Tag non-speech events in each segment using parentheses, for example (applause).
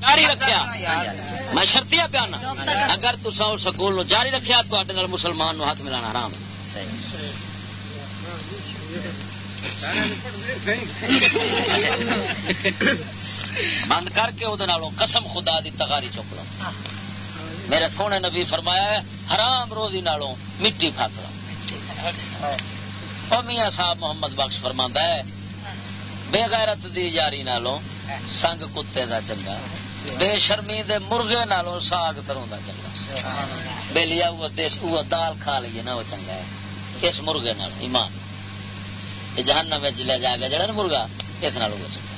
جاری رکھیا۔ میں شرطیا پیا اگر تصا سکول جاری رکھیا تو مسلمان نو ہاتھ ملانا حرام۔ بند کر کے وہ قسم خدا دی تغاری چک لو۔ میرے سونے نبی فرمایا ہے، حرام روزی نالوں مٹی پھک لو۔ میاں صاحب محمد بخش فرما ہے، بے غیرت دی جاری نالوں سنگ کتے دا چنگا، بے شرمی دے مرغے نالوں ساگ تروں دا چنگا۔ بے لیا وہ دیس، وہ دال کھا لیے نا، وہ چنگا ہے۔ اس مرغے نال، ایمان۔ یہ جہنم میں لے جا گیا جڑا نا مرغا، اس نال وہ چنگا۔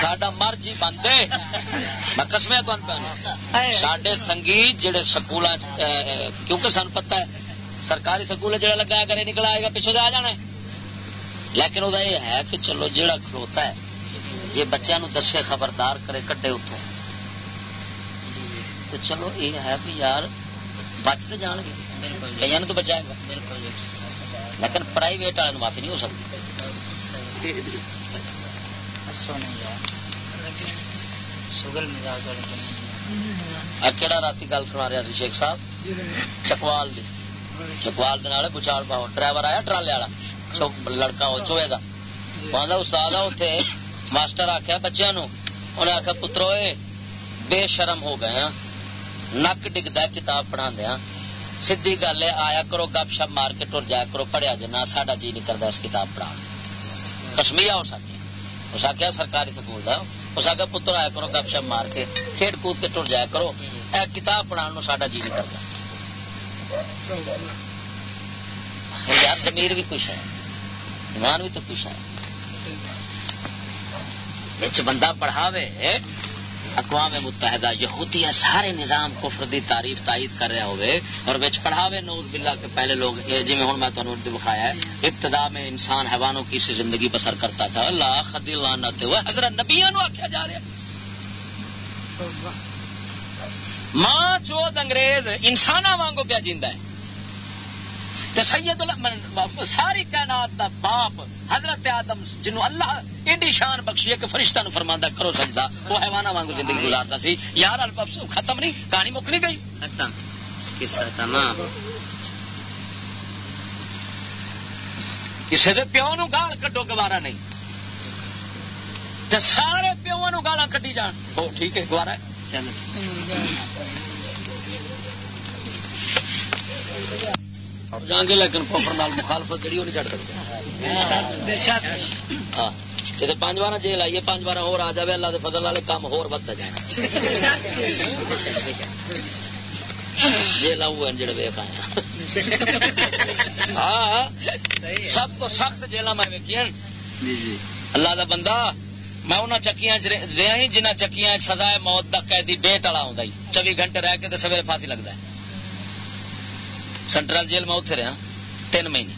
ساڈا مر جی بندے۔ میں قسمے تو سڈے سنگیت جڑے سکول کیونکہ سن پتا ہے، سرکاری سکول جڑا لگایا کرے نکلا آئے گا پچھو دے آ جانا لیکن وہ یہ ہے کہ چلو جڑا کھلوتا ہے جی بچوں دسے خبردار کرے کڈے اتوں تو چلو یہ ہے بھی یار بچتے جان گے۔ کئی تو بچائے گا۔ لیکن پرائیویٹ والے معافی نہیں ہو سکتی۔ کہڑا رات گل سنا رہا شیخ صاحب؟ چکوال دی۔ چکوال بچال پاؤ۔ ڈرائیور آیا ٹرالے والا؟ لڑکا وہ چوئے گا استاد اتنے ماسٹر آخیا بچیا نو انہیں آخیا پترو بے شرم ہو گئے ہاں۔ نک ڈگتا کتاب پڑھا دیا سی گل ہے آیا کرو گپ شپ مار کے ٹر جایا کرو پڑھیا جنا ساڈا جی نہیں کرتا اس کتاب پڑھا کشمیا ہو سکے اس آخیا سرکاری سکول کا اس آخیا پتر آیا کرو گپ شپ مار کے کھیڈ کود کے ٹر جایا کرو اے کتاب پڑھا ساڈا جی نہیں کرتا یار زمیر بھی کچھ ہے ایمان بھی تو کچھ ہے بندہ پڑھاوے اقوام متحدہ یہودی سارے نظام، کفر دی تعریف، تائید کر رہا ہوئے، اور بچ پڑھاوے نوز باللہ کے پہلے لوگ جی میں ہوں، میں تو نور دکھایا ہے، ابتدا میں انسان حیوانوں کی سی زندگی بسر کرتا تھا۔ اللہ خدی لانت ہوئے حضرت نبیوں نو آکھیا جا رہا ماں چوت انگریز انسانہ وانگو پیا جیندا ہے۔ سید ساری کائنات دا باپ حضرت آدم جنو اللہ ایڈی شان بخشی کہ فرشتہ نو فرما کرو سجدہ۔ وہ حیوانہ وانگو زندگی گزارتا سی۔ یار ختم نہیں کہانی مک نہیں گئی۔ ختم کسی دے پیو نو گال کٹو گوارا نہیں۔ سارے پیو نو گالا کٹی جان۔ وہ ٹھیک ہے گوارا چلو۔ جان گے لیکن کوفر نال مخالفت جڑی وہ نہیں چڑھ سکتے ہاں پانچ بار جیل آئیے پانچ بار آ جائے اللہ کے فضل والے کام بدتا جائے۔ جیل آؤ جڑے ویخ آیا ہاں سب تو سخت جیل میں ویکیا اللہ دا بندہ میں انہوں چکیاں رہا ہی جنہ چکیاں سزا موت کا قیدی ڈیٹ والا آ چوبی گھنٹے رہ کے سویرے پھانسی لگتا ہے۔ سینٹرل جیل میں اتنے رہا تین مہینے۔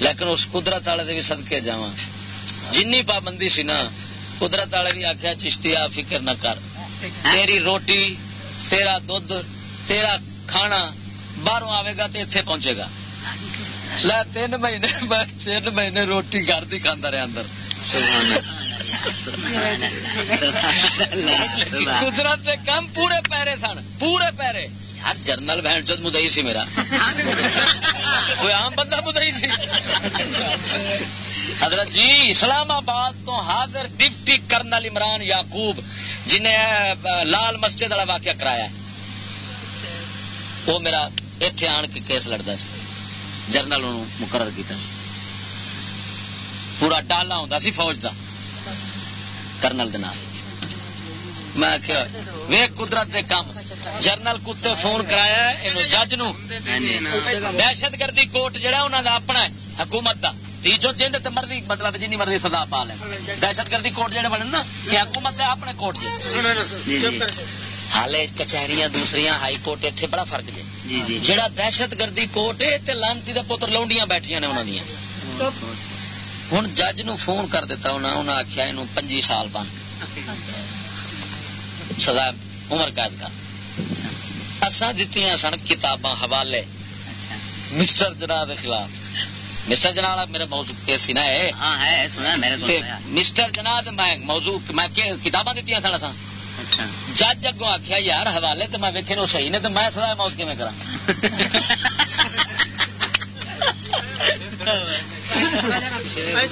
لیکن اس قدرت والے بھی سدکے جا جن پابندی سی نا، قدرت والے بھی آخیا چشتی آ، فکر نہ کر۔ تیری روٹی، تیرا دھد تیرا کھانا باہر آئے گا تو اتنے پہنچے گا۔ تین مہینے تین مہینے روٹی گھر کی کھانا رہا اندر۔ قدرت کے کم پورے پیرے سن، پورے پیرے۔ یار جرنل بہن چود مدئی سی میرا۔ کوئی عام بندہ مدئی سی۔ حضرت جی اسلام آباد تو حاضر ڈپٹی کرنل عمران یعقوب، جنہیں لال مسجد والا واقعہ کرایا وہ میرا اتنے آن کے کیس لڑتا سی۔ جرنل مقرر کیا پورا ڈالا ہوں سی فوج کا کرنل میں وے قدرت دے کام جرنل کتے فون کرایا جج نو۔ دہشت گردی کوٹ جہا انہوں کا اپنا حکومت کا تیجو جن مرضی مطلب جن مرضی سدا پا لے۔ دہشت گردی کوٹ جہاں بنے نا یہ حکومت ہے اپنے کوٹ ہال کچہری دوسری ہائی کورٹ اتنے بڑا فرق جی جہاں دہشت گردی کوٹ ہے لانتی پتر لونڈیاں بیٹھیا نے انہوں نے ہوں جج نو فون کر دیتا انہوں نے آخیا یہ پنجی سال بند سزا عمر قید کا اصا دیتی سن کتاباں حوالے مسٹر جناح کے خلاف مسٹر جنا میرا موضوع کیس نا ہے ہاں سنا مسٹر جنا میں موضوع میں کتاباں دیتی سارا تھا۔ جج اگوں آخیا یار حوالے تو میں ویکے نو صحیح نے تو میں سزا موت کی کرا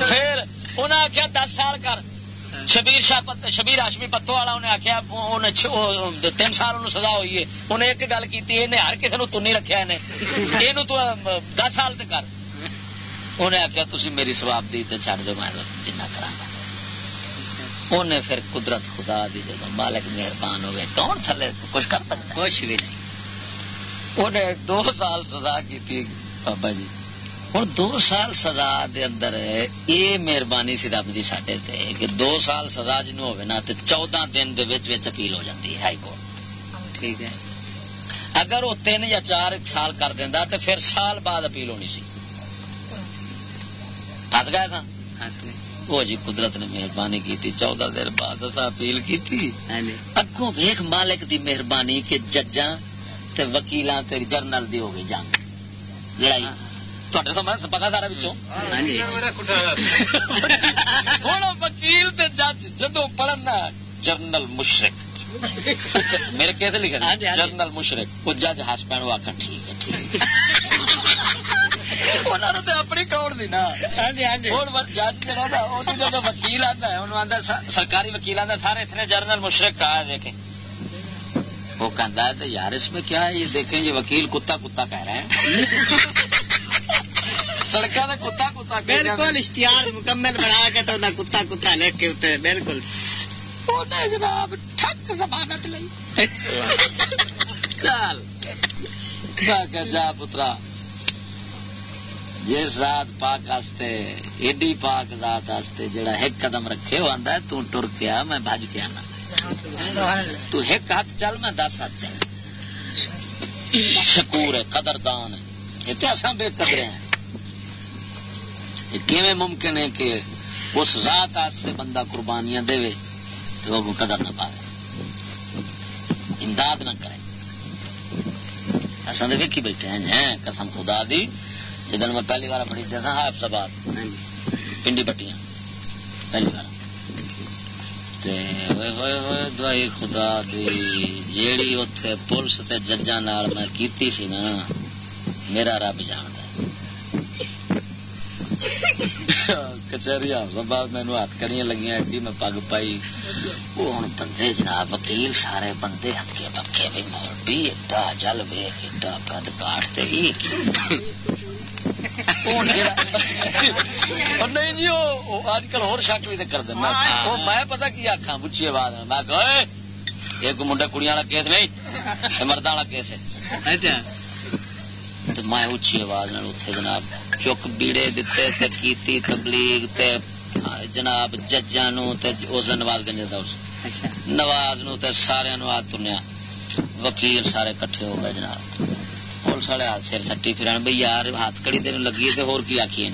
پھر انہیں آخیا دس سال کر۔ شبیر شاہ شبیر ہاشمی پتو والا انہیں آخیا تین سال انہوں سزا ہوئی ہے۔ انہیں ایک گل کی ہر کسی نے۔ تنی رکھا یہ دس سال تک کر۔ انہیں آخیا تھی میری سواب دی تو چڑ دو میں جنا کرا انہیں پھر قدرت خدا دی جب مالک مہربان ہوئے کون تھلے کچھ کر سکتا کچھ بھی نہیں۔ انہیں دو سال سزا کی بابا جی۔ ہوں دو سال سزا دے اندر یہ مہربانی سی رب کی سڈے کہ دو سال سزا نا تو چودہ دن دے وچ وچ اپیل ہو جاتی ہے ہائی کورٹ۔ ٹھیک ہے۔ اگر وہ تین یا چار سال کر دینا تو پھر سال بعد اپیل ہونی سی۔ گیا تھا؟ وہ جی قدرت نے مہربانی کی تھی چودہ دن بعد اپیل کی تھی ہاں جی۔ اگوں ویخ مالک دی مہربانی کہ ججاں وکیلاں جرنل دی ہو گئی جنگ لڑائی۔ میرے کیسے لکھا۔ جرنل مشرق وہ جج ہس وہ آخر ٹھیک ہے ٹھیک اپنی دی نا جج جب وکیل آتا ہے انہوں آتا سرکاری وکیل آتا سارے اتنے جرنل مشرق کہا دیکھیں وہ کہتا ہے تو یار اس میں کیا ہے یہ دیکھیں یہ وکیل کتا کتا کہہ رہے ہیں کتا کتا بالکل اشتہار مکمل بنا کے تو کتا کتا لکھ کے اتنے بالکل۔ جناب ٹھک زمانت لئی۔ چل۔ جا پترا جس ذات پاک آستے ایڈی پاک ذات آستے جڑا ایک قدم رکھے وہ آندا ہے تو ٹر کے آ میں بھج کے آنا۔ تو ایک ہاتھ چل میں دس ہاتھ چل۔ شکور ہے قدردان ہے۔ یہ بے قدرے ہیں۔ کیویں ممکن ہے کہ اس ذات آستے بندہ قربانیاں دے تو وہ قدر نہ پاوے؟ امداد نہ کرے۔ اصل ویکھی بیٹھے ہیں قسم خدا دی۔ جدن میں پہلی بار پڑھی تھا ہاں، آپ سب پنڈی پٹیاں۔ پہلی بار۔ دوائی خدا دی۔ جیڑی اتے پولیس ججا میں کیتی سی نا، میرا رب جان کچہری مینو ہاتھ کری لگی ایڈی میں پگ پائی۔ وہ ہوں بندے جناب وکیل سارے بندے ہکے پکے بھی مولبی ایڈا جل ویخ ایڈا کد کاٹ نہیں جی اج کل ہو شک بھی کر دینا۔ میں پتا کی آخا بچی آواز میں کہ ایک منڈا کڑیاں والا کیس نہیں مردہ والا کیس ہے۔ میں اچھی آواز جناب چک بیڑے دیتے تے کیتی تبلیغ تے جناب ججا نو اس نواز گنج۔ نواز نو تے سارے نو ہاتھ تنیا وکیل سارے کٹھے ہو گئے جناب پولیس والے ہاتھ سر سٹی پھر بھائی یار ہاتھ کڑی تین لگی ہے ہور کی آخی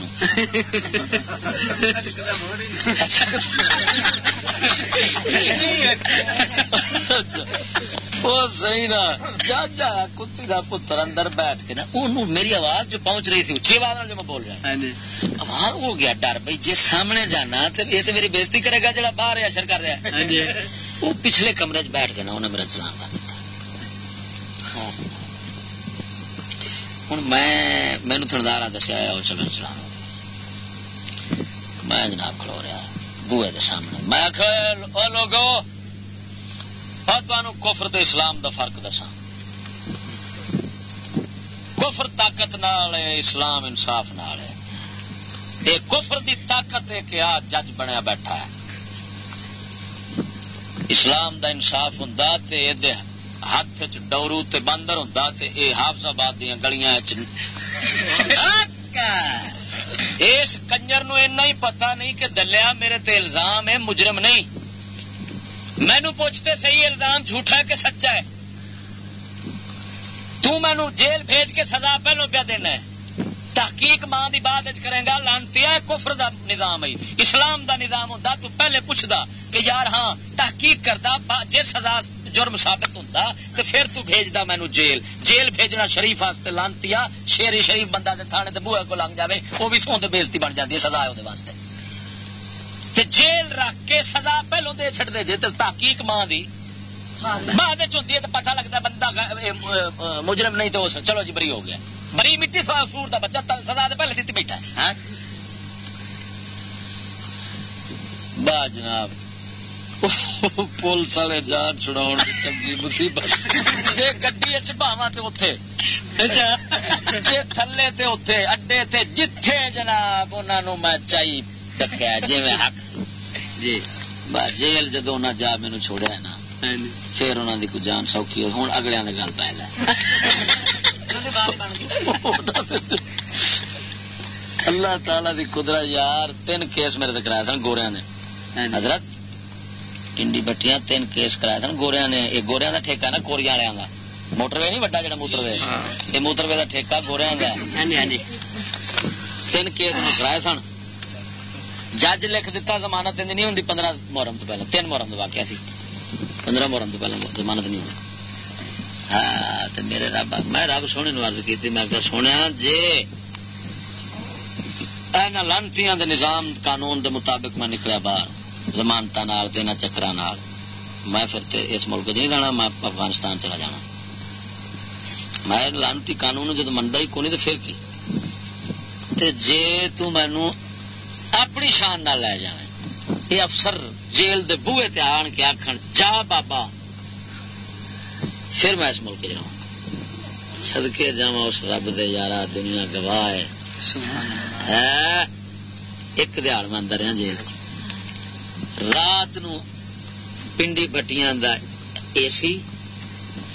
(laughs) صحیح نا۔ کتی کا پتر اندر بیٹھ کے نا میری آواز جو پہنچ رہی تھی اچھی آواز جو میں بول رہا آواز ہو گیا ڈر بھائی جی سامنے جانا تو یہ تو میری بےزتی کرے گا جڑا باہر اشر کر رہا ہے۔ وہ پچھلے کمرے چ بیٹھ کے نا انہیں میرا چلان کر ہوں میں مینو تھندار دسیا وہ چلو چلان میں جناب کھلو رہا بوئے کے سامنے۔ میں لوگوں کفر تو اسلام دا فرق دسا کفر طاقت نال اسلام انصاف نال ہے۔ کفر دی طاقت ہے کہ آ جج بنیا بیٹھا ہے۔ اسلام دا انصاف ہوں ہاتھ چ ڈورو تے باندر ہوں اے حافظ آباد دیا گلیاں اس کنجر نو ہی پتا نہیں کہ دلیا میرے تے الزام ہے، مجرم نہیں۔ مینو پوچھتے صحیح الزام جھوٹا ہے کہ سچا ہے؟ تو مینو جیل بھیج کے سزا پہلو پیا دینا ہے۔ تحقیق ماں کی بات کرے گا لانتی ہے کفر دا نظام ہے۔ اسلام دا نظام ہوتا تو پہلے پوچھتا کہ یار ہاں تحقیق کرتا جی سزا جرم ثابت ہوتا تو پھر تو بھیجدا مینو جیل۔ جیل بھیجنا شریف واسطے لانتی شیری شریف بندہ دے تھانے تے بوئے کو لنگ جاوے وہ بھی سون بےزتی بن جاتی ہے سزا ہے واسطے۔ تے جیل رکھ کے سزا پہلو دے چڑ دے جے تحقیق ماں دی بعد ہوتی ہے تو پتہ لگتا بندہ مجرم نہیں تو چلو جی بری ہو گیا۔ بری مٹی سور کا بچہ سزا پہلے دیتی بیٹھا ہاں؟ با جناب پولیس والے جان چھڑا چنگی مصیبت۔ جی گڈی چاوا تو اتے جی تھلے تے اتے اڈے تے جتھے جناب انہوں میں چاہیے رکھا جی میں حق۔ جی۔ جیل جدو نہ جا مینو چھوڑیا نا پھر انہوں کی کوئی جان سوکھی ہوں اگلے گل پہ اللہ تعالی دی قدرت یار تین کیس میرے کرائے سن گوریا نے حضرت ٹنڈی بٹیاں تین کیس کرائے سن گوریا نے یہ گوریا کا ٹھیکا نا کوریا والوں کا موٹر وے نہیں وڈا جا موٹر وے؟ یہ موٹر وے کا ٹھیکا گوریا کا تین کیس کرائے سن۔ جج لکھ دیتا زمانت نہیں ہوں پندرہ محرم تو پہلے تین محرم واقعہ سی۔ پندرہ محرم تو پہلے زمانت نہیں ہونی ہاں میرے رب میں رب سونے نرض کی میں سونے جی لانتی نظام قانون دے مطابق میں نکلیا باہر زمانت چکر میں پھر اس ملک نہیں رہنا، میں افغانستان چلا جانا میں لانتی قانون جب منتا ہی کونی تو پھر کی؟ تے جے تو مینو اپنی شان نہ لے جائے یہ افسر جیل دے بوئے تے آن کے آخر جا بابا پھر میں اس ملک جاؤں۔ سدکے جا اس رب دے یارا دنیا گواہ ہے۔ ایک دیہڑ میں اندر جیل رات نو پنڈی بٹیاں دا اے سی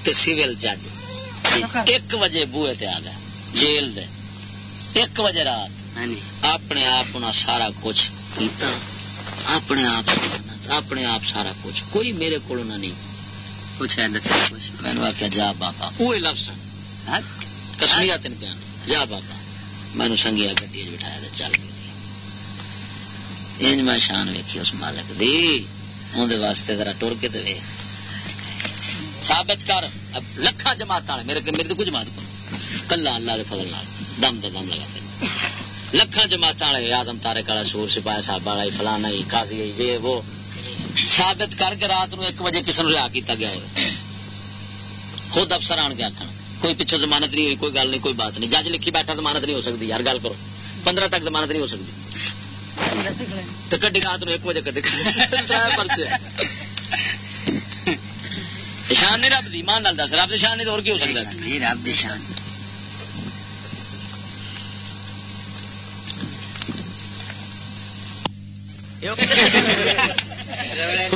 تے سیول جج۔ ایک بجے بوئے تے آ گیا جیل دے۔ ایک بجے رات۔ ہاں جی۔ اپنے آپ سارا کچھ۔ کیتا اپنے آپ اپنے آپ سارا کچھ۔ کوئی میرے کو نہیں۔ کچھ ہے میں نے آخیا جا بابا وہ لفظ۔ ہاں؟ تین بیان جا بابا میں سنگیا گڈی بٹھایا چل۔ انج میں شان ویکھی اس مالک دی۔ اندر واسطے ذرا ٹر کے ثابت کر۔ لکھا جماعت والے میرے میرے تو کچھ جماعت کو۔ کلا اللہ کے فضل دم تو دم لگا پہ لکھا جماعت والے آزم تارے کالا سور سپاہی صاحب والا فلانا ہی کھاسی یہ وہ۔ ثابت کر کے رات نو ایک بجے کسی نے رہا کیتا گیا خود افسر آن کے آخر کوئی پیچھو ضمانت نہیں ہوئی کوئی گل نہیں کوئی بات نہیں۔ جج لکھی بیٹھا ضمانت نہیں ہو سکتی یار گل کرو۔ پندرہ تک ضمانت نہیں ہو سکتی۔ تو کڈی رات نو ایک بجے کڈی۔ پرچے شان نہیں رب دی مان دس رب شان نہیں تو اور کی ہو سکتا رب شان۔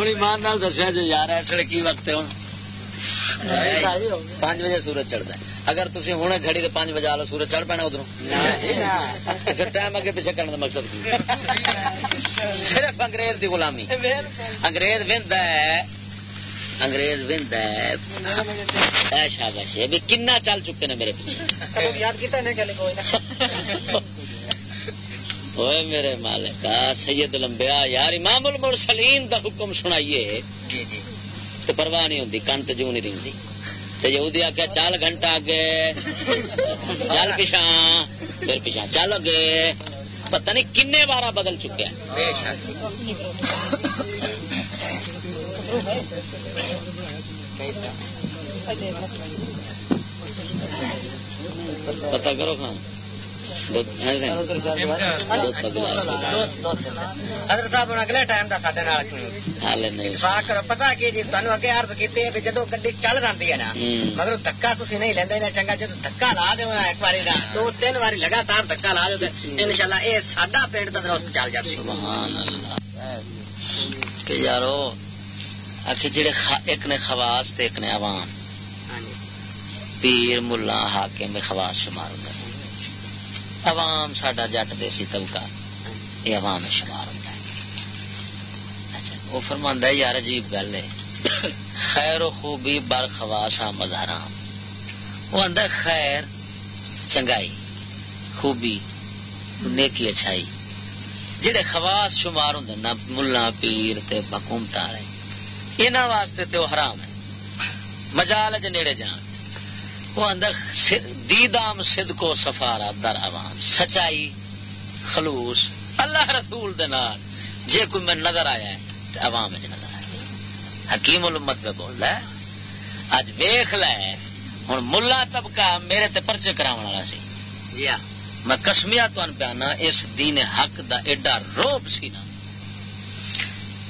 تھوڑی مان نال دسیا جی یار اس ویل کی وقت ہوں پانچ بجے سورج چڑھتا ہے اگر تھی ہوں گھڑی تو پانچ بجے آلو سورج چڑھ پینا ادھر پھر ٹائم اگے پیچھے کرنے کا مقصد صرف انگریز دی غلامی انگریز وند ہے انگریز وند ہے شاباش بھی کنا چل چکے نے میرے پیچھے یاد کیا ہوئے میرے مالک سید لمبیا یار امام المرسلین دا حکم سنائیے۔ جی جی۔ تو پرواہ نہیں ہوتی کن جو نہیں رہی یہودی آخیا چل گھنٹہ اگے چل پچھا پھر پچھا چل اگے پتہ نہیں کن بار بدل چکیا پتہ کرو خان۔ حضرت صاحب اگلے ٹائم کا پتا کہ جی تمہیں اگے جدو گی چل رہی ہے نا مگر دکا تھی نہیں لینا چنگا جب دکا لا دو ایک بار دو تین بار لگاتار دکا لا دو ان شاء اللہ یہ ساڈا پنڈ تو درست چل جائے یارو آخر جڑے ایک نے خواس ایک نے عوام پیر ملا حاکم خواس شمار ہوتا عوام ساڈا جٹ دیسی طبقہ، یہ عوام میں شمار ہوتا ہے۔ اچھا وہ فرماندہ یار عجیب گل ہے۔ خیر و خوبی بر خواس آمد حرام۔ وہ آدھا خیر چنگائی، خوبی، نیکی اچھائی۔ جڑے خواس شمار ہوں نا ملا، پیر تے حکومت والے یہاں واسطے تے وہ حرام ہے۔ مجال نیڑے جان۔ وہ دیدام سد کو سفارا در عوام سچائی خلوص اللہ رسول دے نال۔ جے کوئی میں نظر آیا ہے تو عوام نظر آیا حکیم الامت پہ بول رہا ہے اج ویخ لے ہوں ملا طبقہ میرے تے پرچے کرا والا سی۔ جی ہاں۔ میں کسمیا تو پیانا اس دین حق دا ایڈا روب سی نا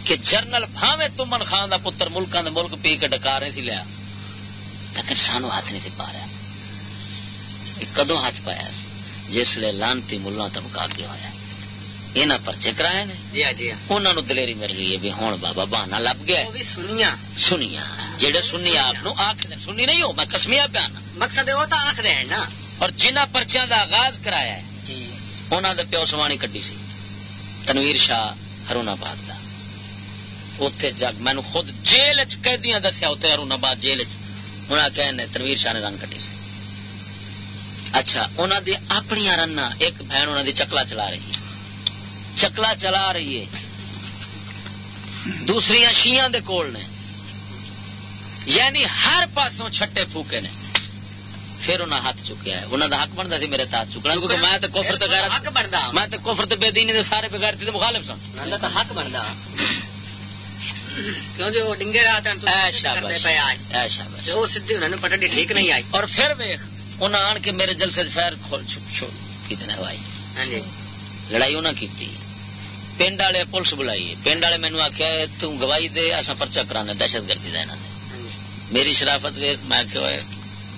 کہ جرنل بھاوے تمن خان دا پتر ملکاں دے ملک پی کے ڈکا رہے تھی لیا۔ لیکن سانو ہاتھ نہیں پا رہا۔ کدو ہاتھ پایا جس لیے لانتی ملا طبقہ کیا ہوا یہاں پرچے کرائے نے؟ جی ہاں جی ہاں۔ انہوں دلیری مل گئی ہے بھی ہوں بابا بہانا لب گیا سنیا سنیا جہے سنی آپ آخ سنی نہیں ہو میں کسمیا پیا مقصد وہ تو آخ رہے نا۔ اور جنہ پرچیاں دا آغاز کرایا ہے جی۔ انہوں نے پیو سوانی کڈی سی۔ تنویر شاہ ہرون آباد کا اتے جگ مینو خود جیل قیدیاں دسیا اتنے ہرون آباد جیل انہیں کہ تنویر شاہ نے رن کٹی اچھا انہوں دی اپنی رن ایک بہن انہوں دی چکلا چلا رہی ہے چکلا چلا رہی ہے دوسری شیاں دے کول نے یعنی ہر پاسوں چھٹے پھوکے نے پھر انہیں ہاتھ چکیا ہے انہوں دا حق بنتا سی میرے ہاتھ چکنا کیونکہ میں کوفر تو حق بنتا میں تو کوفر تو بے دینی دے سارے بغیر تھے مخالف سن تو حق بنتا کیوں جو ڈنگے رات ٹھیک نہیں آئی۔ اور پھر ویخ انہیں آن کے میرے جلسے فیر کھول کی ہوائی ہاں جی۔ لڑائی انہیں پنڈ والے پولیس بلائی پنڈ والے مینو آخیا توائی دے اصا پرچا کرانا دہشت گردی کا میری شرافت ویخ میں کہ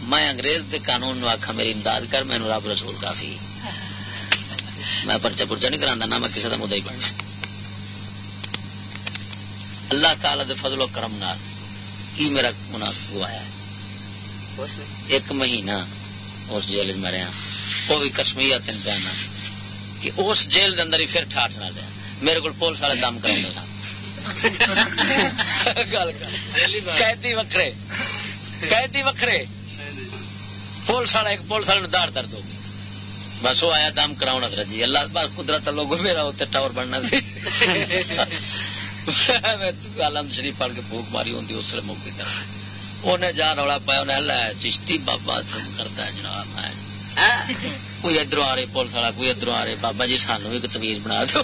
میں انگریز دے قانون نو آخا میری امداد کر مینو رب رسول کافی (laughs) میں پرچا پرچا نہیں کرا نہ میں کسی کا مدعا ہی بننا۔ اللہ تعالی دے فضل و کرم نال کی میرا گنا گوایا ایک مہینہ اس جیل میں رہا۔ وہ بھی کسمیا تین پہنا کہ اس جیل دے اندر ہی پھر ٹھاٹ نہ دیا میرے کو پولیس والے کام کرا سن قیدی وکرے قیدی وکرے پولیس والا ایک پولیس والے دار درد ہو گئی۔ بس وہ آیا دم کراؤ جی۔ اللہ بس قدرت لوگ میرا اتنے ٹاور بننا عالم شریف پڑھ کے بھوک ماری ہوں اس لیے موقع کر انہیں جا رولا پایا انہیں اللہ چشتی بابا تم کرتا ہے جناب میں۔ کوئی ادھر آ رہے پولیس والا کوئی ادھر آ رہے بابا جی سانو بھی تمیز بنا دو۔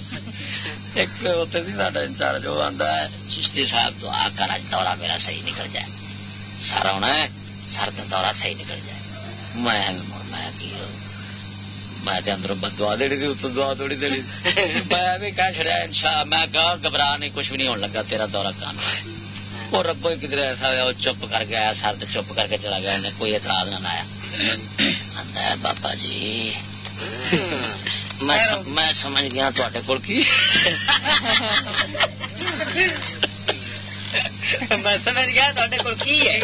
ایک انچارج وہ آتا ہے چشتی صاحب تو آ کر دورہ میرا صحیح نکل جائے۔ سارا ہونا ہے سر دورہ صحیح نکل جائے۔ میں میں اندر دعا دینی تھی دعا تھوڑی دینی میں بھی کہہ چڑیا ان میں کہا گھبرا نہیں، کچھ بھی نہیں ہونے لگا، تیرا دورہ کام وہ ربو کدھر ایسا ہوا، وہ چپ کر کے آیا، سر چپ کر کے چلا گیا، انہیں کوئی اعتراض نہ لایا بابا جی۔ میں سمجھ گیا تے کول کی؟ میں سمجھ گیا تے کول کی ہے؟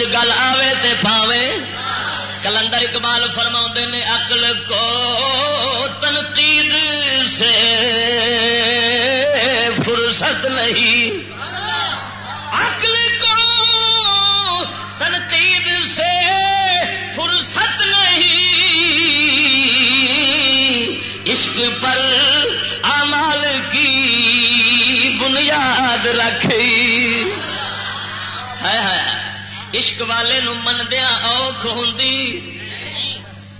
گل آوے تے پاوے، کلندر اقبال فرما نے، عقل کو تنقید سے فرصت نہیں۔ عقل کو تنقید سے فرصت نہیں۔ عشق پر امال کی بنیاد رکھی۔ عشق والے نو مندیا اوکھ ہوں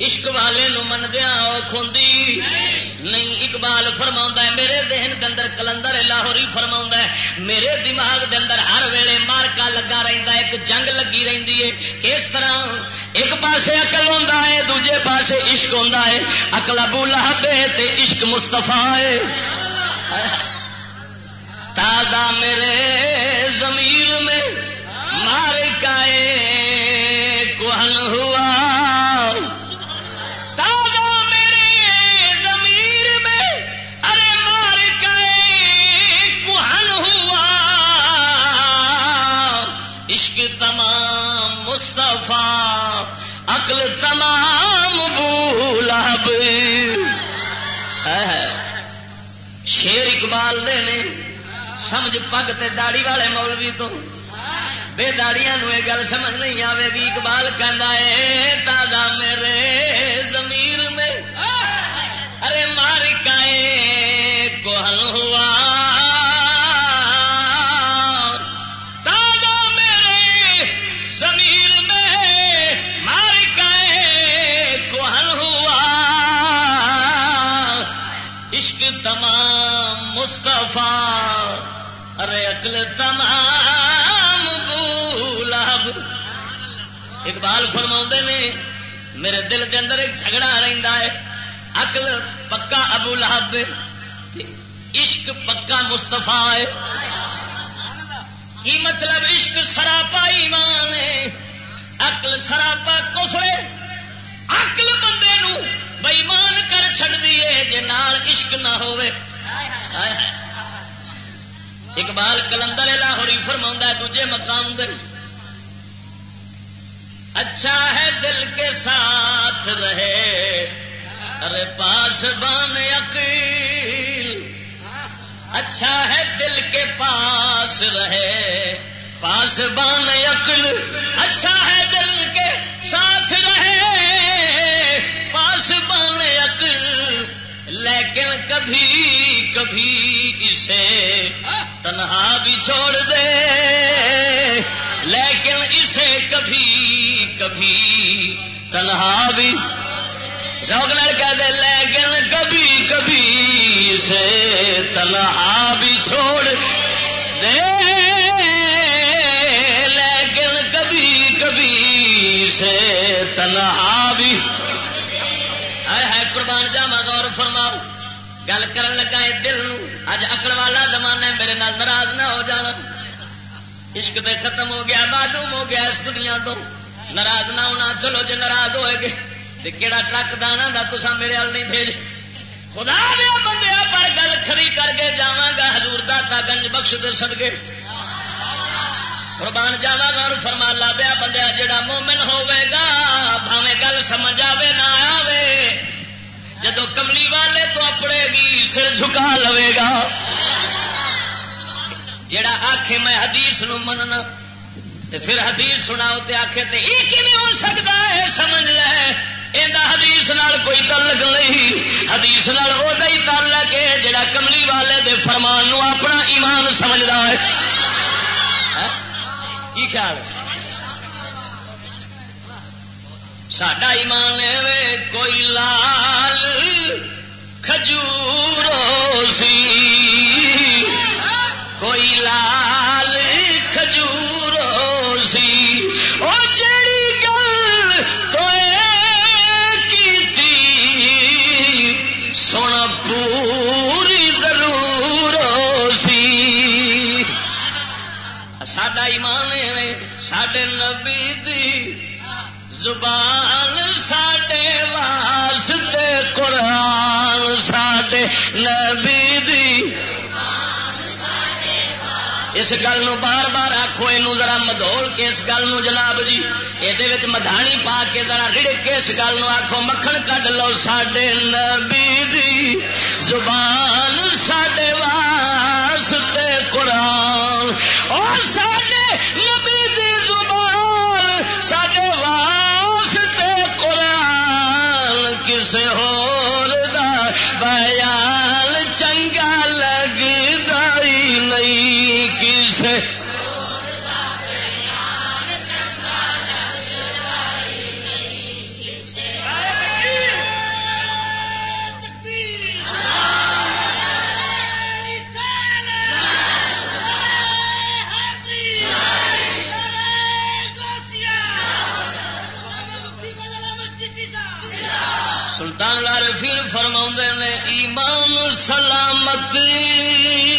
عشق والے نو مندیا اوکھ ہوں نہیں، اقبال فرما ہے، میرے ذہن کے اندر کلندر لاہوری فرما ہے، میرے دماغ دے اندر ہر ویلے مارکا لگا رہتا ہے، ایک جنگ لگی رہتی ہے۔ کس طرح؟ ایک پاسے اقل ہوتا ہے، دوجے پاسے عشق ہوتا ہے۔ اکل ابو لہبے تے عشق مستفا ہے۔ تازہ میرے ضمیر میں مار کا کوہن ہوا۔ مصطفیٰ، عقل تمام بولاب شیر اقبال دے نے، سمجھ پگ تے داڑی والے مولوی تو بے داڑیاں نو یہ گل سمجھ نہیں آئے گی، اقبال کہنا ہے تازہ میرے زمیر میں، ارے مارکائے کوہل ہوا۔ مصطفیٰ، ارے اکلتا اقبال فرما نے، میرے دل کے اندر ایک جھگڑا رہتا ہے اکل پکا ابو لہب عشق پکا مستفا ہے۔ کی مطلب عشق سراپا ایمان ہے اکل سراپا کفر اکل بندے نو بےمان کر چڑ دیے جے نال عشق نہ ہوئے اقبال کلندر لاہوری فرما دجے مقام دے۔ اچھا ہے دل کے ساتھ رہے۔ ارے پاس بان عقیل۔ اچھا ہے دل کے پاس رہے۔ پاس بان عقل۔ اچھا ہے دل کے ساتھ رہے۔ پاس بان عقل۔ لیکن کبھی کبھی اسے تنہا بھی چھوڑ دے۔ لیکن اسے کبھی کبھی تنہا بھی کہہ دے، لیکن کبھی کبھی اسے تنہا بھی چھوڑ دے۔ لیکن کبھی کبھی اسے تنہا بھی۔ ہے قربان جاوا غور فرماؤ۔ گل کر لگا ہے دل نو، اج اکڑ والا زمانہ میرے نال ناراض نہ ہو جانا۔ عشق تے ختم ہو گیا معلوم ہو گیا اس دنیا تو۔ ناراض نہ ہونا، چلو جی ناراض ہوئے گے۔ تو کہڑا ٹرک دانا دا تسا میرے ہل نہیں بھیج خدا دیا بندے پر گل کھری کر کے جاگا ہزور داتا گنج بخش دے سدگے قربان جاوا گا اور فرما لا دیا بندہ جڑا مومن ہوے گا بھاوے گل سمجھ آئے نہ آوے۔ جدو کملی والے تو اپنے گی سر جھکا لوے گا۔ جڑا آخے میں حدیث نو مننا، تے پھر حدیث سناؤ تے آخے تے یہ کیون ہو سکتا ہے؟ سمجھ لے۔ حدیث نال کوئی تعلق نہیں۔ حدیث نال وہ ہی تعلق ہے جڑا کملی والے دے فرمان نو اپنا ایمان سمجھتا ہے۔ ہاں؟ کی خیال ہے؟ ساڈا ایمان وے کوئی لال کھجور سی کوئی لال زبان ساڈے واسطے قرآن ساڈے نبی دی. اس گل بار بار آخو یہ ذرا مدول کے اس گل جناب جی۔ یہ مدھانی پا کے ذرا رڑ کے اس گل آخو مکھن کڈ لو ساڈے نبی دی۔ زبان ساڈے واسطے قرآن۔ اور ساڈے کسے ہور دا بیان پھر فرما نے ایمان سلامتی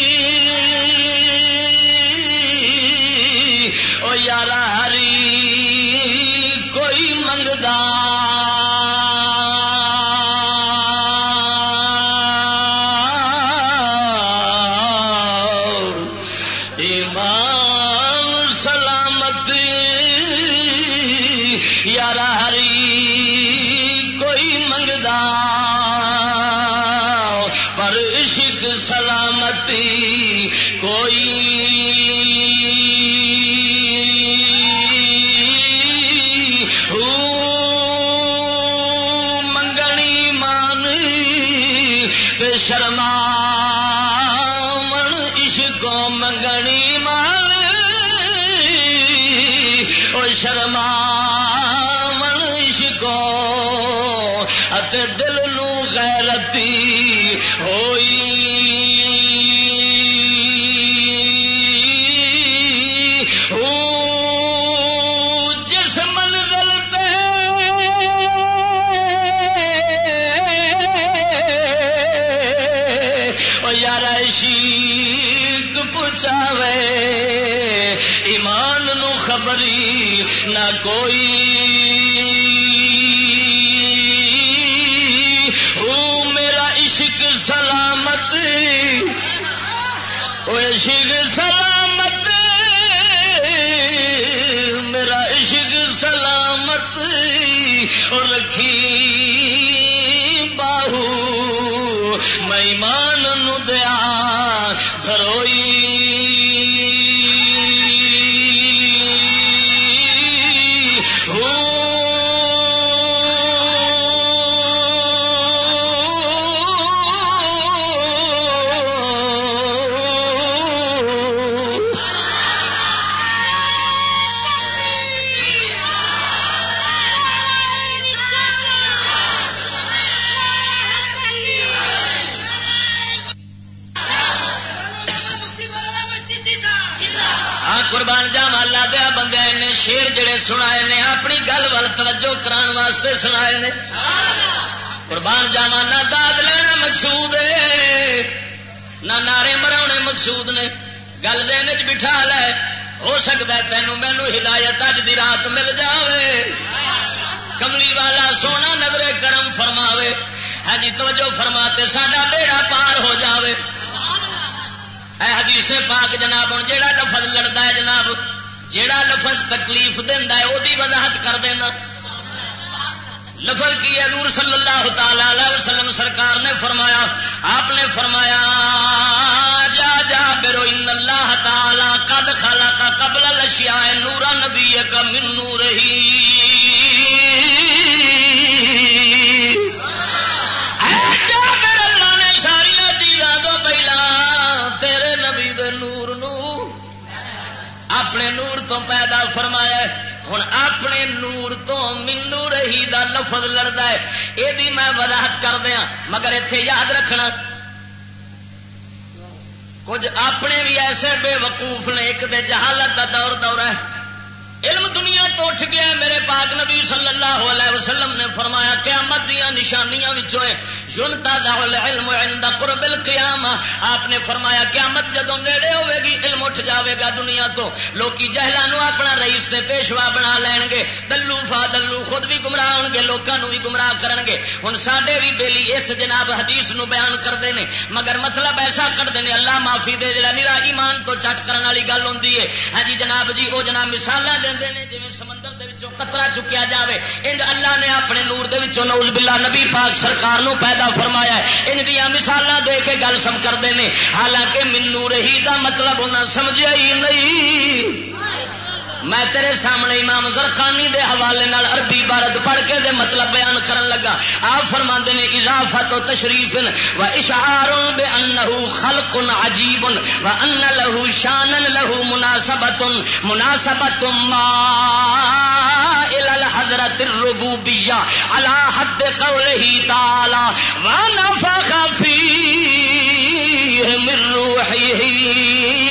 کوئی او میرا عشق سلامت او عشق گل دین چ بٹھا لے، ہو سکتا ہے تینوں مینو ہدایت اج دی رات مل جاوے۔ کملی والا سونا نظر کرم فرماوے۔ ہاں جی توجہ فرماتے، ساڈا بیڑا پار ہو جاوے۔ اے حدیث پاک جناب ہوں جیڑا لفظ لڑتا ہے جناب، جیڑا لفظ تکلیف دینا ہے وہی وضاحت کر دینا۔ لفظ کی ہے نور صلی اللہ تعالی علیہ وسلم سرکار نے فرمایا، آپ نے فرمایا جا جا برو ان اللہ تعالی قد خلق قبل الاشیاء نورا نبی کا من نور ہی۔ اللہ نے چیزاں تو پہلا تیرے نبی دے نور نو اپنے نور تو پیدا فرمایا ہوں اپنے نور تو منو رہی دا لفظ لڑتا ہے۔ یہ میں وضاحت کر دیا مگر اتنے یاد رکھنا کچھ اپنے بھی ایسے بے وقوف نے، ایک دے جہالت دا دور دور ہے۔ علم دنیا تو اٹھ گیا، میرے پاک نبی صلی اللہ علیہ وسلم نے فرمایا، قیامت دیا نشانیاں العلم عند قرب القیامہ۔ آپ نے فرمایا، قیامت جدو نیڑے ہوے گی، علم اٹھ جاوے گا دنیا تو۔ لوکی جہلانو اپنا رئیس تے پیشوا بنا لین گے۔ دلو فا دلو خود بھی گمراہ ہون گے، لوکاں بھی گمراہ کرن گے۔ ہن ساڈے بھی بیلی اس جناب حدیث نو بیان کرتے ہیں مگر مطلب ایسا کرتے ہیں اللہ معافی دے، جڑا نیرا ایمان تو چٹ کرن والی گل ہوندی ہے۔ ہاں جی جناب جی وہ جناب مثالاں دے جی سمندر دے وچوں قطرہ چکیا جاوے۔ انج اللہ نے اپنے نور دے وچوں نعوذ باللہ نبی پاک سرکار نو پیدا فرمایا ہے۔ انج دیا مثالاں دے کے گل سم کردے نے۔ حالانکہ من نور ہی دا مطلب انہاں سمجھیا ہی نہیں۔ میں تیرے سامنے امام زرخانی دے حوالے نال عربی عبارت پڑھ کے دے مطلب بیان کرن لگا۔ آپ فرما نے، اضافت و تشریف و اشعار بے انہو خلق عجیب و ان لہو شان لہو مناسبت مناسبت ما الى الحضرت الربوبیہ على حد قوله تعالی و نفخ فیہ من روحی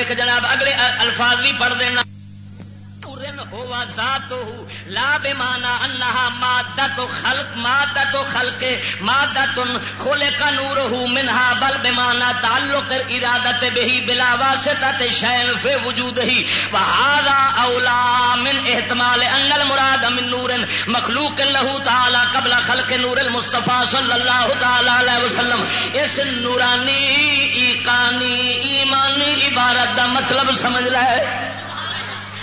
ویخ جناب اگلے الفاظ بھی پڑھ دینا۔ ہوا ذات لا بمانا انہا مادت خلق مادت خلق مادت خلق نورہ منہا، بل بمانا تعلق ارادت بہی، بلا واسطت شین فی وجود ہی۔ وہذا اولا من احتمال ان المراد من نور مخلوق لہو تعالی قبل خلق نور المصطفیٰ صلی اللہ تعالی علیہ وسلم۔ اس نورانی، ایقانی، ایمانی عبارت دا مطلب سمجھ لے۔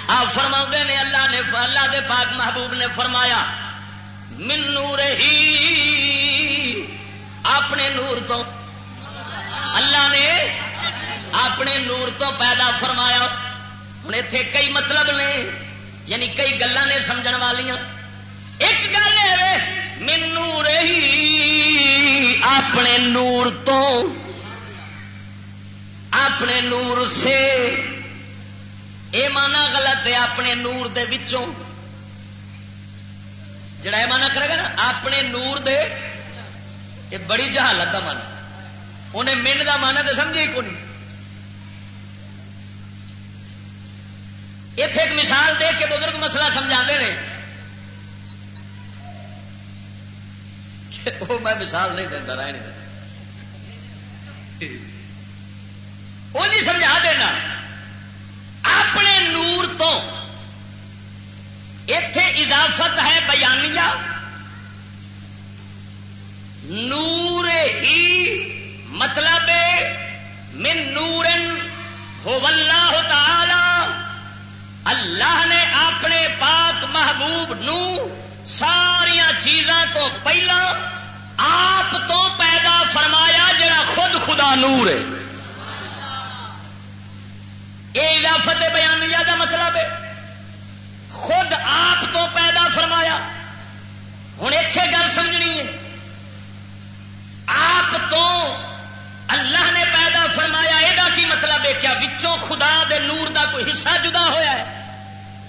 آپ فرما نے اللہ نے اللہ دے پاک محبوب نے فرمایا، من نور ہی اپنے نور تو، اللہ نے اپنے نور تو پیدا فرمایا۔ ہوں اتے کئی مطلب نے یعنی کئی گلا نے سمجھ والیاں۔ ایک گل ہے من نور ہی اپنے نور تو، اپنے نور سے اے مانا غلط ہے اپنے نور دے وچوں۔ جڑا یہ مانا کرے گا نا، اپنے نور دے یہ بڑی جہالت کا من انہیں من کا مانا تو سمجھے ہی کون اتے ایک مثال دے کے بزرگ مسئلہ سمجھا ہیں وہ میں مثال نہیں دینا رہنے وہ نہیں سمجھا دینا۔ اپنے نور تو۔ اتے اضافت ہے بیانیہ۔ نور ہی مطلب من نور ہو اللہ تعالی۔ اللہ نے اپنے پاک محبوب نو ساریا چیزاں تو پہلا آپ تو پیدا فرمایا، جڑا خود خدا نور ہے۔ یہ اضافت بیانیہ کا مطلب ہے۔ خود آپ تو پیدا فرمایا۔ ہوں اتے گل سمجھنی ہے۔ آپ تو اللہ نے پیدا فرمایا یہ کی مطلب ہے کیا؟ وچوں خدا دے نور دا کوئی حصہ جدا ہوا ہے۔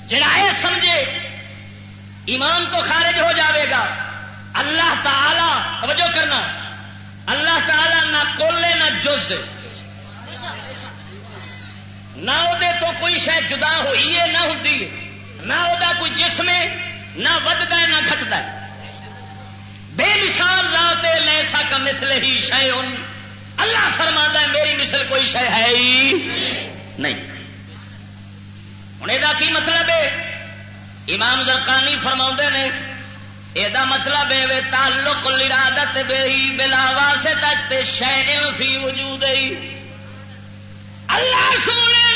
جڑا یہ سمجھے، ایمان تو خارج ہو جاوے گا۔ اللہ تعالی، توجہ کرنا۔ اللہ تعالی نہ کولے نہ جز۔ نہ وہ تو کوئی شاید جدا ہوئی ہے، نہ ہوتی نہ وہ کوئی جسم ہے، نہ ودتا ہے، نہ گھٹتا ہے۔ بے مثال رات لے سک مسل ہی شہ اللہ فرما ہے، میری مثل کوئی شہ ہے ہی نہیں۔ ہوں یہ کی مطلب ہے؟ امام زرکانی فرما نے یہ مطلب ہے تعلق لرادت بے بلاوا سے تک شہ فی وجود اللہ سونے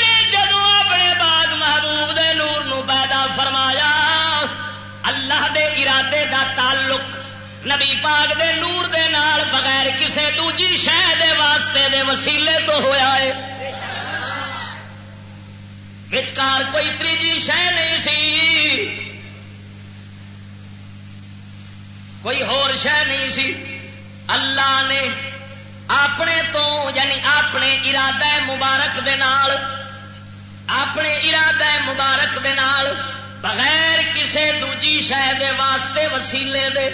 محبوب دے نور نو پیدا فرمایا۔ اللہ دے ارادے دا تعلق نبی پاک دے نور دے نال بغیر کسے دوجی شہ دے واسطے دے وسیلے تو ہویا ہے۔ وچکار کوئی تیجی شہ نہیں سی۔ کوئی ہور شہ نہیں سی۔ اللہ نے اپنے تو یعنی اپنے ارادہ مبارک دے نال اپنے ارادہ مبارک دے نال بغیر کسے دوجی شہ دے واسطے وسیلے دے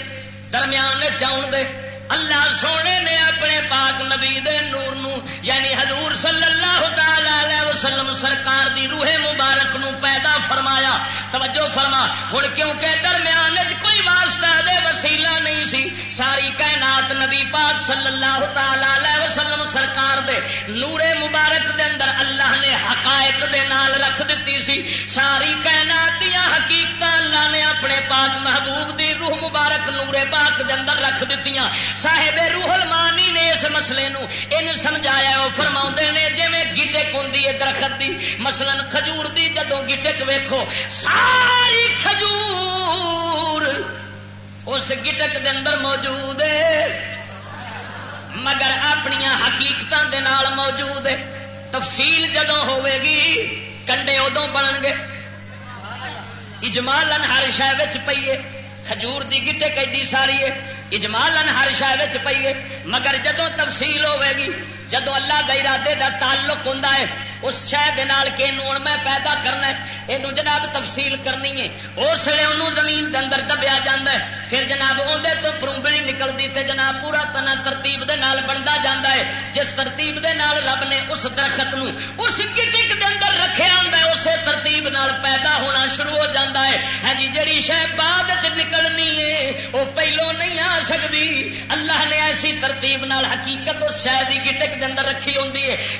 درمیان چاؤن دے اللہ سونے نے اپنے پاک نبی دے نور نو یعنی حضور صلی اللہ تعالی وسلم سرکار دی روح مبارک نو پیدا فرمایا۔ توجہ فرما۔ ہوں کیونکہ درمیان کوئی واسطہ دے وسیلہ نہیں سی، ساری کائنات نبی پاک صلی اللہ تعالی وسلم سرکار دے نور مبارک دے اندر اللہ نے حقائق دے نال رکھ دیتی سی۔ ساری کائنات دیا حقیقت اللہ نے اپنے پاک محبوب دی روح مبارک نور پاک دے اندر رکھ دیتی صاحب روح المانی نے اس مسئلے نو ان سمجھایا، وہ فرما نے جی گیٹک ہوں درخت دی، مثلا کھجور دی جدو گیٹک ویکو ساری کھجور اس گیٹک دے اندر موجود ہے، مگر اپنی حقیقت دے نال موجود ہے۔ تفصیل جدو ہوے گی، کنڈے ادو بنن گے۔ اجمالن ہر شہر پیے کھجور دی گٹک ایڈی ساری ہے۔ اجمالن ہر شہر پیے مگر جدو تفصیل ہوے گی جدو اللہ کا ارادے کا تعلق ہوں اس شہر ہوں میں پیدا کرنا یہ جناب تفصیل کرنی ہے۔ اس لیے انہوں زمین کے اندر دبیا جا پھر جناب اندر تو پروبڑی نکلتی تے جناب پورا تنا ترتیب دے نال بنتا جا ہے۔ جس ترتیب دے نال رب نے اس درخت نو اس گٹک دے اندر رکھا ہوں اسی ترتیب نال پیدا ہونا شروع ہو جاتا ہے۔ ہاں جی جی شہ بعد چ نکلنی ہے وہ پہلو نہیں آ سکتی اللہ نے ایسی ترتیب نال حقیقت اس شہ کی گٹک دے اندر رکھی ہوں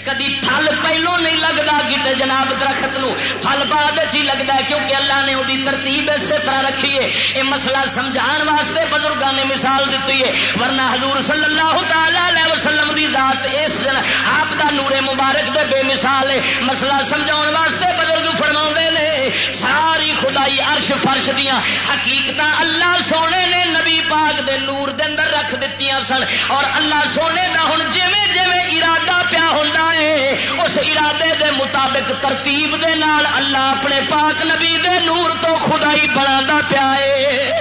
کدی پھل پہلو نہیں لگتا گیٹے جناب درخت نو۔ پھل بعد ہی لگتا ہے کیونکہ اللہ نے وہی ترتیب اسی طرح رکھی ہے۔ یہ مسئلہ سمجھان واسطے بزرگوں نے مثال دیتی ہے۔ ورنہ حضور صلی اللہ تعالی وسلم دی ذات اس دن آپ دا نور مبارک دے بے مثال ہے۔ مسئلہ سمجھاؤ واسطے بزرگ فرما نے، ساری خدائی عرش فرش دیا حقیقت اللہ سونے نے نبی پاک دے نور دے اندر رکھ دیتی سن۔ اور اللہ سونے دا ہوں جیویں جیویں ارادہ پیا ہوتا ہے، اس ارادے دے مطابق ترتیب دے نال اللہ اپنے پاک نبی دے نور تو خدائی بنا پیا ہے۔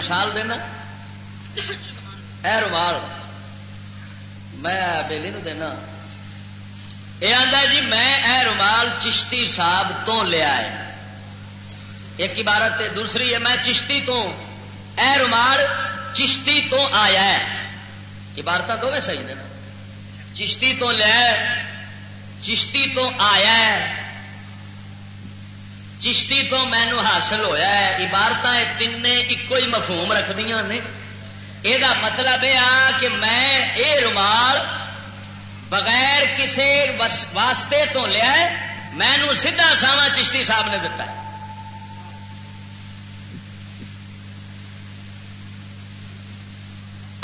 سال دینا۔ اے رومال میں بیلی نو دینا۔ یہ آتا جی میں اے رومال چشتی صاحب تو لیا ہے ایک عبارت ہے، دوسری ہے، میں چشتی تو اے رومال چشتی تو آیا ہے۔ عبارت دو صحیح نے نا۔ چشتی تو لیا چشتی تو آیا ہے۔ چشتی تو مینو حاصل ہویا ہے۔ عبارت تین ایک ہی مفہوم رکھدیا نے۔ یہ مطلب یہ کہ میں یہ رومال بغیر کسی واسطے تو لیا مینو سیدھا ساوا چشتی صاحب نے دتا ہے۔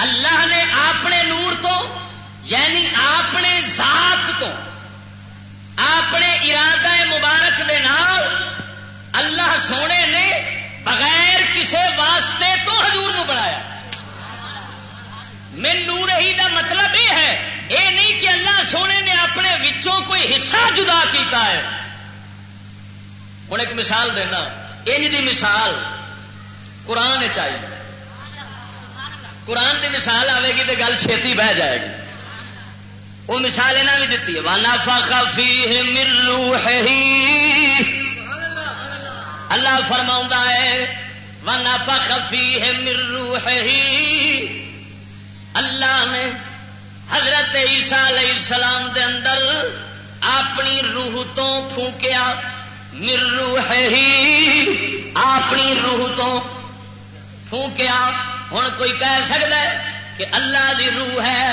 اللہ نے اپنے نور تو یعنی اپنے ذات تو، اپنے ارادہ مبارک دے نال اللہ سونے نے بغیر کسی واسطے تو حضور نو بنایا۔ من نور ہی دا مطلب یہ ہے، یہ نہیں کہ اللہ سونے نے اپنے وچوں کوئی حصہ جدا کیتا ہے۔ ہوں ایک مثال دینا، انج دی مثال قرآن چاہیے قرآن دی مثال آئے گی تو گل چھتی بہ جائے گی۔ وہ مثال یہاں بھی دیتی ہے۔ وانا فی مرو اللہ فرما ہے وانا فی ہے مرو اللہ نے حضرت عیسیٰ علیہ السلام دے اندر اپنی روح تو پھونکیا۔ مرو ہے اپنی روح تو پھونکیا۔ ہوں کوئی کہہ سکتا ہے کہ اللہ دی روح ہے،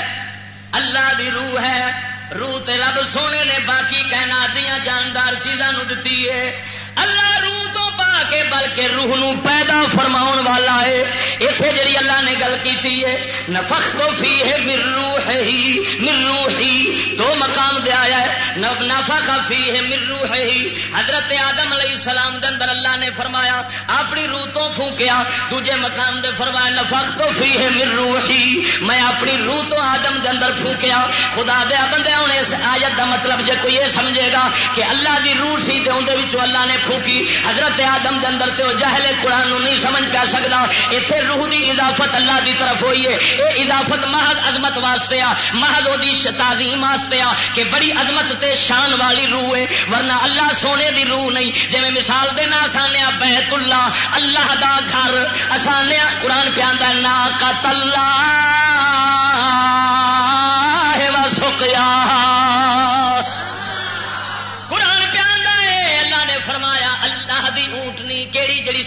اللہ دی روح ہے، روح تے رب سونے نے باقی کہنا دیا جاندار چیزاں دتی ہے۔ اللہ روح تو پا کے بلکہ روح نو پیدا فرماؤن والا ہے۔ اتنے جی اللہ نے گل کی ہے نفخ تو فی ہے مر روح ہی مر روح ہی دو مقام دے آیا ہے۔ نفخ فی ہے مر روح ہی حضرت آدم علیہ السلام دے اندر اللہ نے فرمایا، اپنی روح تو پھونکیا، دوجے مقام دے فرمایا نفخ تو فی ہے مر روح ہی میں اپنی روح تو آدم دے اندر پھونکیا۔ خدا دیا بندے ہوں اس آیت دا مطلب جے کوئی یہ سمجھے گا کہ اللہ دی روح سی تے اندر اللہ نے پھونکی حضرت آدم دے اندر تے جہل قرآن نہیں سمجھ پا سکتا اتنے روح دی اضافت اللہ دی طرف ہوئی ہے۔ یہ اضافت محض عظمت واسطے آ، محض وہ تعظیم واسطے آ کہ بڑی عظمت تے شان والی روح ہے۔ ورنہ اللہ سونے دی روح نہیں۔ جی مثال دینا آسانیا بیت اللہ اللہ دا گھر۔ آسانیا قرآن پہ آدھا نا کا تلا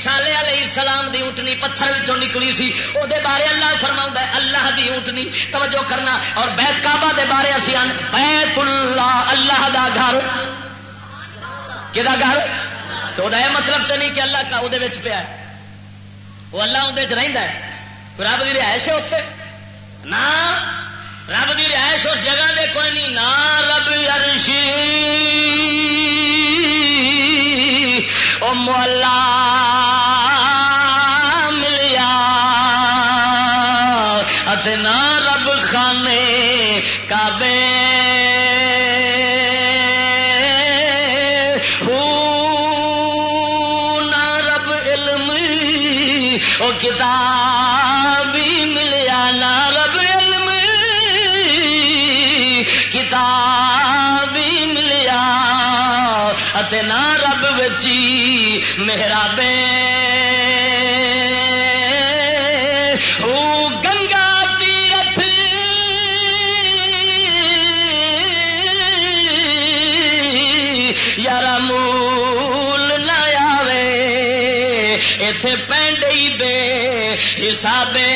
سالے علیہ السلام دی اونٹنی پتھر وچوں نکلی سی او دے بارے اللہ فرما ہے، اللہ دی اونٹنی، توجہ کرنا۔ اور بیت کعبہ دے بارے اسی آن، بیت اللہ اللہ دا گھر۔ کہ گھر؟ تو یہ مطلب تو نہیں کہ اللہ کا وہ پیا ہے۔ وہ اللہ اندر رہتا ہے۔ رب کی رہائش ہے اتنے نہ۔ رب کی رہائش اس جگہ دے، کوئی نہیں۔ نہ رب ارشی مولا۔ حسابے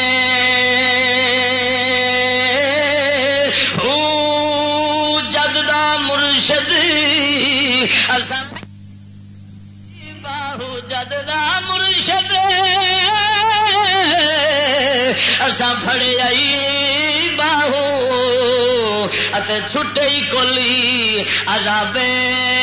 فڑے آئی باہو۔ چھٹے کولی عذابے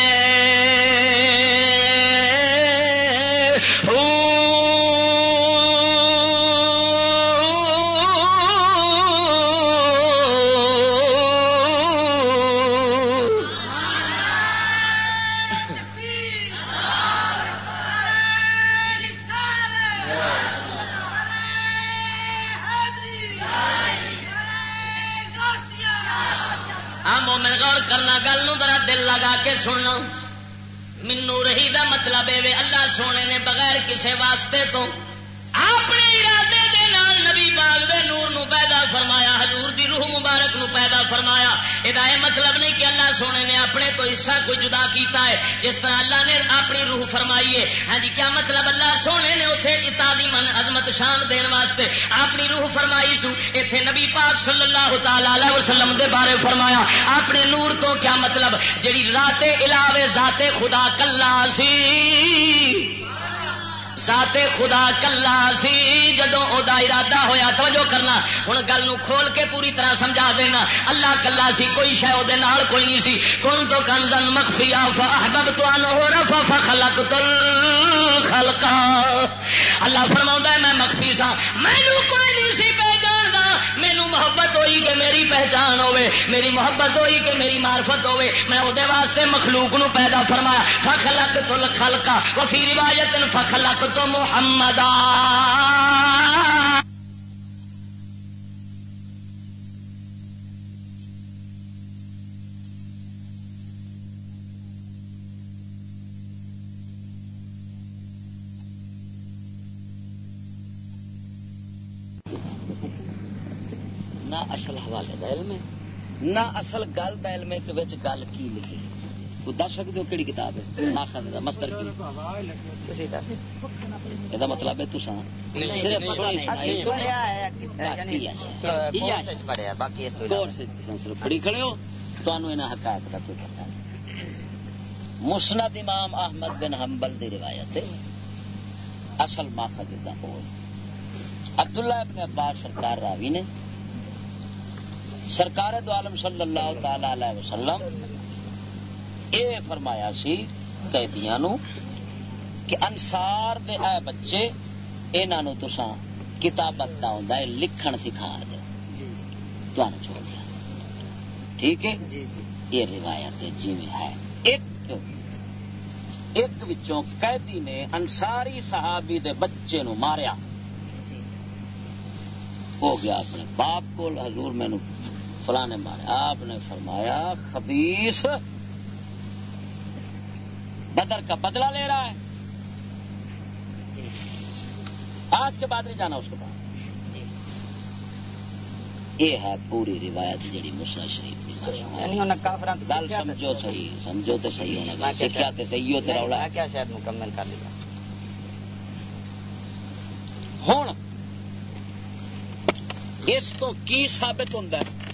واسطے تو اپنے ارادے دے نال نبی باغ دے نور نو پیدا فرمایا، حضور دی روح مبارک نو پیدا فرمایا۔ یہ مطلب نہیں کہ اللہ سونے نے اپنے تو حصہ کوئی جدا کیتا ہے، جس طرح اللہ نے اپنی روح فرمائی ہے۔ ہاں جی کیا مطلب اللہ سونے نے اتنے تازی من عظمت شان دین واسطے اپنی روح فرمائی سو؟ اتنے نبی پاک صلی اللہ تعالی وسلم دے بارے فرمایا، اپنے نور تو کیا مطلب؟ جی رات علاوے ذات خدا کلا سی۔ ذات خدا کلا سی، جدو او دا ارادہ ہویا، توجہ کرنا۔ ہوں گل کھول کے پوری طرح سمجھا دینا۔ اللہ کلا سی، کوئی شہ نال کوئی نہیں سی۔ کون تو کنزن مخفیا فاحبب تو انہو رفا فخلق تل خلقا۔ اللہ فرما میں مخفی سا۔ مینو کوئی نہیں سی مینو محبت ہوئی کہ میری پہچان ہوے میری محبت ہوئی کہ میری معرفت ہوے میں وہ واسطے مخلوق نو پیدا فرمایا، فخلق تل خلقا وفی روایت فخلق تو محمد حوالے کا علم ہے۔ نہ اصل گل کا علم ہے کہ گل کی لکھی۔ دس سکتے ہو کہڑی کتاب ہے؟ ماخذ دا مستر کی۔ یہ مطلب ہے تسا پڑھی کھڑے ہو۔ حقائق کا کوئی پتا مسند امام احمد بن حنبل دی روایت ہے۔ اصل ماخذ دا ہو عبداللہ ابن عباس سرکار راوی نے سرکار دو عالم صلی اللہ تعالی علیہ وسلم اے فرمایا سی قیدیاں نو کہ انسار دے اے بچے انہاں نو تساں کتابت دا ہوندا ہے لکھن سکھا دے۔ تانوں چھوڑ دیا۔ ٹھیک ہے؟ یہ روایت جی میں ہے۔ ایک ایک وچوں قیدی نے انصاری صحابی دے بچے نو ماریا۔ ہو گیا اپنے باپ کو حضور میں فلاں نے مارا آپ نے فرمایا خبیس بدر کا بدلہ لے رہا ہے۔ آج کے بعد نہیں جانا اس کے پاس یہ ہے پوری روایت جڑی مسلم شریف کی۔ گل سمجھو صحیح سمجھو تو صحیح ہونا گل سیکھا تو صحیح ہو تو رولا کیا شاید مکمل کر لیا۔ ہوں اس تو کی ثابت ہوتا ہے؟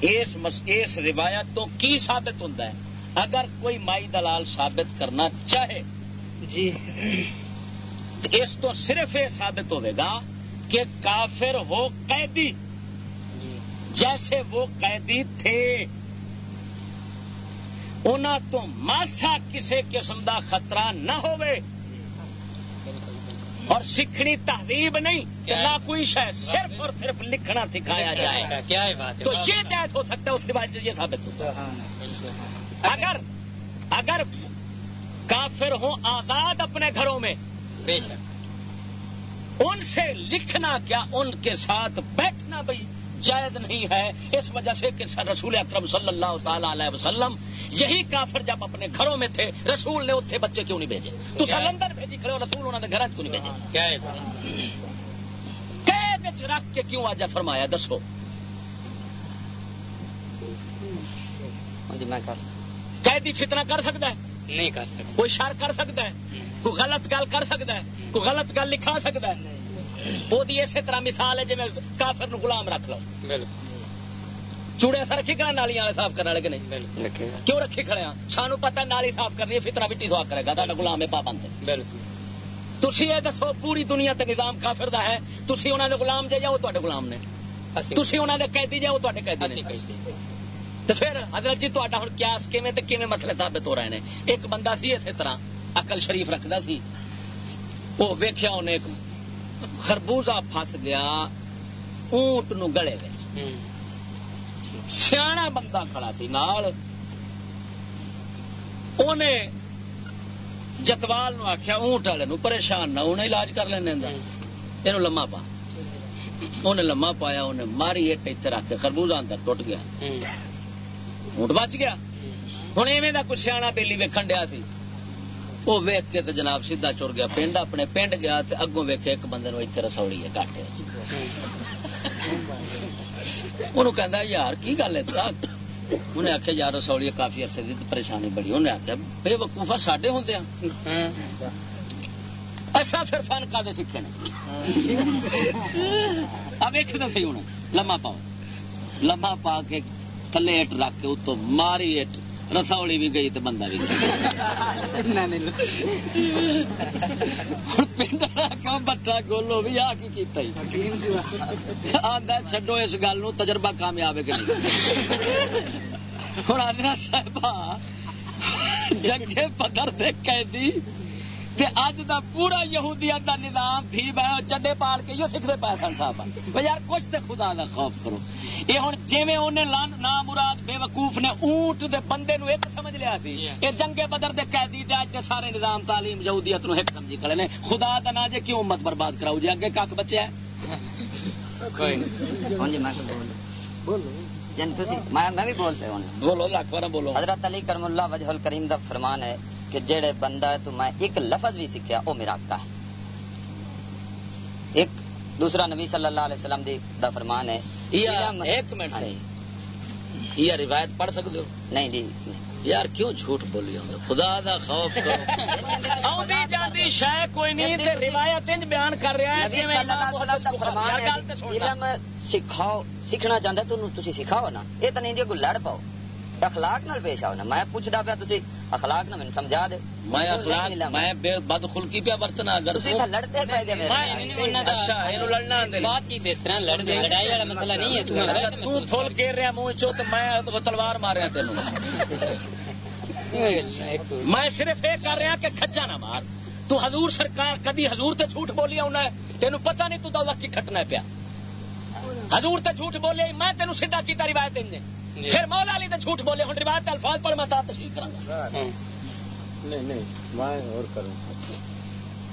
اس مس... اس روایت تو کی ثابت ہوتا ہے؟ اگر کوئی مائی دلال ثابت کرنا چاہے جی۔ اس تو صرف یہ ثابت ہوئے گا کہ کافر ہو قیدی جیسے وہ قیدی تھے۔ انہوں تو ماسا کسی قسم کا خطرہ نہ ہوئے۔ اور سیکھنی تہذیب نہیں نہ کوئی شاید صرف اور صرف لکھنا سکھایا جائے۔ کیا بات تو یہ جائز ہو سکتا ہے اس روایت سے یہ ثابت ہوتا ہے اگر اگر کافر ہوں آزاد اپنے گھروں میں بے شک۔ ان سے لکھنا کیا؟ ان کے ساتھ بیٹھنا بھی جائز نہیں ہے۔ اس وجہ سے کہ رسول اکرم صلی اللہ تعالی علیہ وسلم یہی کافر جب اپنے گھروں میں تھے رسول نے اتنے بچے کیوں نہیں بھیجے؟ تو لندن بھیجی کھڑے رسول انہوں نے گھر کیوں نہیں بھیجے؟ قید رکھ کے کیوں آجا فرمایا؟ دسو۔ جی قیدی فتنہ کر سکتا ہے؟ نہیں کر سکتا۔ کوئی شر کر سکتا ہے؟ کوئی غلط گل کر سکتا ہے؟ کوئی غلط گل لکھا سکتا ہے؟ وہ اسی طرح مثال ہے جی کافر نو غلام رکھ لو چوڑے ایسا رکھی کرنے نالی والے صاف کرنے والے کہ نہیں کیوں رکھی کھڑے ہیں سانو پتا نالی صاف کرنی ہے فتنہ مٹی صاف کرے گا تا غلام ہے پابند بالکل یہ دسو پوری دنیا تے نظام کافر دا ہے تھی انہوں نے غلام جے یا وہ غلام نے تھی انہوں نے قیدی جے وہ قیدی نے پھر حضرت جی تا ہوں قیاس کیویں تے کیویں مسئلے ثابت ہو رہے ہیں ایک بندہ سی اسی طرح عقل شریف رکھدا سی وہ ویکھیا ایک خربوزہ پھس گیا اونٹ نو گلے سیاح بندہ کھڑا سی نال۔ انہیں جتوال نو آخیا اونٹ والے نو پریشان نہ انہیں علاج کر لینا یہ لما پا۔ انہیں لما پایا انہیں ماری اٹ اتنے رکھ کے خربوزہ اندر ٹوٹ گیا۔ اونٹ بچ گیا۔ ہوں۔ ایویں کا کچھ سیاح بیلی ویکن ڈیا سی۔ وہ ویک کے تو جناب سیدا چڑ گیا، پنڈ اپنے پنڈ گیا اگوں ویکے ایک بندے اتنے رسوڑی ہے کٹ انہوں کہندا یار کی گل ہے انہیں آخیا یار رسولی کافی عرصے کی پریشانی بڑی۔ انہیں آخیا بے وقوفا ساڈے ہوندے ہیں ایسا پھر فن کا دے سکھے نے اب ایک ہوں لما پاؤ۔ لما پا کے تھلے اٹ رکھ کے اتو ماری اٹ۔ رسولی بھی گئی تو بندہ بھی پنڈ بچہ گولو بھی آ کی آدھا چڈو اس گل تجربہ کامیاب ہے کہ نہیں ہوں آدھا صاحبہ جنگے پدر دے قیدی تے اج دا پورا یہودیت دا نظام بھی بہ چڈے پال کے یو سکھتے پائے سن صاحب۔ یار کچھ تے خدا دا خوف کرو۔ یہ ہوں جی انہیں نام مراد بے وقوف نے اونٹ دے بندے نو ایک سمجھ لیا سی۔ یہ جنگے بدر دے قیدی تے اج سارے نظام تعلیم یہودیت نو ایک سمجھی کھڑے نے۔ خدا دا نا جے کیوں امت برباد کراؤ؟ جی اگے کک بچے کوئی نہیں۔ جن تسی میں میں بھی بول سکتا ہوں۔ بولو لاکھ بولو۔ حضرت علی کرم اللہ وجہ الکریم دا فرمان ہے کہ جڑے بندہ ہے تو میں ایک لفظ بھی سیکھیا وہ میرا آقا ہے۔ ایک دوسرا نبی صلی اللہ علیہ وسلم دی دا فرمان ہے۔ ایک منٹ جی۔ صحیح یہ روایت پڑھ سکتے ہو؟ نہیں جی یار کیوں جھوٹ بولی ہوں؟ خدا دا خوف کرو۔ (laughs) آؤندی جاندی شے کوئی نہیں تے روایت انج بیان کر رہا ہے جویں صلی اللہ دا فرمان ہے تے لے علم سکھاؤ سیکھنا چاہندا تو تسی سکھاؤ نا۔ یہ تو نہیں جی کوئی لڑ پاؤ۔ اخلاق نال پیش آؤ نا۔ میں پوچھدا پیا تسی اخلاق نہ مینوں سمجھا دے۔ میں اخلاق میں بے بد خلقی پہ برتنا اگر تسی تے لڑتے پے میرے میں اچھا اینو لڑنا آندے۔ بات طرح لڑ دے لڑائی والا مسئلہ نہیں ہے۔ اچھا تو پھول گیر رہا منہ چو تو میں تلوار ماریا تینوں۔ میں صرف یہ کر رہا کہ کھچا نہ مار۔ تو حضور سرکار کدی حضور تے جھوٹ بولیا ہونا ہے؟ تینوں پتہ نہیں تو دولت کی کھٹنا پیا۔ حضور تے جھوٹ بولے میں تینوں سیدھا کیتا روایت پھر مولا علی تے جھوٹ بولے ہن روایت الفاظ پڑھ میں تا تشریح کراں گا۔ نہیں نہیں میں اور کروں۔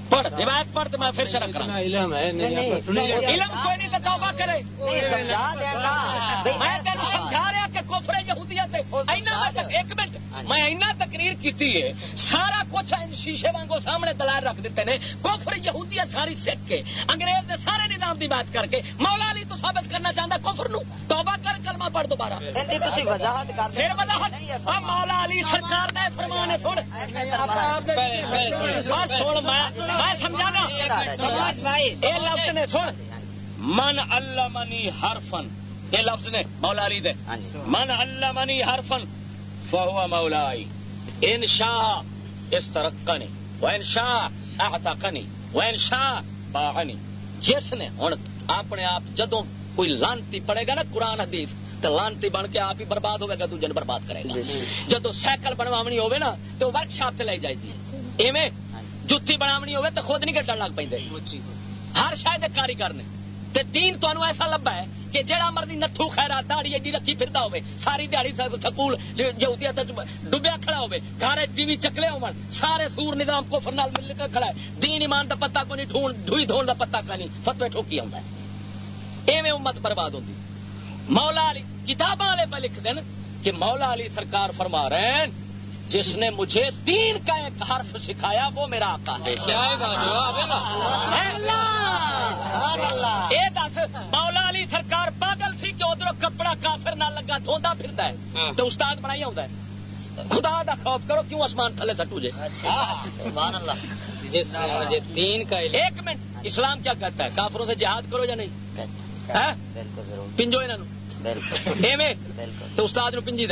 پڑھ روایت پڑھ تو میں پھر شرح علم ہے علم کوئی نہیں تے توبہ کرے میں تینوں سمجھا رہا کہ کفر یہودیت ایک منٹ میں اینا تقریر کیتی ہے سارا کچھ شیشے وانگو سامنے دلائل رکھ دیتے نے کفر یہودیت ساری سکھ کے انگریز نے سارے نظام دی بات کر کے مولا علی تو ثابت کرنا چاہتا کفر نو توبہ کر کلمہ پڑھ دوبارہ وضاحت کر دے پھر وضاحت مولا علی سرکار فرمان ہے سن سن میں میں سمجھانا یہ لفظ نے سن۔ من علمنی حرفن یہ لفظ نے مولا علی دے۔ ہاں جی۔ من علمنی حرفن فهو مولائی۔ ان شاء استرقنی وان شاء اعتقنی وان شاء باعنی۔ جس نے ہن اپنے آپ جدوں کوئی لانتی پڑے گا نا قرآن حدیث تو لانتی بن کے آپ ہی برباد ہوئے گا دوجے برباد کرے گا۔ جدو سائیکل بنوانی ہوئے نا تو ورک شاپ تے لے جائے گی۔ ایویں جتی بناونی ہوئے تو خود نہیں کٹن لگ پہ ہر شاید ایک کاریگر نے۔ تے دین تو ایسا لبا ہے کہ جڑا مرضی نتھو خیرات داڑھی ایڈی رکھی پھردا ہوے ساری دیہڑی سکول یہودیت ڈبیا کھڑا ہوے گھر ٹی وی چکلے ہون، سارے سور نظام کفر نال مل کے کھڑا ہے۔ دین ایمان دا پتہ کو نہیں ڈھون ڈھوئی دھون دا پتہ کا نہیں فتوی ٹھوکی ہوندا ہے۔ ایویں امت برباد ہوندی۔ مولا علی کتاباں والے پہ لکھ دین کہ مولا علی سرکار فرما رہے ہیں جس نے مجھے دین کا ایک حرف سکھایا وہ میرا آقا ہے۔ اے دس مولا علی سرکار پاگل سی کہ ادھر کپڑا کافر نہ لگا دھوندا پھردا ہے۔ تو استاد بنائی ہوندا ہے۔ خدا دا خوف کرو کیوں آسمان تھلے سٹو جے؟ جس نے مجھے دین کا ایک منٹ اسلام کیا کہتا ہے؟ کافروں سے جہاد کرو یا نہیں؟ ہاں؟ بالکل پنجو انہاں تو استاد نو پنجی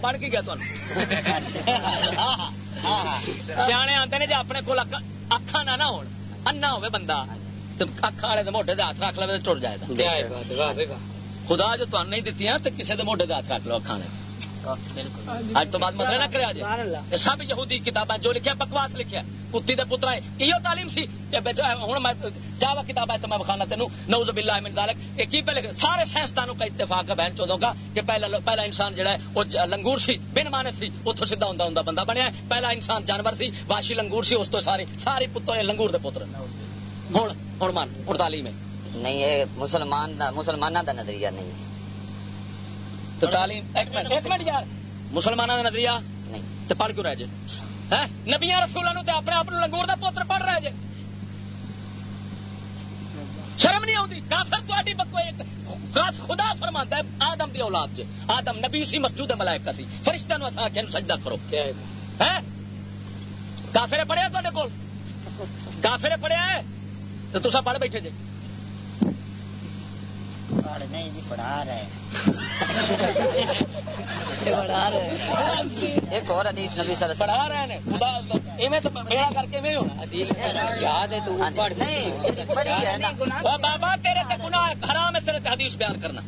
پڑھ کے گیا سیانے آتے نے جی اپنے کول اکھاں نہ نہ ہون انا ہوے بندہ تے اکھاں والے دے موٹے دے ہاتھ رکھ لے ٹر جائے خدا جو تہن نہیں دتیاں تے کسے دے موٹے دے ہاتھ رکھ لو اکھاں نے اج تو بعد مسئلہ نہ جی یہ سب یہودی کتاباں جو لکھیا بکواس لکھیا کتی دے پترا ہے۔ ایو تعلیم سی۔ ہن میں جاوا کتاب ہے تو میں بخانا تینو نعوذ باللہ من ذالک۔ یہ کی پہلے سارے سائنسدانوں کا اتفاق ہے بہن چودوں کا کہ پہلا پہلا انسان جڑا ہے وہ لنگور سی بن مانے سی اتوں سیدھا ہوندا ہوندا بندہ بنیا ہے۔ پہلا انسان جانور سی واشی لنگور سی اس تو سارے سارے پتر لنگور دے پتر۔ ہن ہن مان ہن تعلیم ہے۔ نہیں یہ مسلمان دا مسلمانہ دا نظریہ نہیں ہے۔ تو تعلیم ایک منٹ ایک منٹ یار۔ مسلمانوں کا نظریہ؟ تے پڑھ کیوں رہ جے؟ ہیں؟ نبیاں رسولوں تے اپنے آپ لنگور دا پوتر پڑھ رہے جے۔ شرم نہیں آتی کافر تاری بکوے خدا فرماندا ہے آدم دی اولاد جے۔ آدم نبی سی مسجود ملائکہ سی۔ فرشتہ نو اساں کہ سجدہ کرو۔ کافر پڑھیا کول؟ کافر پڑھیا ہے؟ تو تسا پڑھ بیٹھے جے۔ پڑھ نہیں جی پڑھا رہے (laughs) ایک اور حدیث نبی صلی اللہ پڑھا رہے ہیں۔ خدا ایویں تو بیڑا کر کے ایویں ہونا یاد ہے تو علیہ پڑھ وسلم نہیں بڑی ہے نا۔ او بابا تیرے تے گناہ حرام ہے تیرے تے حدیث بیان کرنا۔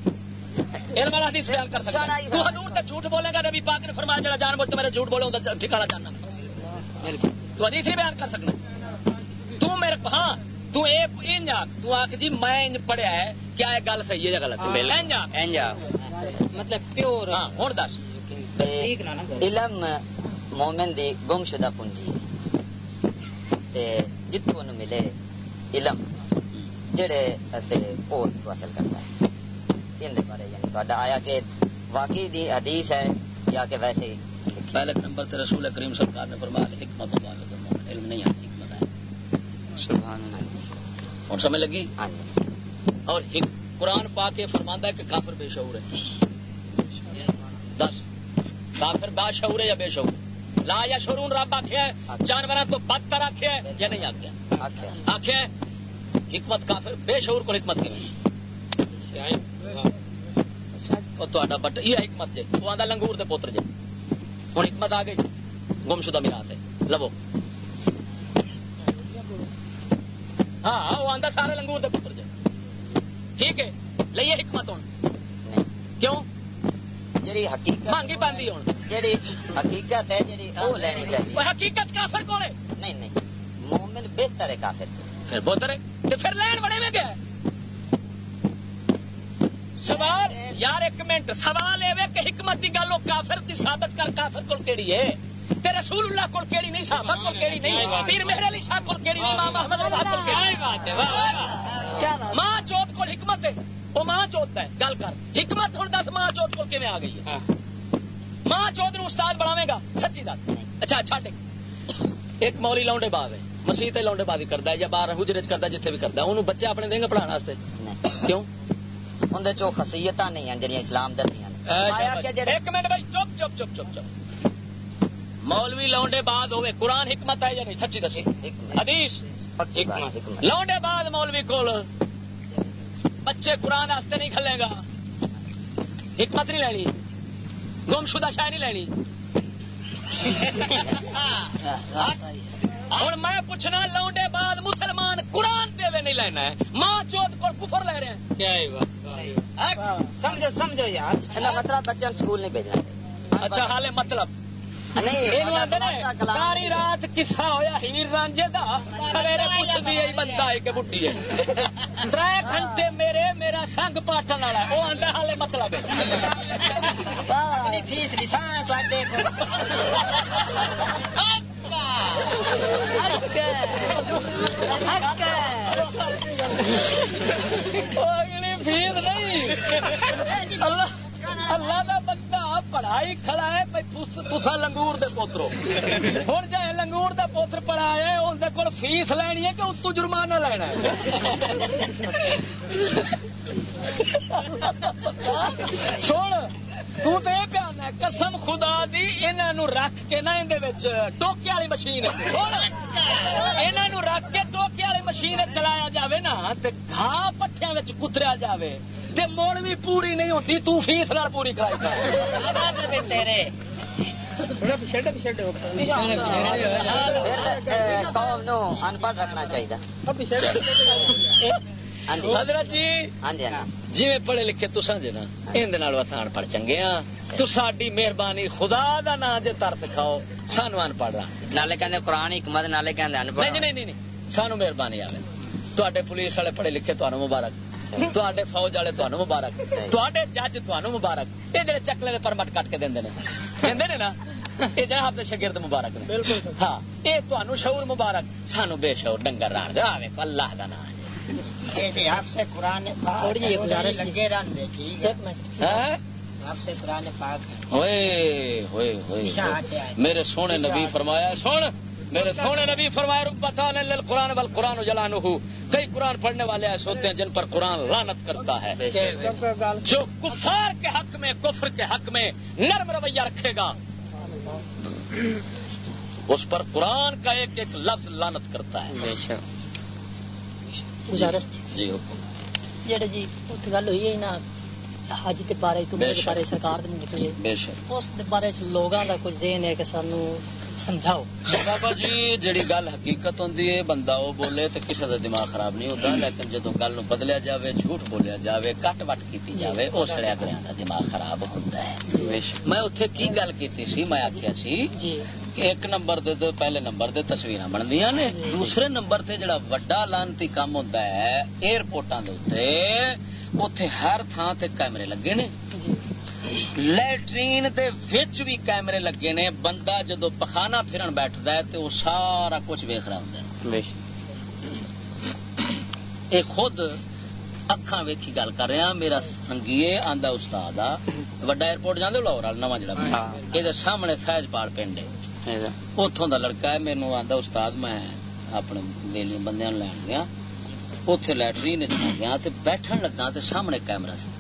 علم والا حدیث بیان کر سکتا ہے۔ تو حضور تے جھوٹ بولے گا نبی پاک نے فرمایا جڑا جان بوجھ کے میرے جھوٹ بولے اوندا ٹھکانہ جاننا۔ تو حدیث ہی بیان کر سکنا۔ تو میرے ہاں تو اے تو آکھ جی میں انج پڑھیا ہے کیا یہ گل صحیح ہے یا غلط ہے؟ انجا مطلب پیور۔ ہاں ہن دس۔ علم مومن دی گم شدہ پونجی۔ تے انہوں ملے علم جڑے تے اور تو حاصل کرتا ہے۔ ان دے بارے یعنی تہاڈا آیا کہ واقعی دی حدیث ہے یا کہ ویسے ہی پہلے نمبر تے رسول کریم سرکار نے فرمایا حکمت علم نہیں ہے۔ سبحان اللہ۔ ہن سمجھ لگی ہاں جی۔ اور قرآن پاک یہ فرماندا ہے کہ کافر بے شعور ہے دس۔ کافر با شعور ہے یا بے شعور؟ لا یا شعورون رب آخیا ہے جانوراں تو بدتر آخیا ہے یا نہیں آخیا آخیا ہے۔ حکمت کافر بے شعور کو حکمت کی بٹ یہ حکمت جے وہ آندا لنگور دے پوتر جے۔ ہن حکمت آ گئی گم شدہ میراث ہے۔ لبو۔ ہاں وہ سارے لنگور دے پتر جے ٹھیک ہے لئیے حکمت ہوں کیوں؟ حقیقت مانگی باندھی ہوں جڑی حقیقت ہے جڑی وہ لینی چاہیے۔ وہ حقیقت کافر کون ہے؟ نہیں نہیں۔ مومن بہتر ہے کافر تو۔ پھر بہتر ہے۔ تو پھر لین بڑے میں گیا ہے؟ سوال یار ایک منٹ۔ سوال یہ کہ حکمت کی گل وہ کافر کی ثابت کر کافر کو کیڑی ہے؟ تے رسول اللہ کو کیڑی نہیں صحابہ کو کیڑی نہیں پیر مہر علی شاہ کو کیڑی نہیں امام احمد رضا کو کیڑی نہیں۔ ماں چوت کو حکمت ہے وہ ماں چوت ہے گل کر۔ حکمت ہوں دس ماں چوت کو کیویں آ گئی ہے؟ ماں چوت نو استاد بناوے گا سچی دس۔ اچھا چھڈ ایک۔ مولی لاؤنڈے بعد ہے مسیح بعد ہی کردا ہے یا باہر حجرے ہے جتھے بھی کردا ہے۔ اونوں بچے اپنے دیں گے پڑھانا واسطے۔ کیوں؟ اندر چو خصیتاں نہیں ہیں جڑیاں اسلام دسیاں ایک منٹ بھائی چپ چپ چپ چپ چپ۔ مولوی لاؤنڈے بعد ہوئے قرآن حکمت ہے یا نہیں؟ سچی دسی؟ حدیث؟ لاؤنڈے بعد مولوی کول بچے قرآن واسطے نہیں کھلے گا. حکمت نہیں لینی. گم شدہ شاہ نہیں لینی. (laughs) ہوں میں پوچھنا لاؤنڈے بعد مسلمان قرآن دے نہیں لینا ہے؟ ماں چوت کو کفر لے رہے ہیں. کیا ہے بات. سمجھو سمجھو یار. اللہ مطلب بچوں کو سکول نہیں بھیجنا اچھا حال مطلب. ساری رات قصہ ہویا ہیر رانجے دا سویرے پوچھدی ہے بندہ ہے۔ کہ بڈھی ہے۔ ترے گھنٹے میرے میرا سنگ پاٹن والا وہ آندا حالے مطلب اگلی فیس نہیں۔ اللہ اللہ دا بندہ پڑھائی کھڑا ہے، بھائی تسا لنگور دے پوترو۔ ہوں جائے لنگور دا پوتر پڑھایا ہے، اون کول فیس لینی ہے کہ اتو جرمانہ لینا ہے؟ سن۔ تو تے یہ پیان ہے قسم خدا دی انہاں نو رکھ کے نا اندے وچ ٹوکے والی مشین انہاں نو رکھ کے ٹوکے والی مشین چلایا جاوے نا تے پٹھیاں وچ کتریا جاوے۔ تے موڑ بھی پوری نہیں ہوندی تو فیس نال پوری کرائی کر۔ تیرے پھر قوم نو ان پڑھ رکھنا چاہیے حضرت جی جی جی پڑھے لکھے تساں جے نا اندے نال وسان پڑھ چنگے ہاں تو ساڈی مہربانی خدا دا نام جے تر سکھاؤ سانو ان پڑھ رہا نالے کہندے قرآن حکمت نالے کہندے ان نہیں نہیں نہیں نہیں سانو مہربانی آوے تے پولیس والے پڑھے لکھے تمہیں مبارک تے فوج والے تمہیں مبارک تے جج تمہیں مبارک یہ جڑے چکلے دے پرمٹ کٹ کے دے دے نا یہ جناب دے شگرد مبارک نے ہاں یہ تمہیں شعور مبارک سانو بے شعور ڈنگر ران دے آوے اللہ دا نام آپ سے قرآن پاک گزارش کی- لگے رن دے ٹھیک ہے؟ ہے آپ سے قرآن پاک ہے۔ ہوئے ہوئے ہوئے پیچھے ہٹے آئے۔ میرے سونے نبی فرمایا سن میرے سونے نبی فرمایا ربتان للقرآن والقرآن جلانہ کئی قرآن پڑھنے والے ایسے ہوتے ہیں جن پر قرآن لانت کرتا ہے۔ جو کفار کے حق میں کفر کے حق میں نرم رویہ رکھے گا اس پر قرآن کا ایک ایک لفظ لانت کرتا ہے۔ گزارش جی جڑے جی اتنے گل ہوئی ہے نا حج کے بارے تو۔ بارے سرکار نکلی بے شک۔ اس دے بارے چ لوگاں دا کچھ ذہن ہے کہ سانو سمجھاؤ۔ بابا جی جڑی گل حقیقت ہوندی ہے بندہ وہ بولے تو کسی کا دماغ خراب نہیں ہوتا لیکن جدو گل نو بدلیا جاوے جھوٹ بولیا جاوے کٹ وٹ کیتی جاوے اس لیے اگلے دا دماغ خراب ہوتا ہے۔ میں اتنے کی گل کیتی سی؟ میں آخیا سی جی۔ کہ ایک نمبر دے تو پہلے نمبر دے تصویراں بندیاں نے دوسرے نمبر تے جڑا وڈا لانتی کام ہوتا ہے ایئرپورٹاں دے اوتے اوتھے ہر تھان تے کیمرے لگے نے۔ جی لیٹرین دے وچ بھی کیمرے لگے نے بندہ جدو پخانا پھرن بیٹھدا ہے تے وہ سارا کچھ ویکھ رہا ہوندا ہے اے خود اکھاں ویکھی گل کر رہا میرا سنگیے آندا استاد آ وڈا ایئرپورٹ جاندے ہو لاہور والا نواں جڑا پنڈ یہ سامنے فیض پال پنڈ ہے اتوں دا لڑکا ہے مینو آندا استاد میں اپنے بیلی بندیاں لین گیا اوتھے لیٹرین چ گیا تے بیٹھن لگا تے سامنے کیمرہ سی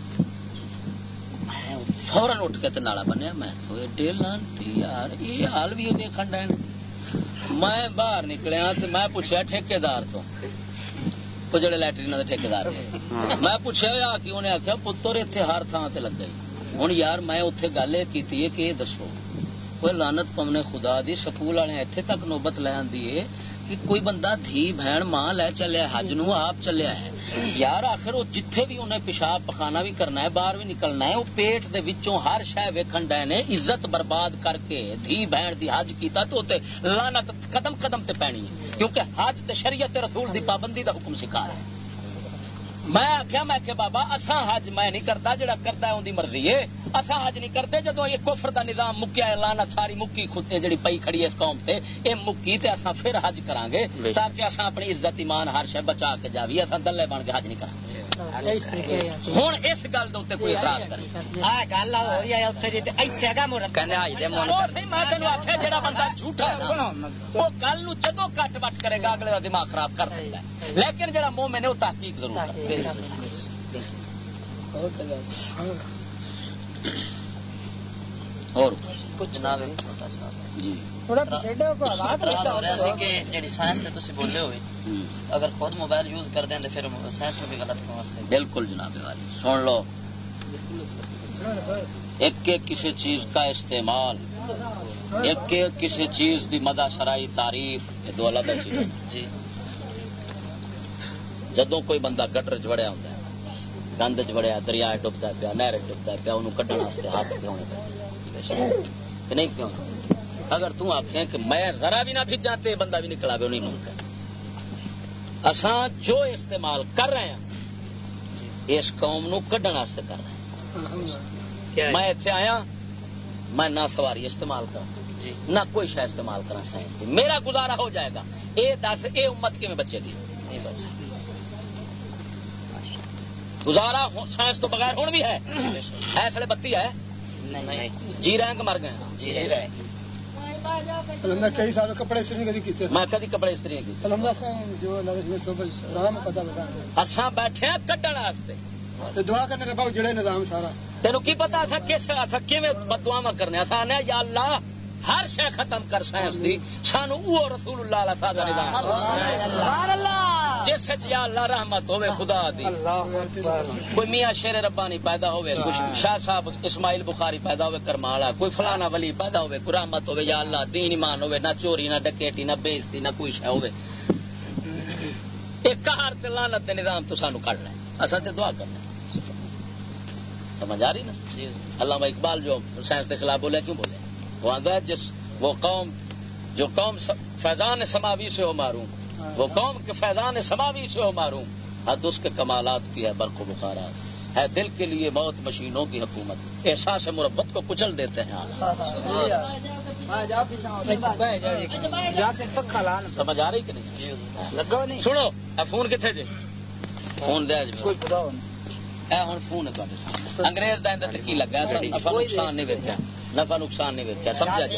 فورن اٹھ کے نالا بنیا میں کہ یار یہ حال بھی دیکھن ڈے میں باہر نکلیا میں پوچھیا ٹھیکیدار تو وہ جڑے لیٹرین دے ٹھیکیدار میں کے انہیں آخیا پتر اتنے ہر تھان تے لگ گئی ہوں یار میں اتنے گل یہ کی کہ دسو کوئی لانت پمنے خدا دی سکول والے اتنے تک نوبت لے ہے کہ کوئی بندہ تھی بہن، ماں لے چلیا حج نو آپ چلیا ہے۔ یار آخر وہ جتھے بھی انہیں پیشاب پخانا بھی کرنا ہے، باہر بھی نکلنا ہے، وہ پیٹ دے وچوں ہر شہ ویکھن ڈے نے عزت برباد کر کے دھی، بہن دی حج کیتا تو تے لعنت قدم قدم تے پینی ہے۔ کیونکہ حج تے شریعت رسول دی پابندی دا حکم سکھا ہے۔ میں آخیا میں کہ بابا اساں حج میں نہیں کرتا جڑا کرتا ہے اندی مرضی ہے۔ اساں حج نہیں کرتے جدو یہ کفر دا نظام مکیا ہے لعنت ساری مکی خود جڑی پئی کھڑی ہے اس قوم تے اے مکی تے اساں پھر حج کران گے تاکہ اساں اپنی عزت ایمان ہر شے بچا کے جاوی اساں دلے بن کے حج نہیں کران اس طریقے ہوں اس گل دے اوتے کوئی اعتراض کرے۔ اتنے گا میں جڑا بندہ جھوٹا وہ گل جدو کٹ کرے اگلے دا دماغ خراب کر سکتا ہے۔ لیکن جڑا مومن ہے وہ تحقیق ضرور اور جی۔ سائنس نے تھی بولے ہوئے ہم، اگر خود موبائل یوز کر دیں پھر سائنس میں بھی غلط کیوں واسطے بالکل جناب والی سن لو ایک ایک کسی چیز کا استعمال ایک ایک کسی چیز دی مدہ شرائی تعریف یہ دو الگ چیز جی جدو کوئی بندہ گٹر چ وڑیا ہوں گند چ وڑیا دریا ڈبدا پیا نہر ڈبدا پیا انہوں واسطے ہاتھ کیوں کہ نہیں کیوں اگر تم آخیں کہ میں ذرا بھی نہ بھیجا تے بندہ بھی نکلا بھی نہیں ممکن اساں جو استعمال کر رہے ہیں اس قوم نو کڈن واسطے کر رہے ہیں۔ میں اتنے آیا میں نہ سواری استعمال جی نہ کوئی شہ استعمال کرا سائنس کی میرا گزارا ہو جائے گا۔ اے دس اے امت کی میں بچے گی گزارا سائنس تو بغیر ہوں بھی ہے۔ ایسے بتی ہے۔ جی رہے ہیں کہ مر گئے؟ جی رہے میں کئی سال کپڑے استری کدی کیتے میں کدی کپڑے استری کی اللہ سے جو اللہ کے صبح رام پتا بتا اساں بیٹھے ہیں کڈن واسطے۔ تے دعا کرنے ربا جڑے نظام سارا۔ تینو کی پتا کس کیویں کرنے یا اللہ ہر شے ختم کر سائنس دی۔ سانو او رسول اللہ علیہ سادہ نظام۔ جس وچ یا اللہ رحمت ہوے خدا دی۔ کوئی میاں شیر ربانی پیدا کوئی شاہ صاحب اسماعیل بخاری پیدا ہوئے کرمالا کوئی فلانا ولی پیدا ہوئے کوئی رحمت ہوئے یا اللہ دین ایمان ہوئے نہ چوری نہ ڈکیٹی نہ بےزتی نہ کوئی شے ہوئے ایک قہر تے لعنت دے نظام تو سانو کڈنا ہے۔ اساں تے دعا کرنا سمجھ آ رہی نا؟ جی۔ علامہ اقبال جو سائنس کے خلاف بولے کیوں بولے؟ وہ ہے جس وہ قوم جو قوم فیضان سماوی سے ہو معروم. وہ قوم کے فیضان سماوی سے ہو معروم. حد اس کے کمالات کی ہے برق و بخارات ہے دل کے لیے موت مشینوں کی حکومت. احساس مربت کو کچل دیتے ہیں سمجھ آ رہی کہ نہیں؟ لگا نہیں. سنو اے فون کتنے جی فون دیا جی اے ہن فون ہے انگریز تے کی لگا نفع نقصان نہیں ویکھیا. نفع نقصان نہیں ویکھیا سمجھا جی؟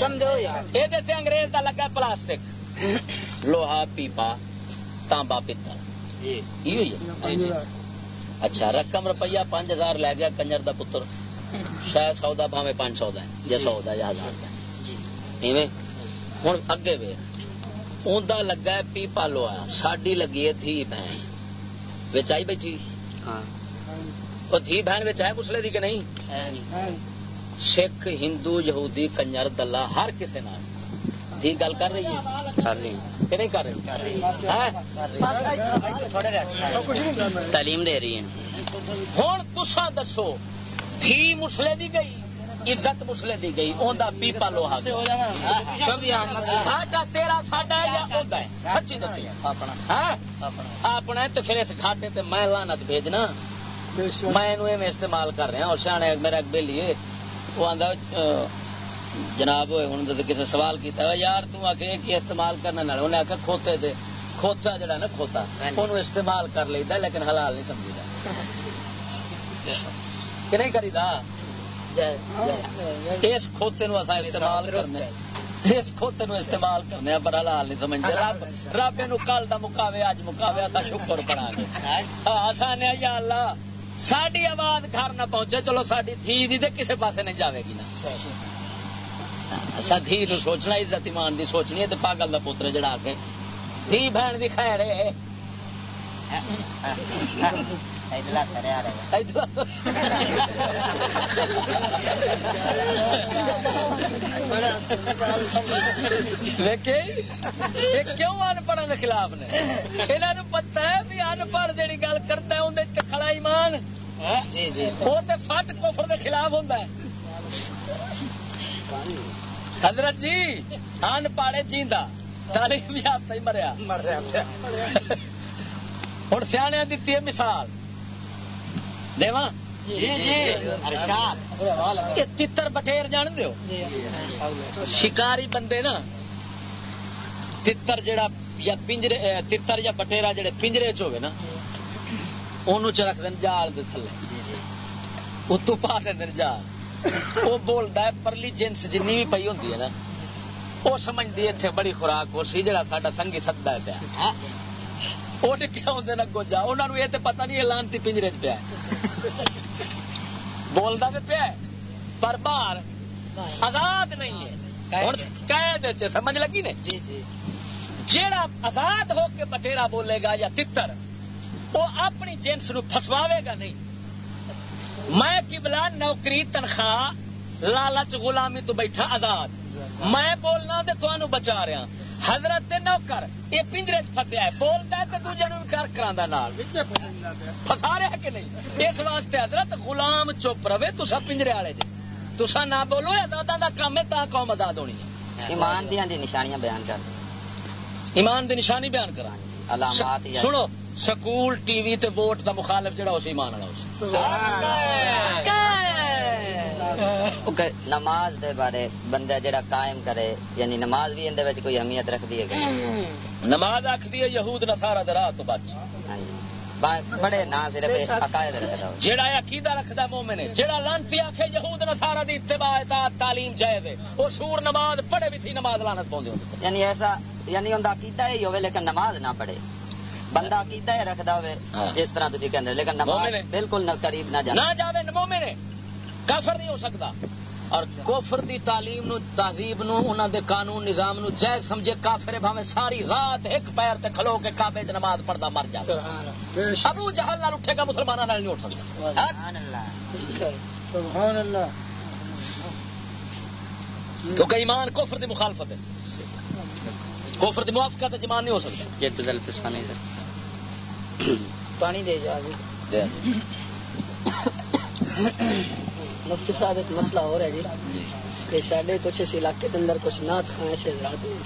یہ تے انگریز دا لگا پلاسٹک۔ لوہا پیپا تانبا پتل ہوئی ہے؟ اچھا رقم روپیہ پانچ ہزار لے گیا کنجر دا پتر۔ شاید سودا بھاوے پانچ سو یا سو یا ہزار دا ایویں؟ ہوں اگے وے اوندا لگا ہے پی پالو آیا ساڈی لگی ہے تھی بہن۔ وچ آئی بیٹھی؟ ہاں۔ وہ تھی بہن وچ ہے مسلے دی کہ نہیں۔ سکھ ہندو یہودی کنجر دلہ ہر نال۔ تھی گل کر رہی ہے؟ کر رہی کہ نہیں کر رہی؟ ہے۔ تعلیم دے رہی ہیں۔ ہوں تسا دسو تھی مسلے دی گئی عزت مسلے دی گئی اوندا پیپا لوہا ساڈا تیرا ساڈا ہے یا اوندا ہے؟ سچی دسی ہاں؟ اپنا ہے تے پھر اس گھاٹے تے میں لعنت بھیجنا۔ میں اینو ایویں استعمال کر رہا اور سیانے میرا ایک بیلی ہے وہ جناب کسے سوال کیتا ہے یار کی استعمال کرنے نال انہیں کھوتے دے کھوتا جڑا نا کھوتا اونوں استعمال کر لیدا لیکن حلال نہیں سمجھدا کہ نہیں کریدا؟ اس کھوتے نو استعمال کرنے اس کھوتے نو استعمال کرنے پر حلال نہیں سمجھتے رب رب نو کل دا مکاوے اج مکاوے اسا شکر پڑا گے۔ ہاں۔ اسا نے یا اللہ ساری آواز گھر نہ پہنچے، چلو ساری دھی دی تے کسے پاسے نہیں جاوے گی نا۔ اسا دھی نو سوچنا، عزت ایمان دی سوچنی ہے تے پاگل دا پتر جڑا کے۔ دھی بہن دی خیر ہے۔ کیوں ان پڑھوں کے خلاف نے انہوں پتا ہے بھی ان پڑھ جی گل کرتا ہے اندر کھڑا ایمان وہ تے فٹ کفر دے خلاف ہوتا ہے حضرت جی ان پاڑے جیندا تعلیم یافتہ ہی مریا ہوں۔ سیاح دیتی ہے مثال دیواں? یہ تتر بٹیر جان دیو۔ شکاری بندے نا تتر جڑا یا پنجرے تتر یا بٹیرا جڑے پنجرے چ ہوگے نا اونوں چ رکھ دین جال دے تھلے۔ اتو پا دین جال۔ وہ بولدا ہے پرلی جنس جنی بھی پئی ہے نا وہ سمجھدی اتنے بڑی خوراک ہو سی جڑا ساڈا سنگی سدا ہے پیا۔ وہ ڈکیا ہوں اگو جا انہوں نے یہ تو پتا نہیں لانتی پنجرے چ پیا بولتا تو پیا پر باہر آزاد نہیں ہے قید سمجھ لگی نے جی جی جیڑا آزاد ہو کے بٹیرا بولے گا یا تتر وہ اپنی جنس نو فسواوے گا نہیں میں کبلا نوکری تنخواہ لالچ غلامی تو بیٹھا آزاد میں بولنا تھانوں بچا رہا حضرت نوکر یہ پنجرے فسیا ہے بولتا ہے تے دوجے نو کر کراندا نال۔ فسا رہا کہ نہیں؟ اس واسطے حضرت غلام چپ رہے تسا پنجرے والے جی تسا نہ بولو آزاداں دا کام ہے تا قوم آزاد ہونی ایمان دیاں دی نشانیاں بیان کر۔ ایمان دی نشانی بیان کرا سنو سکول ٹی وی تے ووٹ دا مخالف جڑا اس ایمان والا اس نماز دے بارے بندہ جڑا قائم کرے یعنی نماز بھی اندے وچ کوئی اہمیت رکھ دی ہے؟ نماز آخری ہے یہود نصارا دے راہ تو بچ۔ ہاں جی۔ بڑے نہ صرف عقائد جیڑا یہ عقیدہ رکھدا مومن ہے جیڑا لانتی آکھے یہود نصارا دی اتباع اطاعت تعلیم جائز ہے او سور نماز پڑھے بھی تھی نماز لعنت پوندے یعنی ایسا یعنی اوندا عقیدہ ہی ہوے لیکن نماز نہ پڑھے۔ بندہ عقیدہ ہی رکھدا ہوے ہاں۔ جس طرح تسی کہندے لیکن نماز ہے۔ بالکل نہ قریب نہ جانا نہ جاوے مومن ہے۔ کافر نہیں ہو سکتا۔ اور کفر دی تعلیم نو تہذیب نو انہاں دے قانون نظام نو جائز سمجھے کافر بھاویں ساری رات ایک پیر تے کھلو کے کعبے چ نماز پڑھدا مر جائے ابو جہل نال اٹھے گا مسلماناں نال نہیں اٹھ سکتا۔ سبحان اللہ۔ سبحان اللہ۔ کیونکہ ایمان کفر دی مخالفت ہے۔ کفر دی موافقت ہے ایمان نہیں ہو سکتا۔ یہ تو دل پسانی سر پانی دے جا۔ مفتی صاحب، ایک مسئلہ ہو رہا ہے جی۔ کہ سڈے کچھ اس علاقے کے اندر کچھ نات خان ایسے حضرات ہیں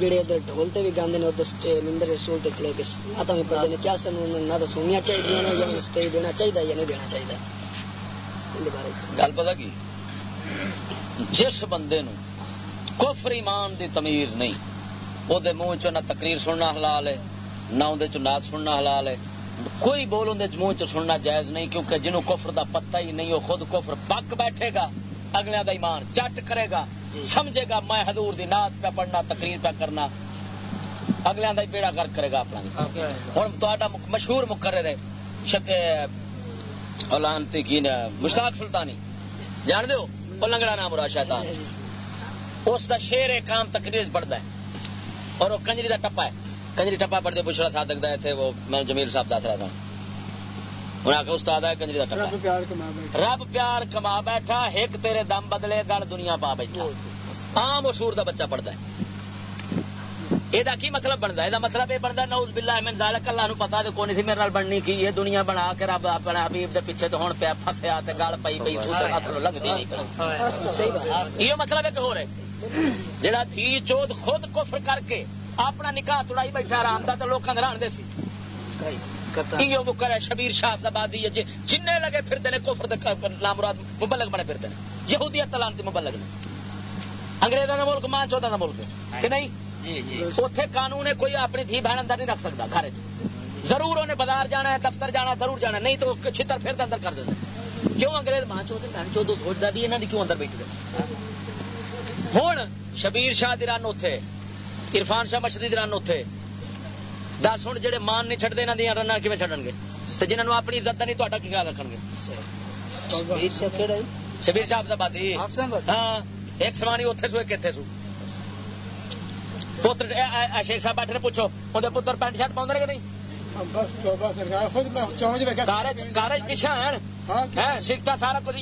جڑے ادھر ڈھول تے بھی گاندے نے، ادھر سٹے ممبر رسول تے کھلو کے نعتاں میں پڑھتے ہیں کیا سنوں نہ تو سنیا چاہیے نے یا سٹے دینا چاہیے یا نہیں دینا چاہیے ان دے بارے گل پتا کی؟ جس بندے نو کفر ایمان دی تمیز نہیں وہ منہ چ نہ تقریر سننا حلال ہے، نہ اندر چ نات سننا حلال ہے کوئی بول اندر منہ چ سننا جائز نہیں کیونکہ جنہوں کفر دا پتہ ہی نہیں وہ خود کفر پک بیٹھے گا اگلے دا ایمان چٹ کرے گا سمجھے گا میں حضور دی نات پہ پڑھنا تقریر پہ کرنا اگلے کا بیڑا گرک کرے گا اپنا۔ ہوں تا مشہور مقرر ہے کی مشتاق سلطانی۔ جان دو وہ لنگڑا نام رہا شیطان۔ اس دا شیر کام تقریر پڑھتا ہے اور وہ کنجری دا ٹپا ہے۔ کنجری ٹپا پڑھتے بشرا صادق دا تھے وہ میں جمیل صاحب دس رہا تھا۔ انہیں آخر استاد ہے کنجری دا ٹپا۔ رب پیار کما بیٹھا۔ ایک تیرے دم بدلے گل دنیا پا بیٹھا۔ عام اصور دا بچہ پڑھتا ہے۔ یہ کی مطلب بنتا ہے؟ مطلب یہ بنتا نوز بلا من ذالک اللہ نو پتا تو کون سی میرے نال بننی کی یہ دنیا بنا کے رب اپنے حبیب دے پیچھے تو ہوں پیا فسیا گل پئی پئی اصل لگتی نہیں۔ یہ مطلب ایک ہو رہے جڑا دھی چود خود کفر کر کے اپنا نکاح تڑائی بیٹھا آرام دا تو لوگ ران دے سی۔ ہے شبیر شاہ آبادی ہے جن لگے پھرتے ہیں کفر نامراد مبلک بنے پھرتے ہیں یہودیت تلانتی مبلک نے۔ انگریزوں کا ملک ماں چودہ کا ملک کہ نہیں؟ جی، جی۔ اتے قانون کوئی اپنی دھی بہن اندر نہیں رکھ سکتا گھر ضرور انہیں بازار جانا ہے دفتر جانا ضرور جانا نہیں تو چھتر پھر اندر کر دیتے کیوں انگریز؟ ماں چودہ بہن چودہ سوچتا بھی یہاں کیوں اندر بیٹھ گئے ہوں شبیر شاہ دران اتے عرفان شاہ مشدی دران اتے دس ہوں جہے مان نہیں چڑھتے یہاں دیا رن کیون چڑھن گے تو جنہوں اپنی عزت نہیں تا کی خیال رکھ گے شبیر آبادی ہاں ایک سوانی اتنے سو ایک اتنے سو؟ پتر شیخ صاحب بیٹھے پوچھو اندر پتر پینٹ شرٹ پاؤں کہ نہیں؟ سارا کچھ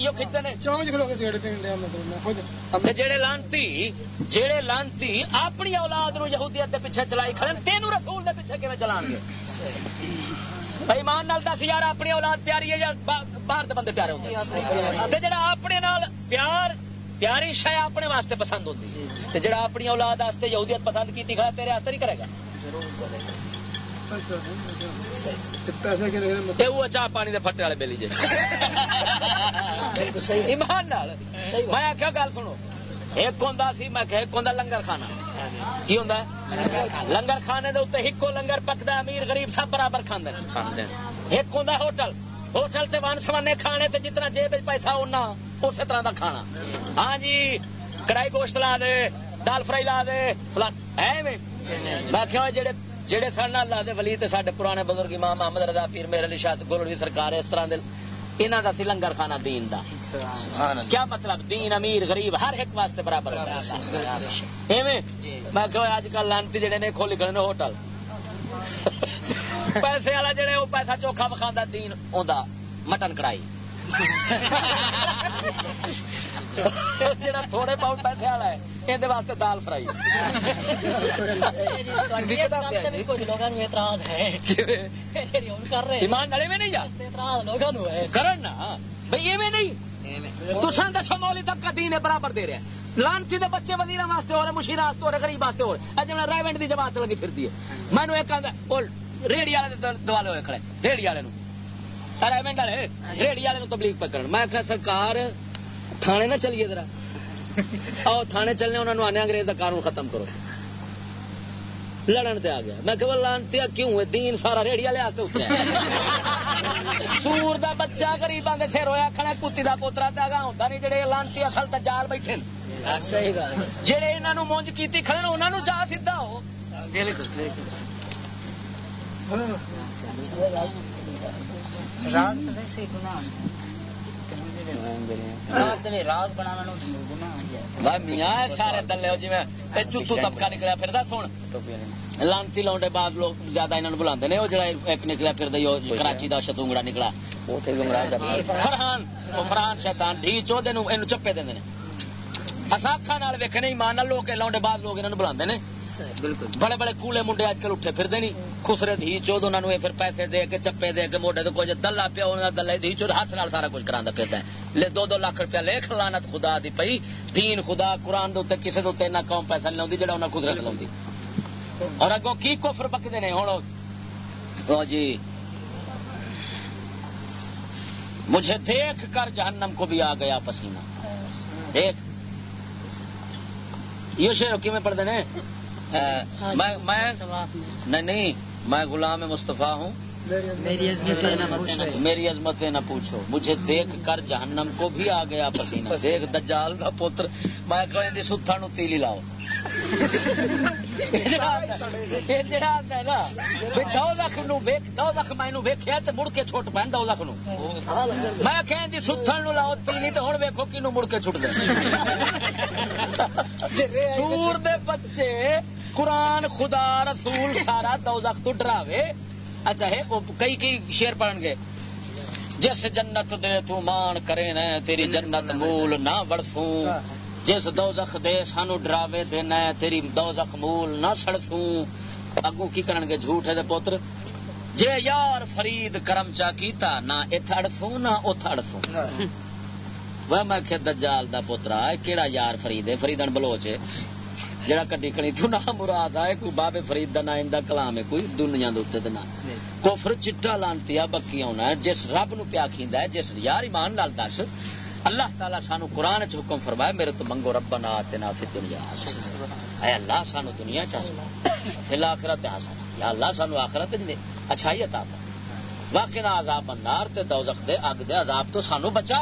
جہے لانتی جہے لانتی اپنی اولاد نو یہودیت پیچھے چلائی کھڑے تینوں رسول دے پیچھے کیون چلان گے؟ بھائی مان نال دس یار اپنی اولاد پیاری ہے یا باہر بندے پیارے ہوتے جہاں اپنے پیار پیاری شہ اپنے واسطے پسند ہوتی جڑا اپنی اولاد واسطے یہودیت پسند کی کھڑا تیرے واسطے نہیں کرے گا؟ چاہ پانی دے پھٹے والے بےلی جی ایمان میں آخیا گل سنو ایک ہوں سی میں ایک ہوں لنگر کھانا کی ہوں لنگر کھانے دے لنگر پکتا امیر غریب سب برابر ایک ہوٹل ہوٹل ون کھانے تے جتنا جیب پیسہ اسی طرح کا کھانا ہاں جی کڑائی گوشت لا دے دال فرائی لا دے میں جڑے جڑے سن اللہ دے ولی تے ساڈے پرانے بزرگ امام محمد رضا پیر میرے علی شاہ علی سرکار اس طرح دے انہاں دا سی لنگر کھانا دین دا۔ کیا مطلب؟ دین امیر غریب ہر ایک واسطے برابر ایویں؟ میں کہ اج کل لانتی جڑے نے کھولی کھڑے نے ہوٹل۔ پیسے والا جڑے او پیسہ چوکھا بکھاندا دین اوندا مٹن کڑائی جڑا تھوڑے پاؤنڈ پیسے والا ہے یہ واسطے دال فرائی ایمان والے میں نہیں جا کرن بھائی ایویں نہیں تسان دسو مولی تک کا دین برابر دے رہا ہے لانسی دے بچے وزیر واسطے ہو رہے مشیر واسطے ہو رہے غریب واسطے ہو رہے کی جماعت لگی پھر ہے میں ایک ریڑی والے دوالے ہوئے کھڑے ریڑی والے ریڑی والے تبلیغ پکڑ میں سرکار تھانے نہ چلیے ذرا۔ آؤ تھانے چلنے انہوں نے آنے انگریز کا قانون ختم کرو۔ لڑن تے آ گیا۔ میں کہ لانتی کیوں؟ ہے دین سارا ریڑی والے اتنے سور دا بچہ غریب آدھے سر ہویا کھڑا کتی دا پوترا تے آگا ہوتا نہیں جڑے لانتی اصل تے جال بیٹھے جڑے انہوں مونج کیتی کھڑے انہوں نے جا سیدھا ہو۔ سارے دلے جی چتو طبقہ نکلیا پھر سن لانتی لاؤنڈے بعد لوگ زیادہ انہوں بلا وہ جڑا ایک نکلیا پھر کراچی کا شتونگڑا نکلا فرحان فرحان شیطان ڈھی چودے چپے دے اصاخا ویکنے ایمان لوگ لاؤنڈے بعد لوگ انہوں بلا بڑے بڑے کولے منڈے اج کل اٹھے پھر نہیں خسرے دھی چود انہوں نے پھر پیسے دے کے چپے دے کے موڈے کچھ دلہ پیا انہوں دھی چود ہاتھ نال سارا کچھ کرا ہے۔ لے دو دو لاکھ روپیہ لے لانت خدا دی پئی۔ دین خدا قرآن دے کسی دے نہ قوم پیسہ نہیں لاؤں جہاں انہیں خسرت لاؤں اور اگو کی بکتے ہیں ہوں جی مجھے دیکھ کر جہنم کو بھی آ گیا پسینہ۔ دیکھ۔ یہ شیر کی میں پڑھتے ہیں؟ میں نہیں میں غلام مصطفیٰ ہوں۔ میری عظمت نہ پوچھو۔ مجھے دیکھ کر جہنم کو بھی آ گیا پسینہ۔ دیکھ دجال کا پتر میں ستھا نو تیلی لاؤ۔ مڑ کے چھٹ نو میں جی ستھن نو لاؤ مڑ کے چھٹ دے سور دے بچے قرآن خدا رسول سارا دو لکھ تو ڈراوے اچھا ہے کئی کئی شیر پڑھن گے جس جنت دے تو مان کرے نا تیری جنت مول نہ بڑسوں جس دوزخ دے سانو ڈراوے دینا ہے تیری دوزخ مول نہ سڑسوں اگوں کی کرن گے جھوٹ ہے دے پوتر؟ جے یار فرید کرم چا کیتا نہ ایتھا اڑسوں نہ اوتھا اڑسوں وہ میں کہ دجال دا پوترا کیڑا یار فرید ہے؟ فریدن بلوچ ہے۔ جڑا کڈی کھڑی تو نہ مراد ہے کوئی بابے فرید دا نہ ایندا کلام ہے کوئی دنیا دے اوتے تے نہ۔ کفر چٹا لانتی بکی آنا ہے جس رب نو پیا کھیندا ہے جس یار ایمان نال دس اللہ تعالی سانو قرآن چ حکم فرمایا میرے تو منگو ربنا آتنا فی دنیا اے اللہ سانو دنیا چ فی الاخرت حسن یا اللہ سانو آخرت دے اچھائی عطا کر واقعنا عذاب النار تے دوزخ دے اگ دے عذاب تو سانو بچا۔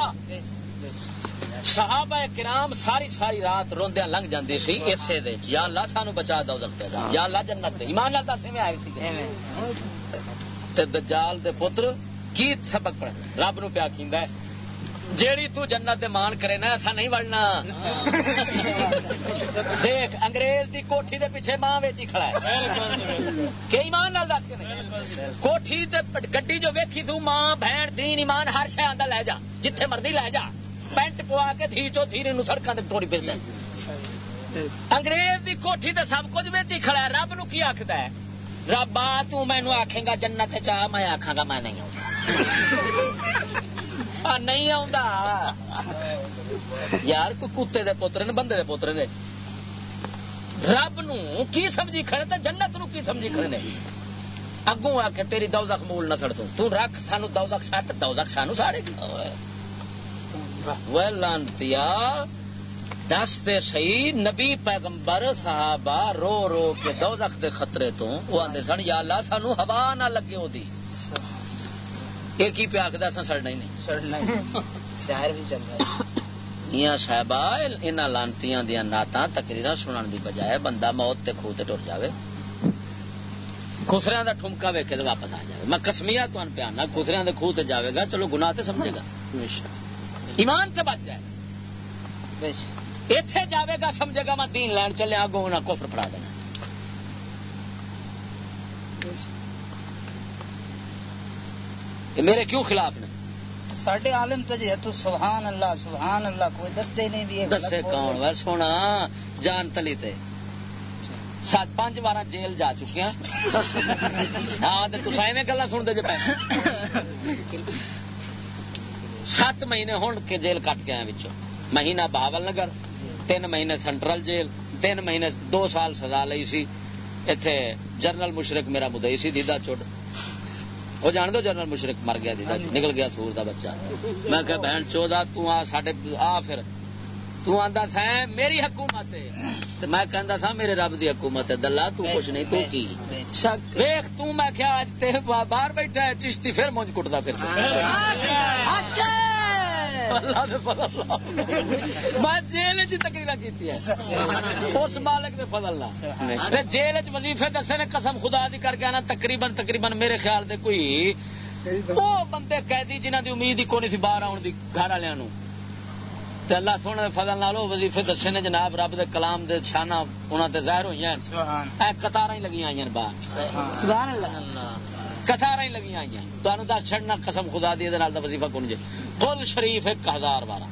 صحابہ کرام ساری ساری رات روندیا لنگ جاندی سی اسے دے یا اللہ سانو بچا دوزخ دے۔ یا اللہ جنت دے۔ ایمان اللہ دسے میں آئے سی تے دجال دے پتر کی سبق پڑھ رب نو پیا کیندا ہے۔ جیڑی تو جنت دے مان کرے نا، ایسا نہیں وڑنا۔ دیکھ، انگریز دی کوٹھی دے پیچھے ماں ویچی کھڑا ہے۔ کہ ایمان نال دس کے کوٹھی تے گڈی جو ویکھی تو ماں، بہن، دین، ایمان، ہر شے آندا لے جا۔ جتھے مرضی لے جا۔ پینٹ پوا کے دھی چو تھیری نو سڑکاں تے ٹوری پھردا انگریز دی کوٹھی تے سب کچھ ویچی کھڑا ہے۔ رب نو کی آکھدا ہے؟ رب آ تو مینو آکھے گا جنت چاہ میں آکھاں گا، میں نہیں نہیں یار کوئی کتے دے پوترے نے بندے دے پوترے نے رب نو کی سمجھی کھڑے تے جنت نو کی سمجھی کھڑے نے اگوں آ کے تیری دوزخ مول نہ سڑ تو رکھ سانو دوزخ سٹ دوزخ سانو ساڑے گی وہ لانتیا دس تے صحیح نبی پیغمبر صحابہ رو رو کے دوزخ دے خطرے تو وہ آندے سن یا اللہ سانو ہوا نہ لگے او دی ایک ہی پہ آخدا سن سڑنا ہی نہیں؟ سڑنا شاعر بھی چل رہا ہے۔ میاں صاحبہ انہاں لانتیاں دیاں نعتاں تقریراں سنن دی بجائے بندہ موت تے کھو تے ٹر جاوے۔ خسریاں دا ٹھمکا ویکھے تے واپس آ جاوے۔ میں قسمیہ تو ان پیانا خسریاں دے کھو تے جاوے گا چلو گناہ تے سمجھے گا۔ ایمان تے بچ جائے۔ ایتھے جاوے گا سمجھے گا میں دین لین چلے آگوں نہ کفر پڑا دینا۔ یہ میرے کیوں خلاف نے؟ ساڈے عالم تو جی تو سبحان اللہ سبحان اللہ کوئی دس دے نہیں بھی دسے کون؟ ور سونا جان تلی تے۔ سات پانچ بار جیل جا چکی ہیں ہاں تو گلا سات مہینے ہون کے جیل کٹ آئے مہینہ بہاول نگر تین مہینے سینٹرل جیل تین مہینے دو سال سزا لئی سی۔ اتے جنرل مشرق میرا مدئی سی دیدا چوٹ۔ وہ جان دو جنرل مشرق مر گیا دیدا نکل گیا سور دا بچہ۔ میں کہ بہن چودہ تو آ ساڈے آ پھر۔ تو آندا تھا میری حکومت ہے۔ تے میں کہندا تھا میرے رب دی حکومت ہے۔ دلہ تو کچھ نہیں تو کی؟ دیکھ تو میں کیا اج تے باہر بیٹھا ہے چشتی پھر مونج کٹدا پھر دے فضل نال میں جیل تقریر کیتی ہے۔ اس مالک دے فضل جیل وچ وظیفے دسے نے قسم خدا دی کر کے انا تقریباً تقریباً میرے خیال دے کوئی وہ بندے قیدی جنہاں دی امید ہی کوئی نہیں سی باہر آن دی گھر تے اللہ سونے دے فضل نال وظیفے دسے نے جناب رب دے کلام دے شانہ انہاں تے ظاہر ہوئی ہیں۔ اے قطاراں ہی لگیاں آئیاں باہر۔ سبحان اللہ۔ قطاراں ہی لگیاں آئیاں۔ تانوں دس چھڑنا قسم خدا دی دا وظیفہ کون جے؟ قل شریف ایک ہزار بارہ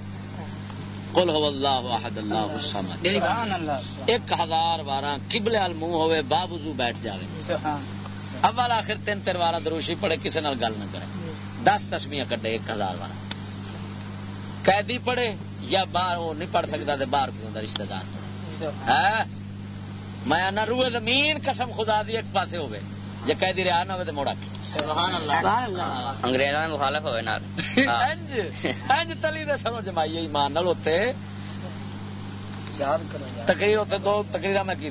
قل هو اللہ احد اللہ الصمد۔ ایک ہزار بارہ منہ ہوئے بیٹھ جاوے۔ اول آخر تین تین بارہ دروشی پڑھے کسی نال گل نہ کرے۔ دس تسمیاں کڈے ایک ہزار بارہ قیدی پڑھے یا باہر وہ نہیں پڑھ سکتا باہر ہوندا رشتہ دار ہے میں روح زمین قسم خدا دی ایک پاسے جے قیدی رہا نہ ہوے تے موڑا سبحان اللہ سبحان اللہ انگریزاں مخالف ہوئے نال انج انج تلی دے سمجھ مائی ایمان نال ہوتے تقریر اتنے دو تقریر میں کی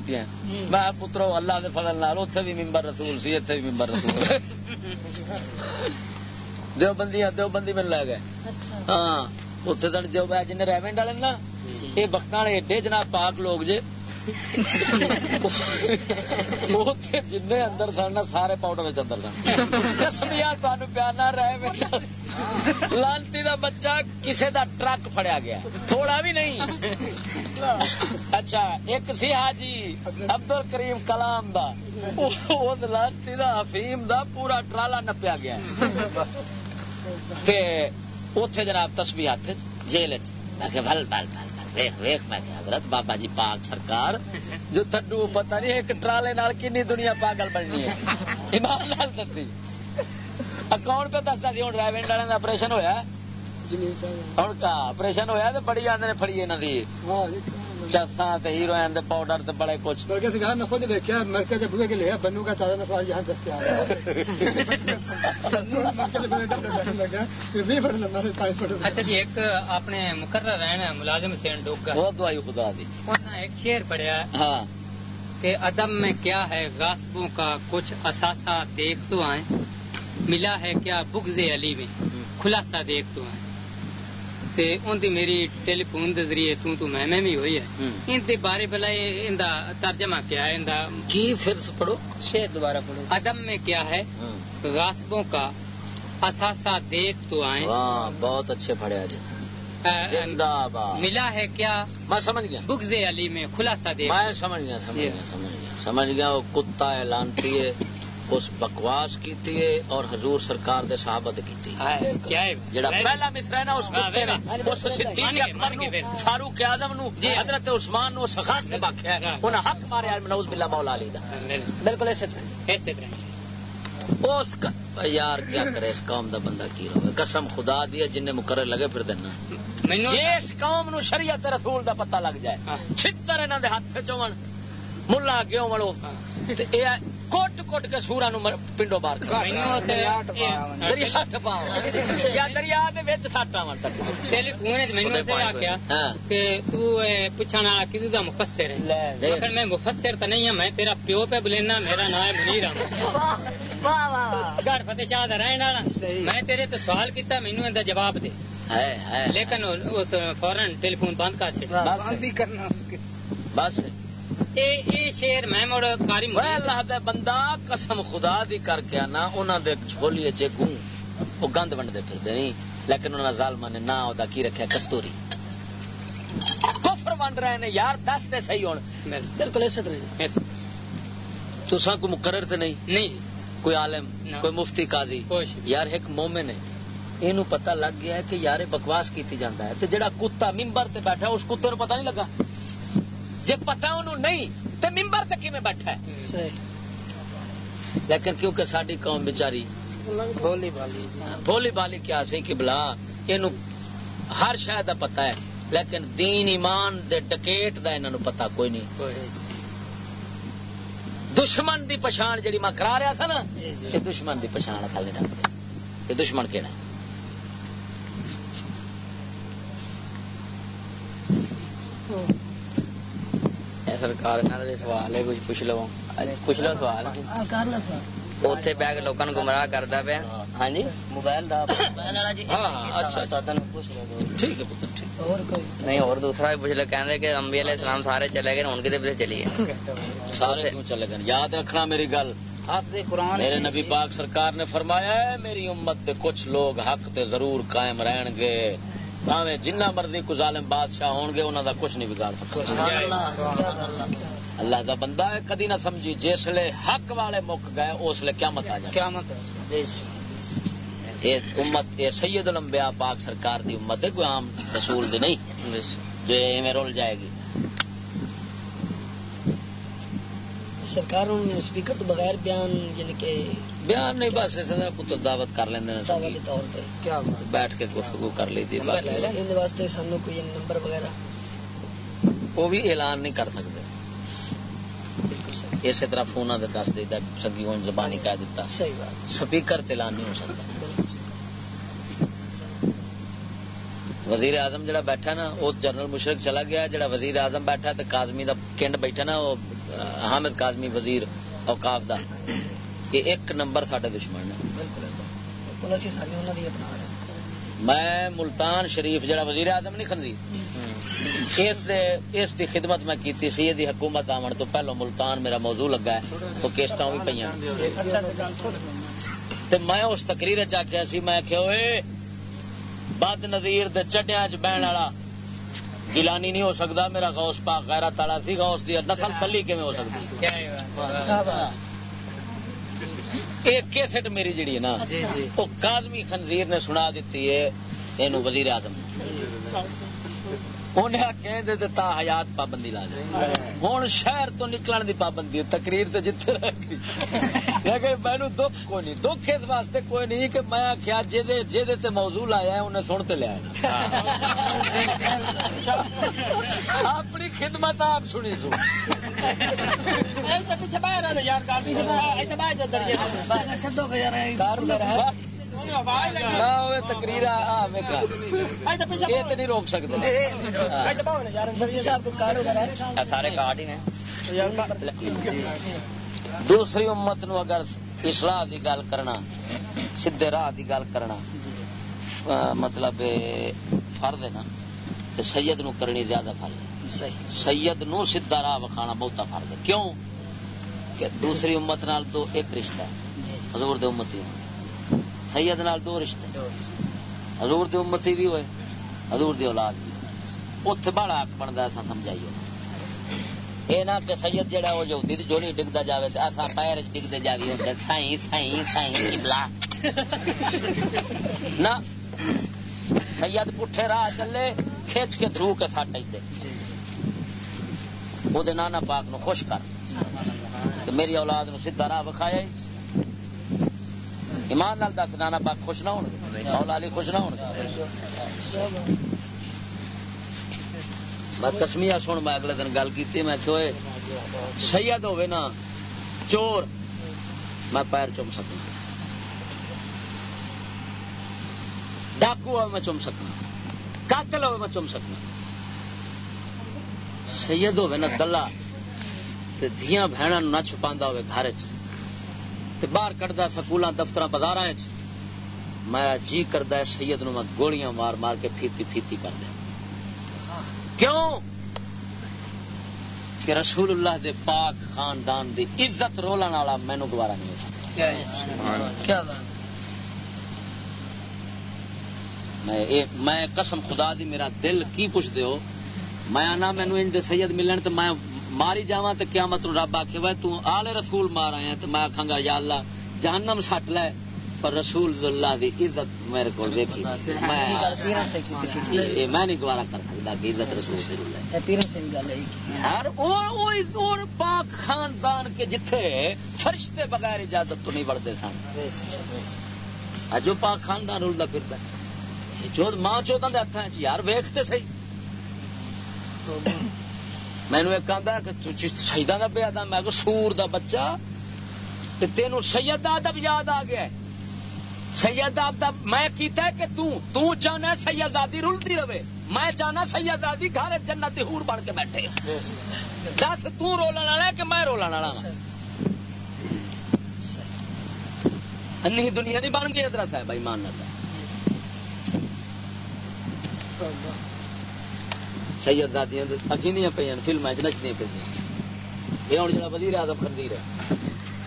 میں پترو اللہ دے فضل نال اتنے بھی ممبر رسول سی اتنے بھی ممبر رسول دیو بندی دیو بندی میں لے گئے ہاں اتنے تو جو جن ریونڈ والے نا یہ بخت والے ایڈے جناب پاک لوگ جے جن اندر سن سارے پاؤڈر اندر سن قسمیا تمہیں پیار نہ رہے لانتی دا بچہ کسے دا ٹرک فڑیا گیا تھوڑا بھی نہیں اچھا ایک سی حاجی عبدل کریم کلام دا لانتی دا حفیم دا پورا ٹرالا نپیا گیا تے اوتھے جناب تسبیح ہاتھ جیل چ میں کہ بھل بھل بھل ویخ ویخ میں کہ حضرت بابا جی پاک سرکار جو تھڈو پتہ نہیں ایک ٹرالے نال کنی دنیا پاگل بننی ہے۔ ایمان نال دتی۔ اکاؤنٹ پہ دستا سی؟ ہوں ڈرائیونگ والے کا آپریشن ہوا ہوں کا آپریشن ہوا تو بڑی آدھے فڑی یہاں کی ہیروئن پاؤڈر بڑے کچھ۔ خود دیکھا مرکز بوئے کے لیا بنو کا تازہ نفا یہاں دستیاب اچھا جی ایک اپنے مقرر رہنا ملازم حسین ڈوگا بہت دعائی خدا دی۔ انہوں نے ایک شعر پڑھیا ہاں۔ کہ ادب میں کیا ہے غاسبوں کا کچھ اثاثہ دیکھ تو آئیں۔ ملا ہے کیا بغض علی میں خلاصہ دیکھ تو آئیں۔ تے ان دی میری ٹیلی فون دے ذریعے تو تو میں میں بھی ہوئی ہے ان دے بارے بلا ان دا ترجمہ کیا ہے ان دا کی پھر پڑھو شعر دوبارہ پڑھو ادب میں کیا ہے غاسبوں کا اثاثہ دیکھ تو آئیں ہاں بہت اچھے پڑھے جی زندہ باد ملا ہے کیا میں سمجھ گیا بغض علی میں خلاصہ دیکھ میں سمجھ گیا سمجھ گیا سمجھ گیا سمجھ گیا وہ کتا اعلانتی ہے اس بکواس کیتی ہے اور حضور سرکار دے صحابہ دے کیتی ہے۔ جڑا پہلا مصرا ہے نا اس کتے نے اس صدیق اکبر نو فاروق اعظم نو حضرت عثمان نو سخا سے باکھیا ہے۔ انہاں حق مارے ہے نعوذ باللہ مولا علی دا۔ بالکل ایسے طرح۔ اس کا یار کیا کرے اس قوم دا بندہ کی رہے قسم خدا دی جن نے مقرر لگے پھر دینا جس قوم نو شریعت رسول دا پتہ لگ جائے چھتر انہاں دے ہاتھ چون ملا اگے ہون وہ کوٹ کوٹ کے سورا نو پنڈو بار دریا ٹپاؤ۔ یا دریا دے وچ ساٹا مار ٹیلی فون وچ مینوں تے آکھیا کہ تو پوچھن والا کدی دا مفسر ہے۔ لیکن میں مفسر تے نہیں ہوں میں تیرا پیو پہ بلینا میرا نام ہے منیر احمد۔ واہ واہ گھر فتح شاہ دا رہن والا۔ میں تیرے تے سوال کیتا مینوں دا جواب دے۔ لیکن اس فورن ٹیلی فون بند کر چھڑ بند ہی کرنا بس۔ شیر میں مڑ کاری اللہ دے بندہ قسم خدا دی کر کے نا انہاں دے جھولی چ گوں او گند ونڈدے پھردے نہیں لیکن انہاں ظالماں نے نا او دا کی رکھیا کستوری۔ کفر ونڈ رہے نے یار دس تے صحیح ہون۔ بالکل ایسے طرح۔ تساں کو مقرر تے نہیں؟ نہیں۔ کوئی عالم کوئی مفتی قاضی؟ یار ایک مومن ہے اینو پتہ لگ گیا ہے کہ یار بکواس کیتی جاندا ہے تے جڑا کتا منبر تے بیٹھا اس کتے نو پتہ نہیں لگا۔ جی پتا انہوں نہیں تو ممبر تک میں بیٹھا ہے؟ لیکن کیونکہ ساری قوم بچاری بولی بالی کیا سی کہ بلا یہ ہر شاید کا پتا ہے لیکن دین ایمان دے ڈکیٹ دا انہوں پتا کوئی نہیں۔ دشمن دی پچھان جڑی میں کرا رہا تھا نا یہ دشمن دی پچھان خالی یہ دشمن کہڑا ہے؟ سرکار سوال ہے کچھ پوچھ لو پوچھ لو سوال اتنے بہ کے لوگوں گمراہ کرتا پیا ہاں جی موبائل نہیں اور دوسرا بھی پوچھ لو کہ کہ امبی علیہ السلام سارے چلے گئے ہوں کتنے چلیے سارے کیوں چلے گئے یاد رکھنا میری گل میرے نبی پاک سرکار نے فرمایا ہے میری امت کچھ لوگ حق تے ضرور قائم رہن گے مرضی کو ظالم بادشاہ ہون گے انہوں دا کچھ نہیں بگاڑ سکتا۔ اللہ دا بندہ ہے کدی نہ سمجھی جس لے حق والے مک گئے اس لے قیامت آ جائے۔ قیامت یہ امت یہ سید الانبیاء پاک سرکار دی امت ہے کوئی عام رسول دی نہیں۔ جو ایویں رول جائے گی۔ سرکار سپیکر تو بغیر بیان یعنی کہ بیان نہیں بس اس طرح پتر دعوت کر لیندے نے دعوت طور پہ۔ کیا بیٹھ کے گفتگو کر لی تھی ان واسطے سانو کوئی نمبر وغیرہ؟ وہ بھی اعلان نہیں کر سکتے۔ اسی طرح فون دس دیتا سگی ہوں زبانی کہہ دیتا۔ صحیح بات۔ سپیکر اعلان نہیں ہو سکتا۔ وزیر اعظم جڑا بیٹھا نا وہ جنرل مشرق چلا گیا جڑا وزیر اعظم بیٹھا تو کازمی دا کنڈ بیٹھا نا وہ حامد کازمی وزیر اوقاف دا۔ یہ ایک نمبر ساڈے دشمن ہے میں ملتان شریف جڑا وزیر اعظم نہیں خنزیر اس دی خدمت میں کیتی سی دی حکومت آمن تو پہلو ملتان میرا موضوع لگا ہے تو کیسٹا بھی پہ میں اس تقریر چکیا سی میں کہ بد نظیر چڈیا چ بہن والا گیلانی نہیں ہو سکتا میرا غوث پاک غیرت والا سی غوث دی نسل کلی کیویں ہو سکتی ایک کیسٹ میری جڑی ہے نا جی، جی۔ وہ کازمی خنزیر نے سنا دیتی ہے یہ وزیر اعظم انہیں حیات پابندی لا دے ہوں شہر تو نکلن دی پابندی تقریر تو جتنے گئی۔ مینو دکھ کوئی نہیں دکھ اس واسطے کوئی نہیں کہ میں آخیا جی موضوع لایا ہے انہیں سن لیا اپنی خدمت آپ سنی سو تقریر نہیں روک سکتے سارے کارڈ ہی دوسری امت نو اگر اصلاح دی گل کرنا سیدے راہ دی گل کرنا مطلب فرد ہے نا سید نو کرنی زیادہ فرد سید نو سیدھا راہ وکھانا بہتا فرد ہے کیوں کہ دوسری امت نال تو ایک رشتہ ہے حضور دے امتی سید نال دو رشتے۔ حضور دے امتی بھی ہوئے حضور دی اولاد بھی۔ اتنے بڑا حق بنتا ہے سمجھائیے۔ یہ نہ کہ سید جہا وہ جو جو نہیں ڈگتا جائے ایسا پیر ڈگتے جاوی ہوتا سائی سائی سائی بلا نہ۔ سید پٹھے راہ چلے کھچ کے تھرو کے سٹ دے وہ نانا پاک نو خوش کر۔ میری اولاد نو سیدھا راہ بکھایا ایمان نال دس، نانا پاک خوش نہ ہو مولا علی خوش نہ ہو میں کسمیا سن، میں اگلے دن گل کی میں چوئے سید ہوے نا، چور۔ میں پیر چم سکوں۔ ڈاکو ہو میں چم سکنا قاتل ہو میں چم سکنا سید ہوے نا، دلہ۔ دیا بہن نہ چھپا ہوے گھر باہر کٹتا سکول دفتر بازار میرا جی کرتا ہے سید نو میں گولیاں مار مار کے پھیتی پھیتی کر دیا۔ کیوں؟ کہ رسول اللہ دے پاک خاندان دی عزت رولن والا مینو گوارا نہیں ہو سکتا۔ میں قسم خدا دی میرا دل کی پوچھتے ہو؟ میں آنا مینو ان سید ملن تو میں ماری جا تو کیا مطلب رب آخ آلے رسول مار آیا تو میں آخا گا یا اللہ جہنم سٹ لے پر رسول اللہ دی عزت میرے کو دیکھی میں نہیں گوارا کر سکتا کہ عزت رسول اور پاک خاندان کے جتھے فرشتے بغیر اجازت تو نہیں بڑھتے سن۔ جو پاک خاندان رلتا پھرتا جو ماں چودہ دے ہاتھ یار ویختے سی مینو ایک آدھا کہ شہیدان کا پہ میں سور دا بچہ۔ تین سید ادب یاد آ گیا سید آداب میں کیتا ہے کہ تو تو چاہنا سیدادی رلتی رہے۔ میں چاہنا سیدادی گھر جنت ہور بن کے بیٹھے۔ دس تو رولن والا کہ میں رولن والا دنیا نہیں بن گئی ادھر صاحب بھائی مان سید دادیاں اکیلیاں پہ فلم نچدی پہ یہ ہوں جا وزیر اعظم خندیر ہے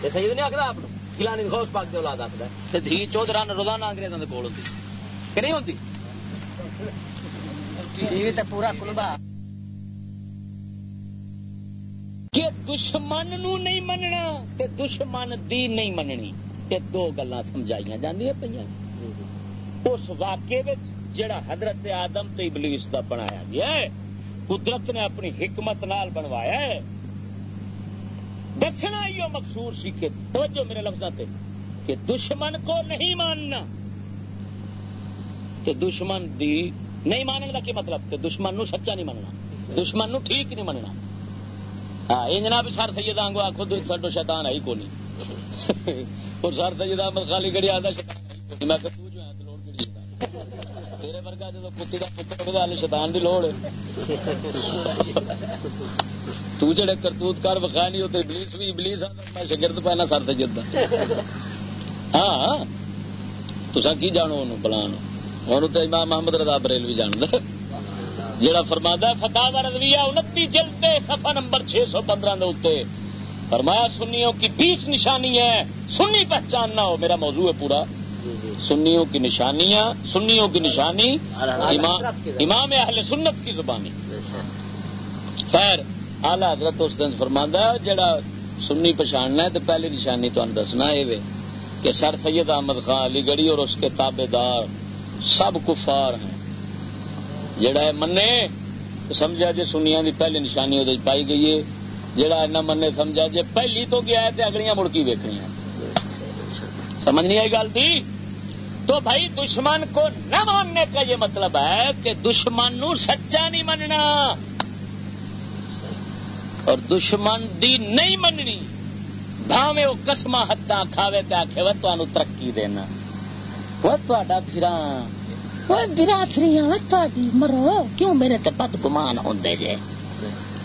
یہ سید نہیں آخر آپ کھلانے خوش پاک کے اولاد آخر ہے۔ دھی چودہ روزانہ انگریزوں کے کول ہوتی کہ نہیں ہوتی پورا کلبا کہ دشمن نو نہیں مننا تے دشمن دی نہیں مننی۔ یہ دو گلا سمجھائی جی پہ اس واقعے جڑا حضرت آدم تے ابلیس دا بنایا گیا ہے قدرت نے اپنی حکمت نال بنوایا ہے۔ دسنا ہی مقصور سی کہ توجہ میرے لفظ کہ دشمن کو نہیں ماننا۔ کہ دشمن دی نہیں ماننے کا کیا مطلب؟ کہ دشمن نو سچا نہیں مننا۔ دشمن نو ٹھیک نہیں مننا۔ ہاں یہ جناب سر سید آنگو آخو تو سڈو شیطان آئی کو نہیں اور سر سید احمد خالی گڑی آتا شیطان میں کہ تو جو ہے تو لوڑ گڑی ورگا جب کتی کا پتر شیطان دی لوڑ تو جڑے کرتوت کر وکھا نہیں ہوتے ابلیس بھی، ابلیس میں شگرد پہنا سر سجد ہاں،, ہاں تو کی جانو انہوں، بلان۔ انہوں تو امام محمد رضا بریل بھی جان جڑا فرما فتح رضویہ انتی جلد سفا نمبر چھ سو پندرہ فرمایا، سنیوں کی بیس نشانی ہے سنی پہچاننا ہو، میرا موضوع ہے پورا۔ سنیوں کی نشانیاں سنیوں کی نشانی امام اہل سنت کی زبانی۔ خیر اعلی حضرت اس دن فرماندہ جڑا سنی پچھاننا ہے تو پہلی نشانی تو دسنا یہ کہ سر سید احمد خان علی گڑھی اور اس کے تابے دار سب کفار ہیں۔ جڑا ہے منے سمجھا جی سنیا کی پہلی نشانی وہ پائی گئی ہے۔ جڑا ایسا منے سمجھا جی پہلی تو گیا ہے تو اگلیاں مڑکی ویکنی سمجھ نہیں آئی گل تھی؟ تو بھائی دشمن کو نہ ماننے کا یہ مطلب ہے کہ دشمن نو سچا نہیں مننا۔ اور دشمن دی نہیں مننی بھاوے وہ کسما ہتھا کھاوے آخے وہ تمہیں ترقی دینا۔ وہ تا پھرا برادری مرو۔ کیوں میرے تے بد گمان ہوں جے؟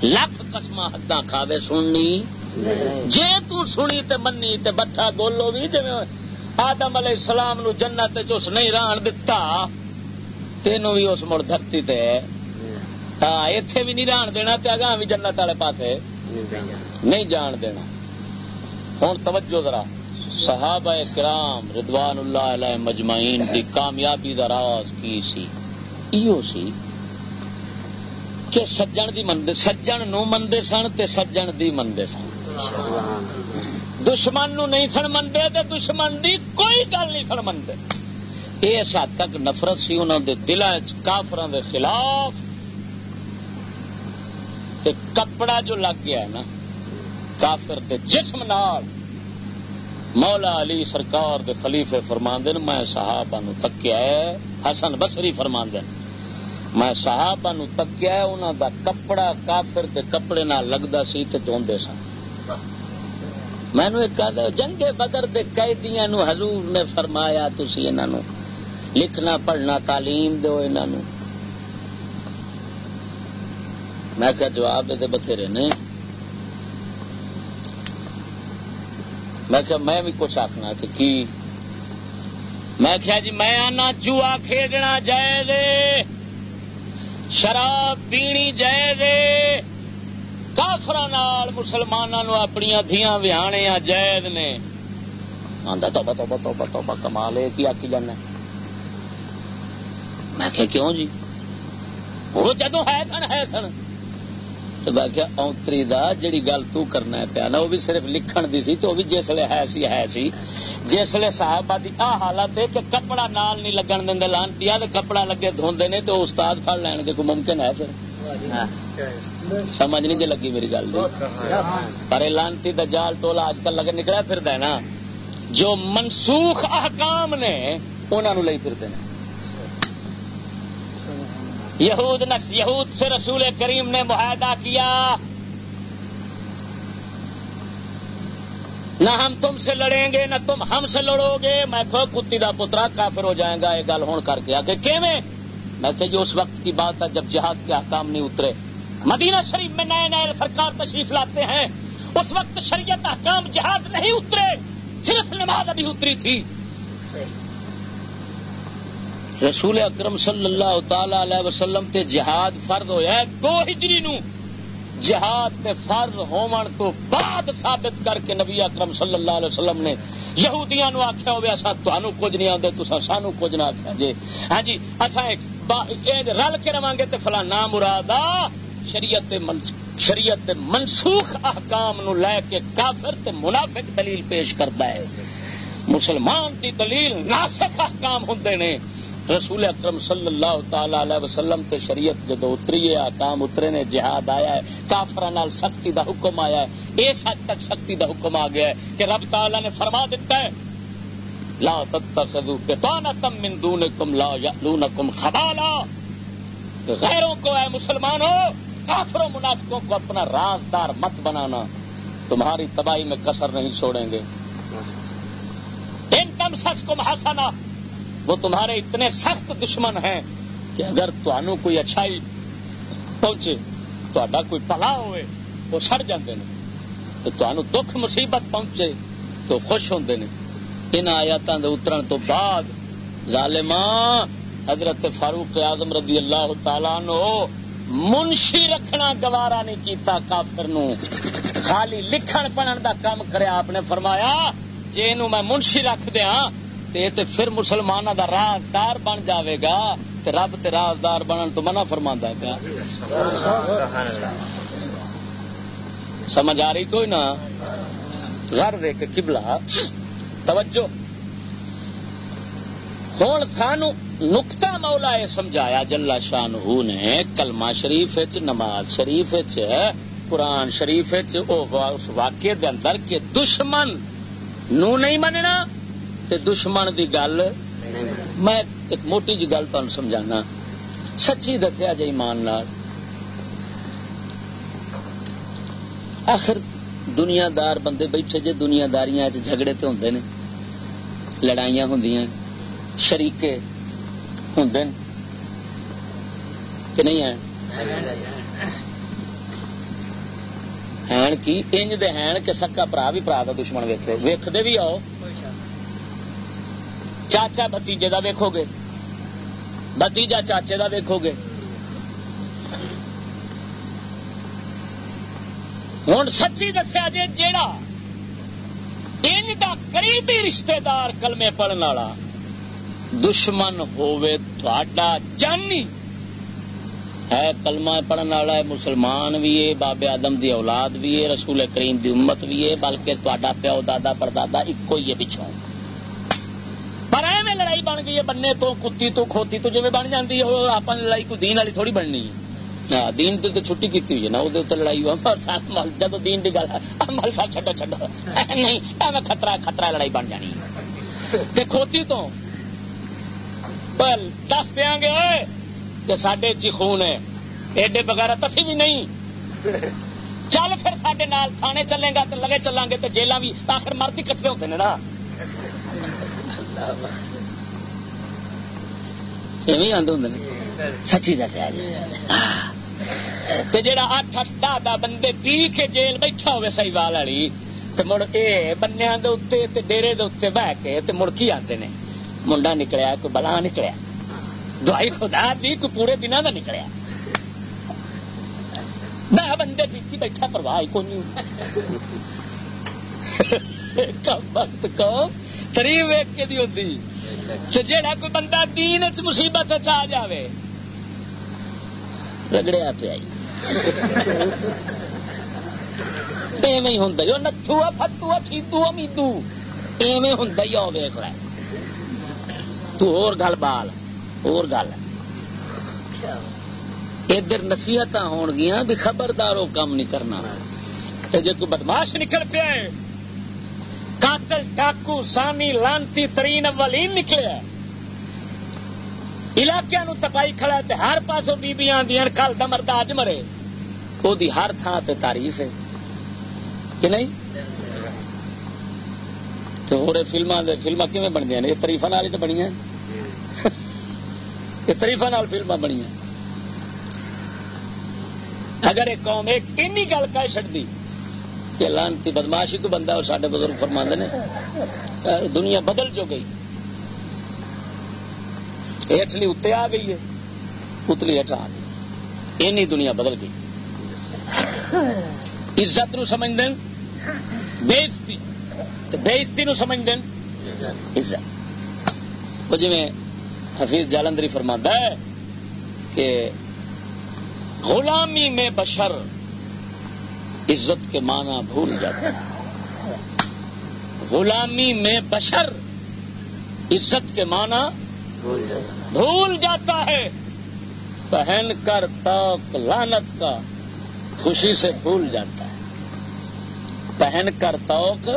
لکھ قسم حداں کھاوے سننی۔ جے تو سنی تے منی تے بٹھا گولو بھی جی آدم علیہ السلام نو جنت چس نہیں ران دتا، تینوں بھی اس مڑ دھرتی تے۔ ہاں ایتھے بھی نہیں ران دینا تے اگاں بھی جنت والے پاسے نہیں جان دینا۔ ہوں توجہ ذرا، صحابہ کرام ردوان اللہ علیہ مجمعین دی کامیابی دا راز کی سی؟ ایو سی کہ سجن دی مندے سجن نو مندے سن تے سجن دی مندے سن۔ دشمن نو نہیں سن مندے تے دشمن دی کوئی گل نہیں سن مندے یہ اس حد تک نفرت سی انہوں دے دلان کافران دے خلاف۔ کہ کپڑا جو لگ گیا ہے نا، کافر دے جسم نال۔ مولا علی سرکار دے خلیفے فرماندن میں صحابہ نو تکیا ہے، حسن بصری فرماندن میں صحابہ نو تکیا ہے، انہاں دا کپڑا کافر دے کپڑے نہ لگدا سی تے دھوندے سن۔ میں ایک جنگ بدر دے قیدیاں نو حضور نے فرمایا، تسی انہاں نو لکھنا، پڑھنا، تعلیم دو انہاں نو۔ میں کہا، جواب دے بتھیرے نے۔ میں کہ میں بھی کچھ آخنا کہ کی؟ میں کیا جی میں آنا جوا کھیڈنا جائے دے شراب پینی جائے دے کافر مسلمانوں اپنی دیا وہانے جائز نے۔ آدھا توبہ توبہ توبہ توبہ کمال ہے کی آکی جانا میں کہ کیوں جی؟ وہ جدو ہے سن ہے سن؟ تو میں کیا اونتری دا جڑی گل تو کرنا ہے پیا نا وہ بھی صرف لکھن دی سی تو بھی جسلے ہے سی ہے سی۔ جسلے صاحبہ دی آ حالت ہے کہ کپڑا نال نہیں لگن دیں لانتی تے کپڑا لگے دھوندے نے تو استاد پڑ لین گے کوئی ممکن ہے پھر؟ سمجھ نہیں جی لگی میری گل پر لانتی دا جال ٹولا اج کل لگے نکلا پھر دینا جو منسوخ احکام نے انہوں لئی پھر دینا یہود نس یہود سے رسول کریم نے معاہدہ کیا۔ نہ ہم تم سے لڑیں گے نہ تم ہم سے لڑو گے۔ میں کہو کتی دا پترا کافر ہو جائے گا یہ گل ہون کر کے۔ آگے کہ میں میں کہ جو اس وقت کی بات ہے جب جہاد کے احکام نہیں اترے۔ مدینہ شریف میں نئے نئے سرکار تشریف لاتے ہیں۔ اس وقت شریعت احکام جہاد نہیں اترے، صرف نماز ابھی اتری تھی۔ رسول اکرم صلی اللہ تعالی علیہ وسلم تے جہاد فرد ہویا ہے، دو ہجری نو۔ جہاد تے فرد ہومن تو بعد ثابت کر کے نبی اکرم صلی اللہ علیہ وسلم نے یہودیاں نو آخیا ہوئے اسا تانوں کچھ نہیں آندے تسا سانو کچھ نہ آخیا جی ہاں جی اسا ایک رل کے رواں گے تے فلاں نام مراد شریعت شریعت منسوخ احکام نو لے کے کافر تے منافق دلیل پیش کرتا ہے۔ مسلمان دی دلیل ناسخ احکام ہوندے نے۔ رسول اکرم صلی اللہ تعالی علیہ وسلم تے شریعت جدو اتری ہے آکام اترے نے، جہاد آیا ہے کافر نال سختی دا حکم آیا ہے۔ اس حد تک سختی دا حکم آ گیا ہے کہ رب تعالی نے فرما دیتا ہے، لا تتخذوا بطانة من دونکم لا یعلونکم خبالا۔ غیروں کو اے مسلمانوں کافروں منافقوں کو اپنا رازدار مت بنانا، تمہاری تباہی میں کسر نہیں چھوڑیں گے۔ ان تم سس کو محسنا وہ تمہارے اتنے سخت دشمن ہیں کہ اگر تنوع کوئی اچھائی پہنچے تا کوئی پلا ہوئے، وہ سڑ جاندے نے۔ تو تنوع دکھ مصیبت پہنچے تو خوش ہوندے نے۔ ان آیاتوں کے اترن تو بعد ظالمان حضرت فاروق اعظم رضی اللہ تعالیٰ نو منشی رکھنا گوارا نہیں کیتا کافر نو۔ خالی لکھن پڑھن دا کام کریا آپ نے فرمایا جی میں منشی رکھ دیا تے تے پھر مسلمانوں دا رازدار بن جاوے گا، تے رب تے رازدار بنن تو منع فرما گا سمجھ آ رہی کوئی نہ گھر دے کے کبلا توجہ۔ ہوں سان نکتا مولا یہ سمجھایا جلا شاہ نے کلمہ شریف نماز شریف قرآن شریف اس واقعے دے اندر کہ دشمن نو نہیں مننا تے دشمن دی گل میں ایک موٹی جی گل تمہیں سمجھانا۔ سچی دسیا جی ایمان آخر دنیا دار بندے بیٹھے جے دنیا داریاں جھگڑے تو ہوں نے، لڑائیاں ہوں شریقے ہوں کہ نہیں ہیں ہیں کی؟ انج دے ہیں کہ سکا برا بھی برا کا دشمن ویکھے۔ ویکھتے بھی آؤ۔ چاچا بتیجے کا ویکو گے۔ بتیجا چاچے کا ویکو گے۔ ہوں سچی دسیا جی جیڑا ان دا قریبی رشتہ دار کلمے پڑھنے والا دشمن ہووے تھوڑا جانی ہے کلمہ پڑھنے والا ہے مسلمان بھی ہے بابے آدم دی اولاد بھی ہے رسول کریم دی امت بھی ہے بلکہ تھوڑا پیو دادا پردادا ایک ہی ہے پچھوں پر ایویں لڑائی بن گئی ہے بننے تو کتی تو کھوتی تو جی بن جاتی ہے آپ لڑائی کوئی دین والی تھوڑی بننی ہے ہاں دین تو چھٹی کی ہوئی ہے نا وہ لڑائی جب دین کی گل ہے مل صاحب چڈو چڈو نہیں ایویں خطرہ خطرہ لڑائی بن جانی ہے کھوتی تو دس دیا گے کہ سڈے چی خون ہے۔ ایڈے بغیر تفی بھی نہیں۔ چل پھر سڈے نال، تھانے چلے گا تو لگے چلیں گے تو جیل بھی آخر مرد ہی کٹے ہوتے ہیں نا۔ سچی دسیا جی جا اٹھ اٹھ دہ دہ بندے پی کے جیل بیٹھا ہوئے سی وال والی تو مڑ یہ بنیا ڈیری بہ کے مڑ کی آتے ہیں منڈا نکلیا کوئی بلا نکلیا دوائی خدا دی کوئی پورے دن کا نکلیا میں بندے پیتی بیٹھا پرواہ کو نہیں وقت کو تری ویک کے دی ہوتی جہاں کوئی بندہ دین چ مصیبت آ جائے رگڑیا پیا ایویں ہوں نتھو فتو چیتو امیدو ایویں ہوں ویخ رہا تو اور گل بال اور گل ادھر نصیحت ہو گیا بھی خبردار وہ کام نہیں کرنا۔ جی کوئی بدماش نکل پیا ہے، قاتل ڈاکو سانی، لانتی، ترین، اولین نکلے علاقے نو تپائی کھڑا ہے ہر پاسوں بیبیاں آدی کل کا مرد اج مرے۔ وہ ہر تھان تے تعریف ہے۔ کہ نہیں؟ تو ہو رہے فلما فلما کیون بن گیا یہ تریفا نال ہی تو بنیا یہ تریفا نال فلما بنیا اگر ایک قوم ایک این گل کہہ چڑتی کہ لانتی بدماشی کو بندہ اور سارے بزرگ فرما نے دنیا بدل جو گئی۔ ہیٹلی اتنے آ گئی ہے، اتلی ہٹ آ گئی اینی دنیا بدل گئی۔ عزت نو سمجھ دین بےزتی بےزتی نو سمجھ دین عزت۔ وہ جی حفیظ جالندری فرما ہے کہ غلامی میں بشر عزت کے معنی بھول جاتا ہے۔ غلامی میں بشر عزت کے معنی بھول جاتا ہے۔ پہن کر توق لانت کا خوشی سے بھول جاتا ہے۔ پہن کر توق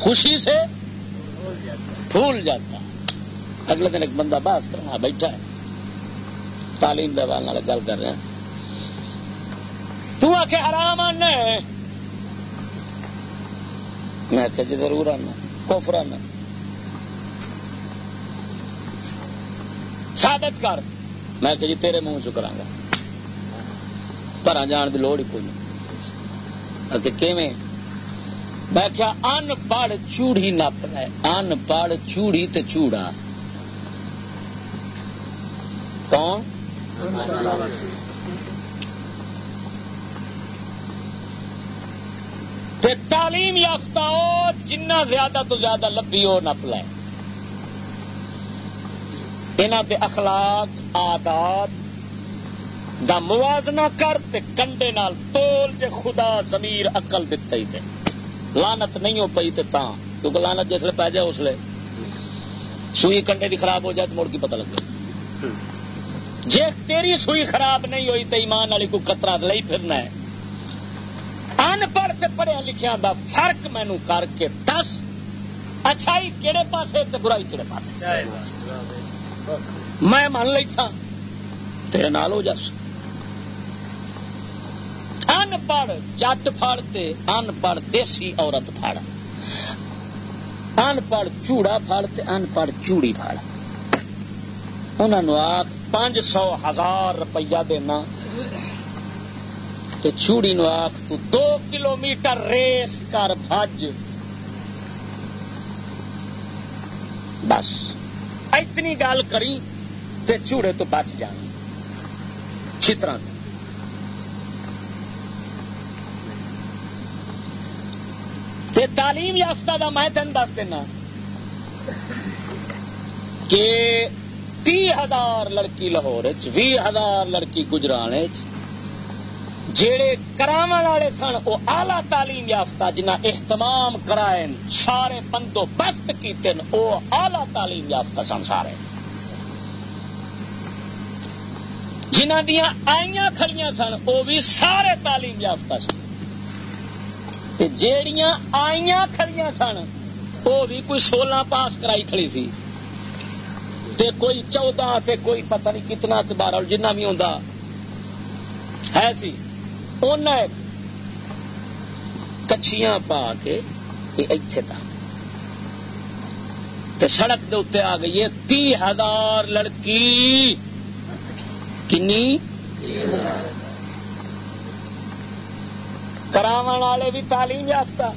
خوشی سے بھول جاتا اگلے دن ایک بندہ باس کرنا بیٹھا ہے۔ تعلیم دیوال گل کر رہا تو آ کے آرام آنا میں کہ جی ضرور آنا کوفر آنا۔ ثابت کر۔ میں کہ جی تیرے منہ چکرا گا۔ پر جان کی لوڑ ہی کوئی نہیں۔ میں پڑھ چوڑی نپ لے، ان پڑھ چوڑی تے چوڑا۔ کون؟ تعلیم یافتہ جنا زیادہ تو زیادہ لبھی وہ نپ لے۔ اخلاق آدات دا موازنہ کر تے کنڈے نال تول جے خدا زمیر اقل دتا ہی دے لانت نہیں ہو پئی تے تاں، کیونکہ لانت جس لے پی جائے اس لیے سوئی کنڈے دی خراب ہو جائے تو مڑ کی پتہ لگے۔ جی تیری سوئی خراب نہیں ہوئی تو ایمان والی کو خطرہ لئی پھرنا ہے۔ ان پڑھ تے پڑھیا لکھیا دا فرق مینو کر کے دس۔ اچھائی کہڑے پاسے تے برائی کہڑے پاسے؟ میں من لی تھا تیرے نال ہو جس ان پڑھ جٹ پھڑ تے ان پڑھ دیسی عورت پھڑ ان پڑھ چوڑا پھڑ تے ان پڑھ چوڑی پھڑ انہوں آخ پانچ سو ہزار روپیہ دینا تے چوڑی نو آخ تو دو کلو میٹر ریس کر بھج بس اتنی گل کری تے چوڑے تو بچ جان چترا تے تعلیم یافتہ دا میں تین دس دینا۔ کہ تی ہزار لڑکی لاہور بھی ہزار لڑکی گجرانے جڑے کرا والے سن وہ آلہ تعلیم یافتہ جنہ اہتمام کرائے سارے بندوبست کیتے وہ آلہ تعلیم یافتہ سن سارے۔ جنہ دیا آئیاں کھڑیاں سن وہ بھی سارے تعلیم یافتہ سن۔ جیڑیاں آئیاں کھڑیاں سن وہ بھی کوئی سولہ پاس کرائی کھڑی سی تے کوئی چودہ تے کوئی پتہ نہیں کتنا بارہ جنہ بھی ہوں ہے سی۔ کچھیاں پا کے اتنے تک سڑک دے اتنے آ گئی ہے، تی ہزار لڑکی۔ کنی؟ کراو والے بھی تعلیم یافتہ۔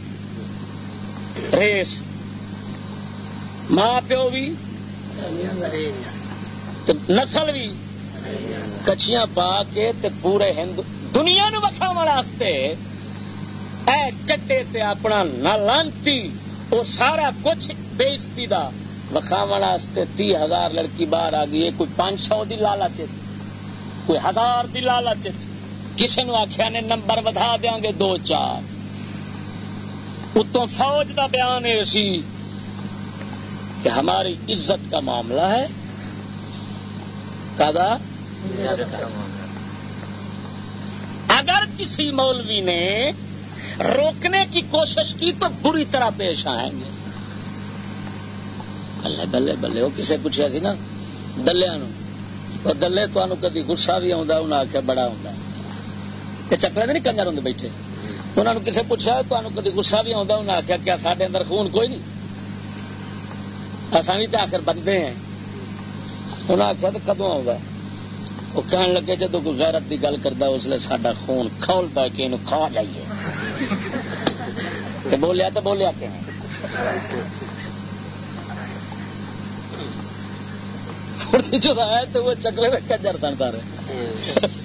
ریس۔ ماں پیو بھی۔ نسل بھی۔ کچھیاں پا کے تے پورے ہندو دنیا نو واسطے اے چٹے تے اپنا لانتی وہ سارا کچھ بےزتی دا واسطے تی ہزار لڑکی باہر آ گئی کوئی پانچ سو دی لالچ کوئی ہزار دی لالچ کسی نو آخیا نے نمبر ودھا دیا گے دو چار۔ اتوں فوج دا بیان ہے سی کہ ہماری عزت کا معاملہ ہے۔ کدا اگر کسی مولوی نے روکنے کی کوشش کی تو بری طرح پیش آئیں گے۔ بلے بلے بلے، وہ کسے پوچھا سی نا؟ دلیا دلے تو کدی گسا بھی آتا انہیں آخیا بڑا ہوں یہ چکرے نہیں کنجر ہوں بیٹھے انہوں نے کسے پوچھا تو کدی گسا بھی آتا انہیں آخیا کیا سارے اندر خون کوئی نہیں اصا بھی تو آخر بندے ہیں انہیں آخیا تو کدو آؤں وہ کہنے لگے جب کوئی غیرت کی گل کرتا اس لیے سڈا خون کھول پا کے کھا جائیے بولیا تو بولیا کہ جو تو وہ چکلے میں کجر سنتا رہے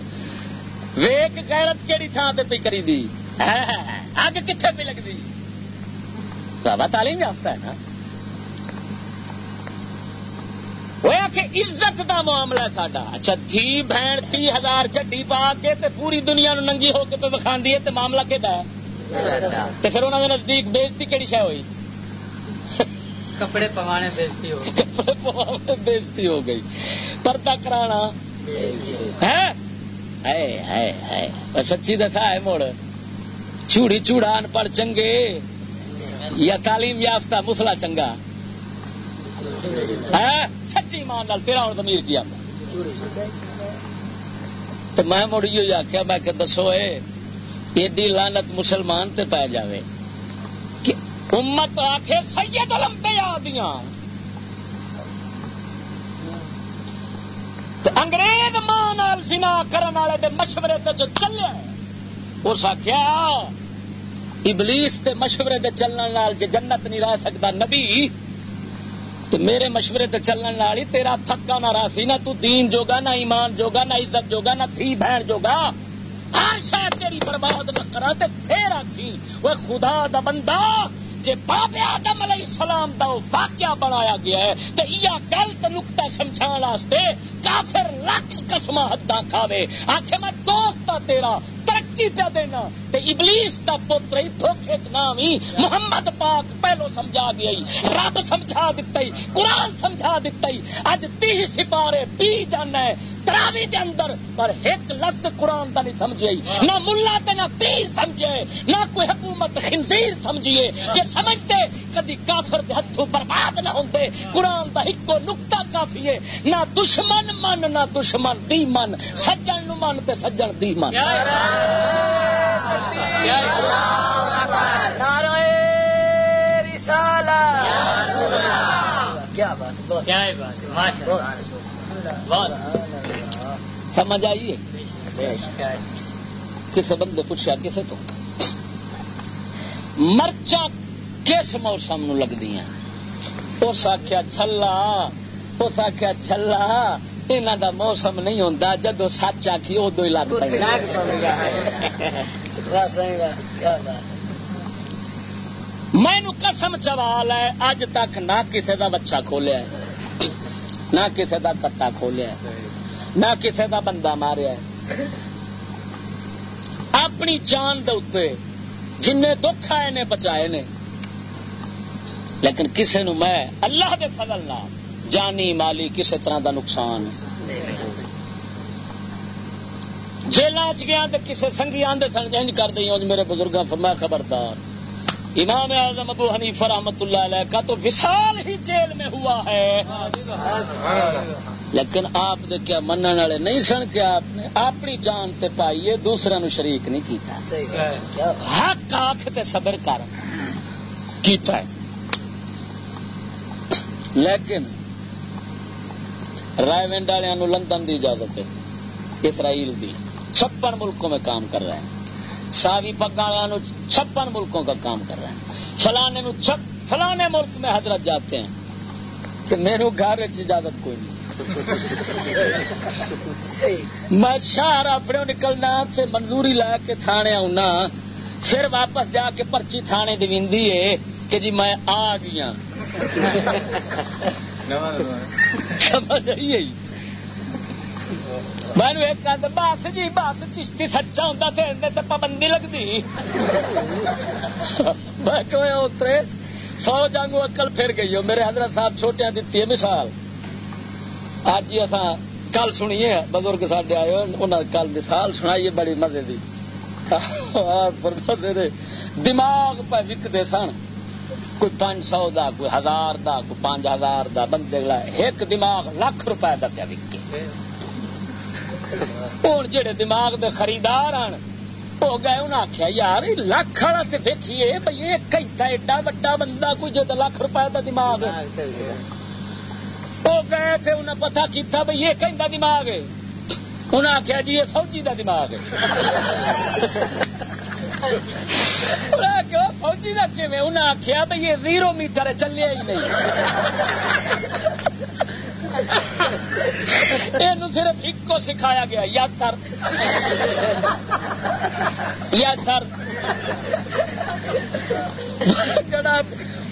ویک غیرت کہڑی تھان پہ پی کری دی اگ کتنے پہ لگتی بابا تعلیم یافتہ ہے نا۔ کہ عزت دا معاملہ ہے ساڈا۔ اچھا تھی بہن تی ہزار چڈی پا کے تے پوری دنیا نو ننگی ہو کے پہ ہے تے معاملہ کہ تے پھر انہوں نے نزدیک بےزتی کہڑی شہ ہوئی؟ کپڑے پوانے بےزتی ہو کپڑے پوانے بےزتی ہو گئی۔ پردہ کرانا۔ سچی دسا ہے مڑ چوڑی چوڑا ان پڑھ چنگے. یا تعلیم یافتہ مسلا چنگا. سچی مان لال تیرا ہوں زمیر کیا تو میں مڑی آخیا میں کہ دسو ایڈی لانت مسلمان تے پی جائے کہ امت آخے سید لمبیا دیا انگریز ماں سنا کرن والے دے مشورے تے جو چلے اس آخیا ابلیس تے مشورے دے چلن جے جنت نہیں رہ سکتا نبی تو میرے مشورے تے چلن والی تیرا پکا نہ راسی نہ تو دین جوگا، نہ ایمان جوگا، نہ عزت جوگا، نہ تھی بہن جوگا۔ ہر شاید تیری برباد نہ کرا تے پھر آخی وہ خدا دا بندہ جی بابے آدم علیہ السلام دا واقعہ بنایا گیا ہے تو یہ گلت نکتا سمجھا واسطے کافر لکھ قسم حداں کھاوے۔ آخے میں دوست تیرا، ترقی پہ دینا۔ تے ابلیس دا پوتر دھوکھے نام ہی محمد پاک پہلو سمجھا گیا رب سمجھا دیتا ہی قرآن سمجھا دیتا ہی اج تی سپارے پی جانا ہے۔ تراوی دے اندر پر ایک لفظ قرآن دا نہیں سمجھے۔ نہ ملا تے نہ پیر سمجھے نہ کوئی حکومت خنزیر سمجھیے۔ جے سمجھتے کدی کافر دے ہتھوں برباد نہ ہوندے۔ قرآن دا ایک نقطہ کافی ہے۔ نہ دشمن من نہ دشمن دی من۔ سجن نو من تے سجن دی من۔ کیا بات کیا بات سمجھ آئیے کسی بندے پوچھا کسے تو؟ مرچا کس موسم نو لگ دیا اس آخیا چھلا اس آخیا چھلا یہاں دا موسم نہیں ہوتا جدو سچ آخی ادو ہی لگ میں قسم چوال ہے اج تک نہ کسی دا بچہ کھولیا نہ کسی دا کتا کھولیا نہ کسی کا بندہ ماریا اپنی جان دے جن دکھ آئے نے بچائے نے۔ لیکن کسی نو میں اللہ کے فضل نہ جانی مالی کسی طرح دا نقصان جیل چ گیا تو کسی سنگھی آدھے سن انج کر دیں جی میرے بزرگوں فرمایا خبردار۔ امام اعظم ابو حنیفہ رحمت اللہ علیہ کا تو وشال ہی جیل میں ہوا ہے۔ لیکن آپ دے کیا منن والے نہیں سن کہ آپ نے اپنی جان تے پائیے دوسرے نو شریک نہیں کیتا۔ حق آخ تے صبر کر۔ کیتا ہے۔ لیکن رائے ونڈ والوں لندن دی اجازت ہے اسرائیل دی۔ چھپن ملکوں میں کام کر رہے ہیں۔ ساوی پگا والوں چھپن ملکوں کا کام کر رہے ہیں۔ فلانے فلانے ملک میں حضرت جاتے ہیں۔ کہ میرے گھر اجازت کوئی نہیں۔ میں شہر اپنے نکلنا، پھر منظوری لا کے تھانے آنا پھر واپس جا کے پرچی تھانے دوی ہے کہ جی میں آ گیا۔ سمجھ آئی میں ایک بس جی بس چشتی سچا ہوں تو پابندی لگتی میں اترے سو جانگو اکل پھر گئی ہو۔ میرے حضرت صاحب چھوٹیاں دیتی ہے، مثال۔ اج جی ہی اصا کل سنیے، بزرگ سڈے آئے انہیں کل مثال سنائیے بڑی مزے کی دماغ پہ وکتے سن، کوئی پانچ سو دا، کوئی ہزار دا، کوئی پانچ ہزار دا، بندے ایک دماغ لاکھ روپے کا پیا وکے ہوں جہے دماغ دے خریدار ہیں ہو گئے انہیں آخیا یار لاکھ والا سے ویکھیے بھائی ایک ایڈا وا بندہ، کوئی جب لاکھ روپے کا دماغ وہ گئے تھے، انہیں پتا کیا بھائی یہ کہیں دماغ ہے۔ انہیں آخیا جی یہ فوجی کا دماغ ہے۔ فوجی کا کھے انہیں آخیا بھائی یہ زیرو میٹر چلے ہی نہیں۔ یہ صرف ایک کو سکھایا گیا یا سر یا سر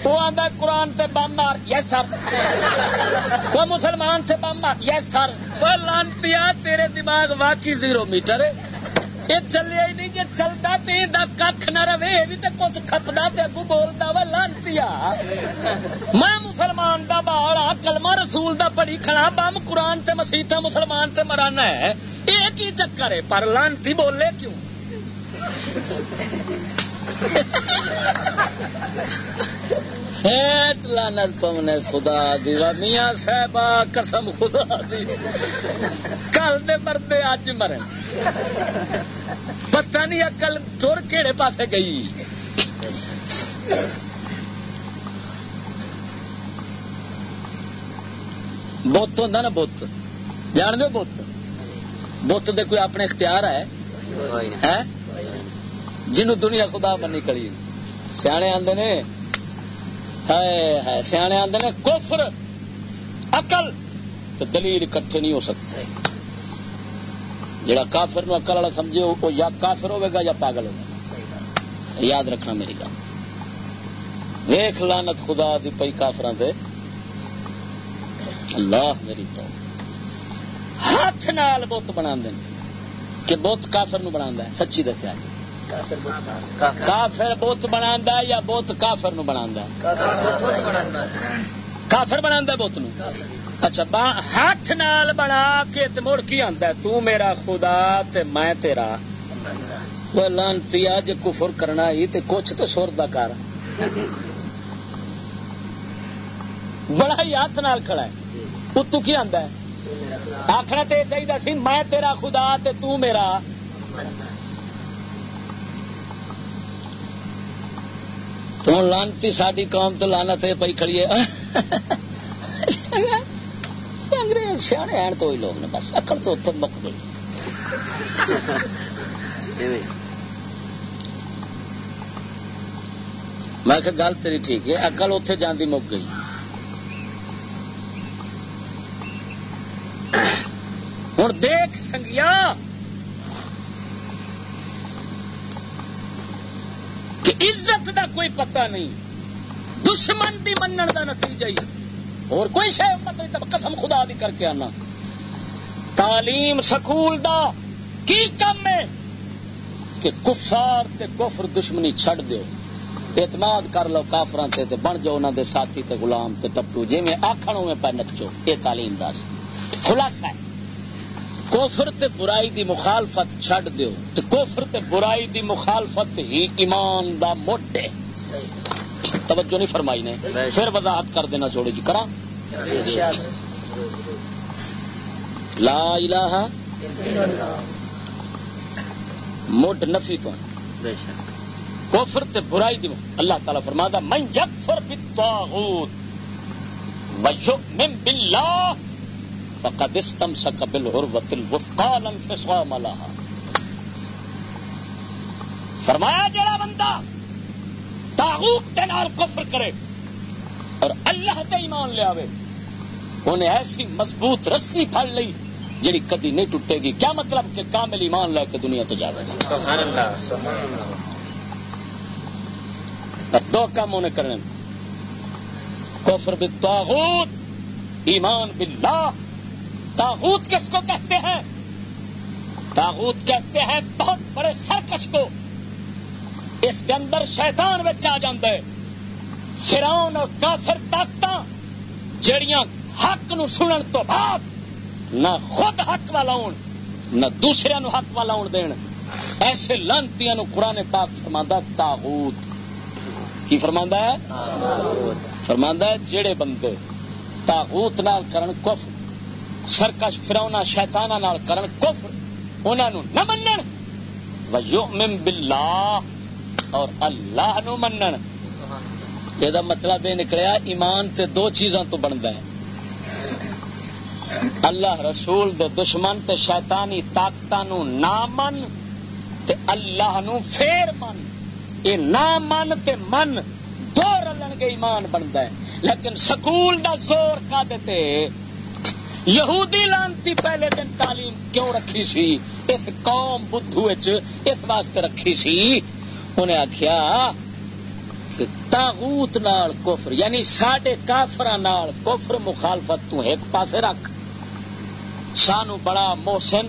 وہ آتا قرآن سے بم مار یس سر وہ مسلمان سے بم مار یس سر وہ لانتی تیرے دماغ واقعی زیرو میٹر یہ چلے ہی نہیں جی چلتا تو کھ نہ رہے یہ بھی تو کچھ کھپتا تو اگو بولتا وا لانتی میں مسلمان دا بال، آ کلما رسول دا پڑی کھڑا، بم قرآن سے مسیح مسلمان سے مرانا ہے۔ یہ کی چکر ہے؟ پر لانتی بولے کیوں؟ لانت پمنے خدا دی میاں صاحب قسم خدا دی۔ کل دے اج مرن۔ پتہ نہیں اکل تر کہڑے پاسے گئی۔ بت ہوں نا بت۔ جان دو بت؟ بت دے کوئی اپنے اختیار ہے؟ جنو دنیا خدا بنی کڑی۔ سیانے آدھے نے سیانے آدھے نے کوفر اقل تو دلیل کٹھے نہیں ہو سکتے۔ جڑا کافر نو اکل والا سمجھے، وہ یا کافر ہوے گا یا پاگل ہوگا یاد رکھنا میری گل۔ ویخ لانت خدا دی پئی کافر دے۔ اللہ میری تو ہاتھ نال بت بنا کہ بت کافر نو بنا سچی دسیا جی کافر بت بنا یا بت کافر نو بنا کافر بنا بت نو؟ اچھا ہاتھ نال بنا کے مڑ کی آتا تو میرا خدا تے میں تیرا لانتی جی کفر کرنا ہی تے کچھ تو سر دا کر بڑا ہی ہاتھ نال کھڑا ہے۔ اتو کی آتا ہے؟ آخنا تو یہ چاہیے سی، میں تیرا خدا تے تو میرا ہوں لانتی ساری قوم تو لانا تے پی کھڑیے انگریز سیانے ہیں تو ہی لوگ نے بس اکڑ تو اتنے مک گئی میں کہ گل تیری ٹھیک ہے اکل اتنے جاندی مک گئی ہوں دیکھ سنگیا کہ عزت دا کوئی پتہ نہیں۔ دشمن دی منن دا نتیجہ ہی۔ اور کوئی شہ پتہ نہیں قسم خدا دی کر کے آنا۔ تعلیم سکول دا کی کم ہے؟ کہ کفار تے کفر دشمنی چھڑ دیو۔ اعتماد کر لو کافران تے, تے بن جاؤ انہوں دے ساتھی تے غلام تے ٹپٹو۔ جی میں آخر میں پہ نچو۔ یہ تعلیم دا خلاصہ ہے۔ کوفر تے برائی دی مخالفت چھڈ دیو۔ تے کوفر تے برائی دی مخالفت ہی ایمان دا موٹے توجہ نہیں فرمائی نے۔ پھر وضاحت کر دینا چھوڑی جی کرا۔ لا الہ مڈ نفی تو۔ کوفر تے برائی دی اللہ تعالی فرماتا من یکفر بالطاغوت ویؤمن باللہ فقد استمسك بالعروة الوثقى لا انفصام لها. فرمایا جڑا بندہ تاغوت کے نال کفر کرے اور اللہ تے ایمان لے آوے انہیں ایسی مضبوط رسی پھڑ لئی جڑی کدی نہیں ٹوٹے گی۔ کیا مطلب کہ کامل ایمان لے کے دنیا تو جاوے سبحان اللہ سبحان اللہ۔ دو کام انہیں کرنے کفر بالطاغوت ایمان باللہ تاغوت کس کو کہتے ہیں؟ تاغوت کہتے ہیں بہت بڑے سرکش کو۔ اس کے اندر شیطان بچ آ جاندے۔ فراؤن اور کافر طاقت جڑیاں حق نو سنن تو بعد نہ خود حق والا ہون نہ دوسرے نو حق والا ہون دین۔ ایسے لانتیاں نو قرآن پاک فرماندا تاغوت۔ کی فرماندا ہے؟ فرماندا ہے جڑے بندے تاغوت نال کرن کفر۔ سرکش فرونا شیتانا کرن کفر انہوں نہ منن۔ ویؤمن باللہ اور اللہ نو منن۔ یہ مطلب یہ نکلیا، ایمان تے دو چیزاں تو بنتا ہے۔ اللہ رسول دے دشمن تے شیطانی طاقت نو نہ من تے اللہ نو پھر من۔ یہ نہ من تے من دو رلن گے ایمان بنتا ہے۔ لیکن سکول دا زور کا دیتے یہودی لانتی پہلے دن تعلیم کیوں رکھی سی؟ اس قوم بدھو اس واسطے رکھی سی۔ انہیں آخیا تاغوت نال کفر یعنی سڈے کافر کفر مخالفت تو ایک پاسے رکھ۔ سانو بڑا موسن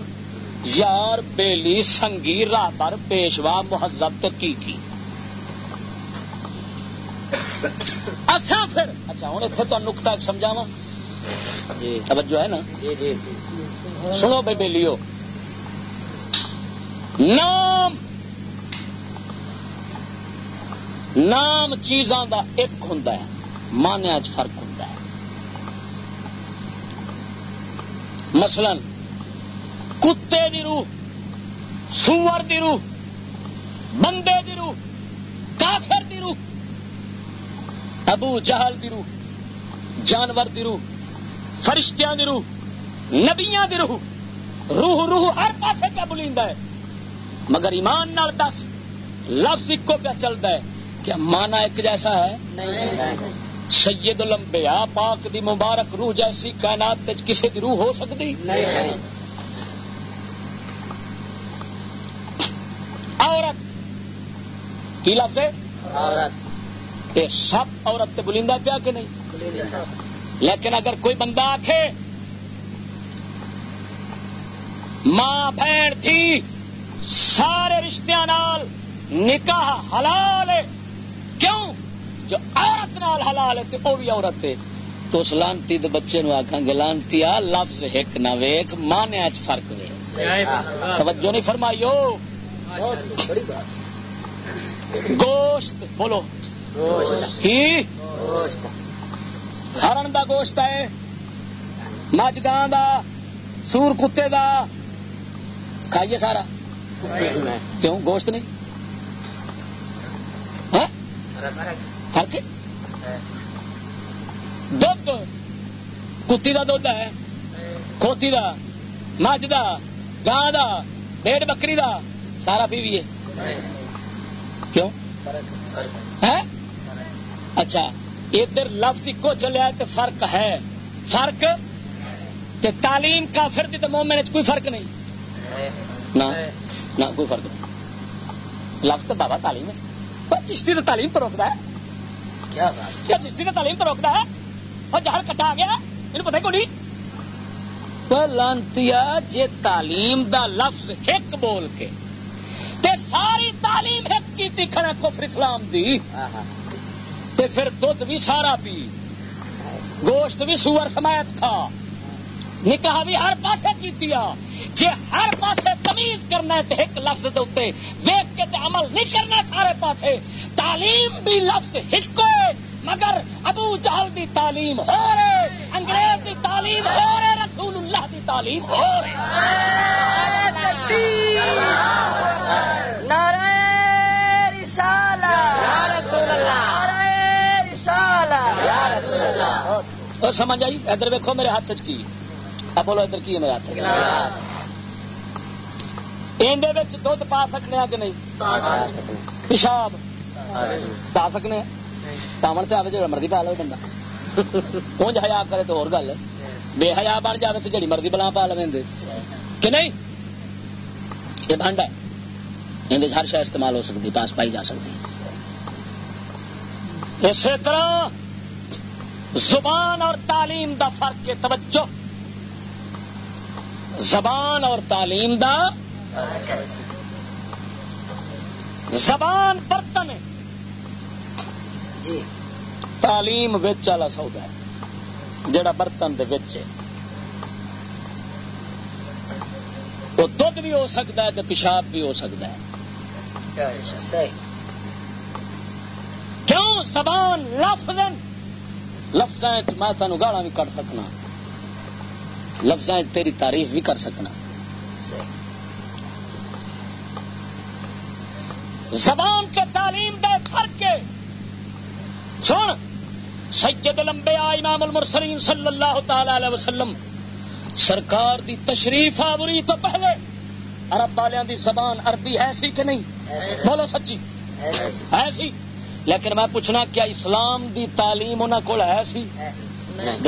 یار، بیلی، سنگی رابر پیشوا، مہذب کی کی۔ اچھا پھر اچھا ہوں اتنے تو نکتا سمجھاوا جی۔ توجہ ہے نا؟ جی، سنو بھائی نام۔ نام چیزاں دا ایک ہوں مانیا فرق ہوں مثلا کتے دی روح سور دی روح بندے دی روح کافر دی روح ابو جہل دی روح جانور دی روح۔ فرشتیاں دی روح نبیاں دی روح روح روح ہر پاسے پہ بلیندا ہے۔ مگر ایمان نال دس لفظ ایک پہ چلتا ہے کیا مانا ایک جیسا ہے۔ سید الانبیاء پاک دی مبارک روح جیسی کائنات کسی دی روح ہو سکتی عورت کی لفظ ہے؟ عورت۔ یہ سب عورت تے بلندہ پیا کہ نہیں؟ لیکن اگر کوئی بندہ آخے ماں بہن تھی، سارے رشتہ نال نکاح حلال ہے، کیوں؟ جو عورت نال حلال ہے تو وہ بھی عورت ہے۔ تو اس لانتی دے بچے نو آخان گے، لانتی آ، لفظ ایک نہ ویخ مانے فرق وے توجہ نہیں فرمائیو؟ گوشت بولو۔ ہی؟ ہرن دا گوشت ہے مجھ گان دا سور کتے دا۔ کھائیے سارا۔ کیوں گوشت نہیں؟ ہاں؟ فرق دھد کتی کا دھد ہے کھوتی کا مجھ کا گان کا ڈیڑھ بکری کا سارا پیویے۔ کیوں؟ ہے۔ اچھا۔ ادھر لفظ کو چلیا تو فرق ہے۔ فرق تے تعلیم کافر دی تو مومن کوئی فرق نہیں۔ نہ کوئی فرق نہیں۔ لفظ تو بابا تعلیم ہے۔ چشتی تو تعلیم تو روکتا ہے۔ کیا چشتی تو تعلیم تو روکتا ہے۔ اور جہل کٹا گیا یہ پتہ کو نہیں؟ لانتی جی تعلیم دا لفظ ایک بول کے تے ساری تعلیم ایک کی کھڑا کفر اسلام دی۔ تے پھر دھد بھی سارا پی گوشت بھی سور سمایت کھا۔ نکاح بھی ہر پاسے کی جی ہر پاسے تمیز کرنا ہے ایک لفظ دے ویک کے عمل نہیں کرنا سارے پاسے۔ تعلیم بھی لفظ ہکو مگر ابو جہل دی تعلیم ہو رہے انگریز دی تعلیم ہو رہے رسول اللہ دی تعلیم ہو رہے۔ اور سمجھ آئی؟ ادھر ویکو میرے ہاتھ چ کی۔ اب بولو ادھر کی ہے میرے ہاتھ دھد پا سکنے کہ نہیں؟ پیشاب۔ پا سکنے۔ پاون سے آئے مرضی پا لو بندہ۔ اونج ہیا کرے تو اور گل۔ بے حیا بن جائے تو جڑی مرضی بلا پا لیں کہ نہیں؟ یہ بانڈا ہے۔ ہر شہ استعمال ہو سکتی پاس پائی جا سکتی اسی طرح زبان اور تعلیم دا فرق کے توجہ۔ زبان اور تعلیم دا زبان برتن جی۔ تعلیم والا سودا ہے جڑا برتن دے وہ دھد بھی ہو سکتا ہے تو پیشاب بھی ہو سکتا ہے۔ کیوں زبان لفظ لفظ میں تینوں گالا بھی کٹ سکنا۔ لفظ تیری تعریف بھی کر سکنا۔ زبان کے تعلیم دے فرق کے سن، سید لمبے امام المرسلین صلی اللہ تعالی علیہ وسلم سرکار دی تشریف آوری تو پہلے عرب والوں دی زبان عربی ہے سی کہ نہیں؟ بولو سچی۔ ایسی لیکن میں پوچھنا کیا اسلام دی تعلیم انہوں کو ہے سی؟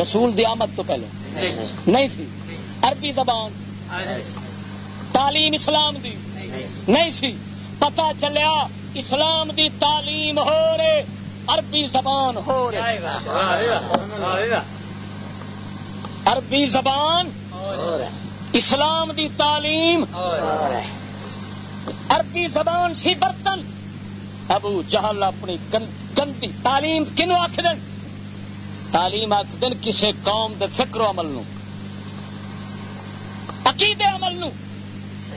رسول دی آمد تو پہلے۔ نہیں سی۔ عربی زبان۔ تعلیم اسلام دی۔ نہیں سی۔ پتا چلیا اسلام دی تعلیم ہو رہے، عربی زبان ہو رہے۔ عربی زبان اسلام دی تعلیم۔ عربی زبان سی برتن۔ ابو جہل اپنی گندی تعلیم کنو آخ دن تعلیم آخ دن کسی قوم دے فکر و عمل نو عقیدے عمل نو،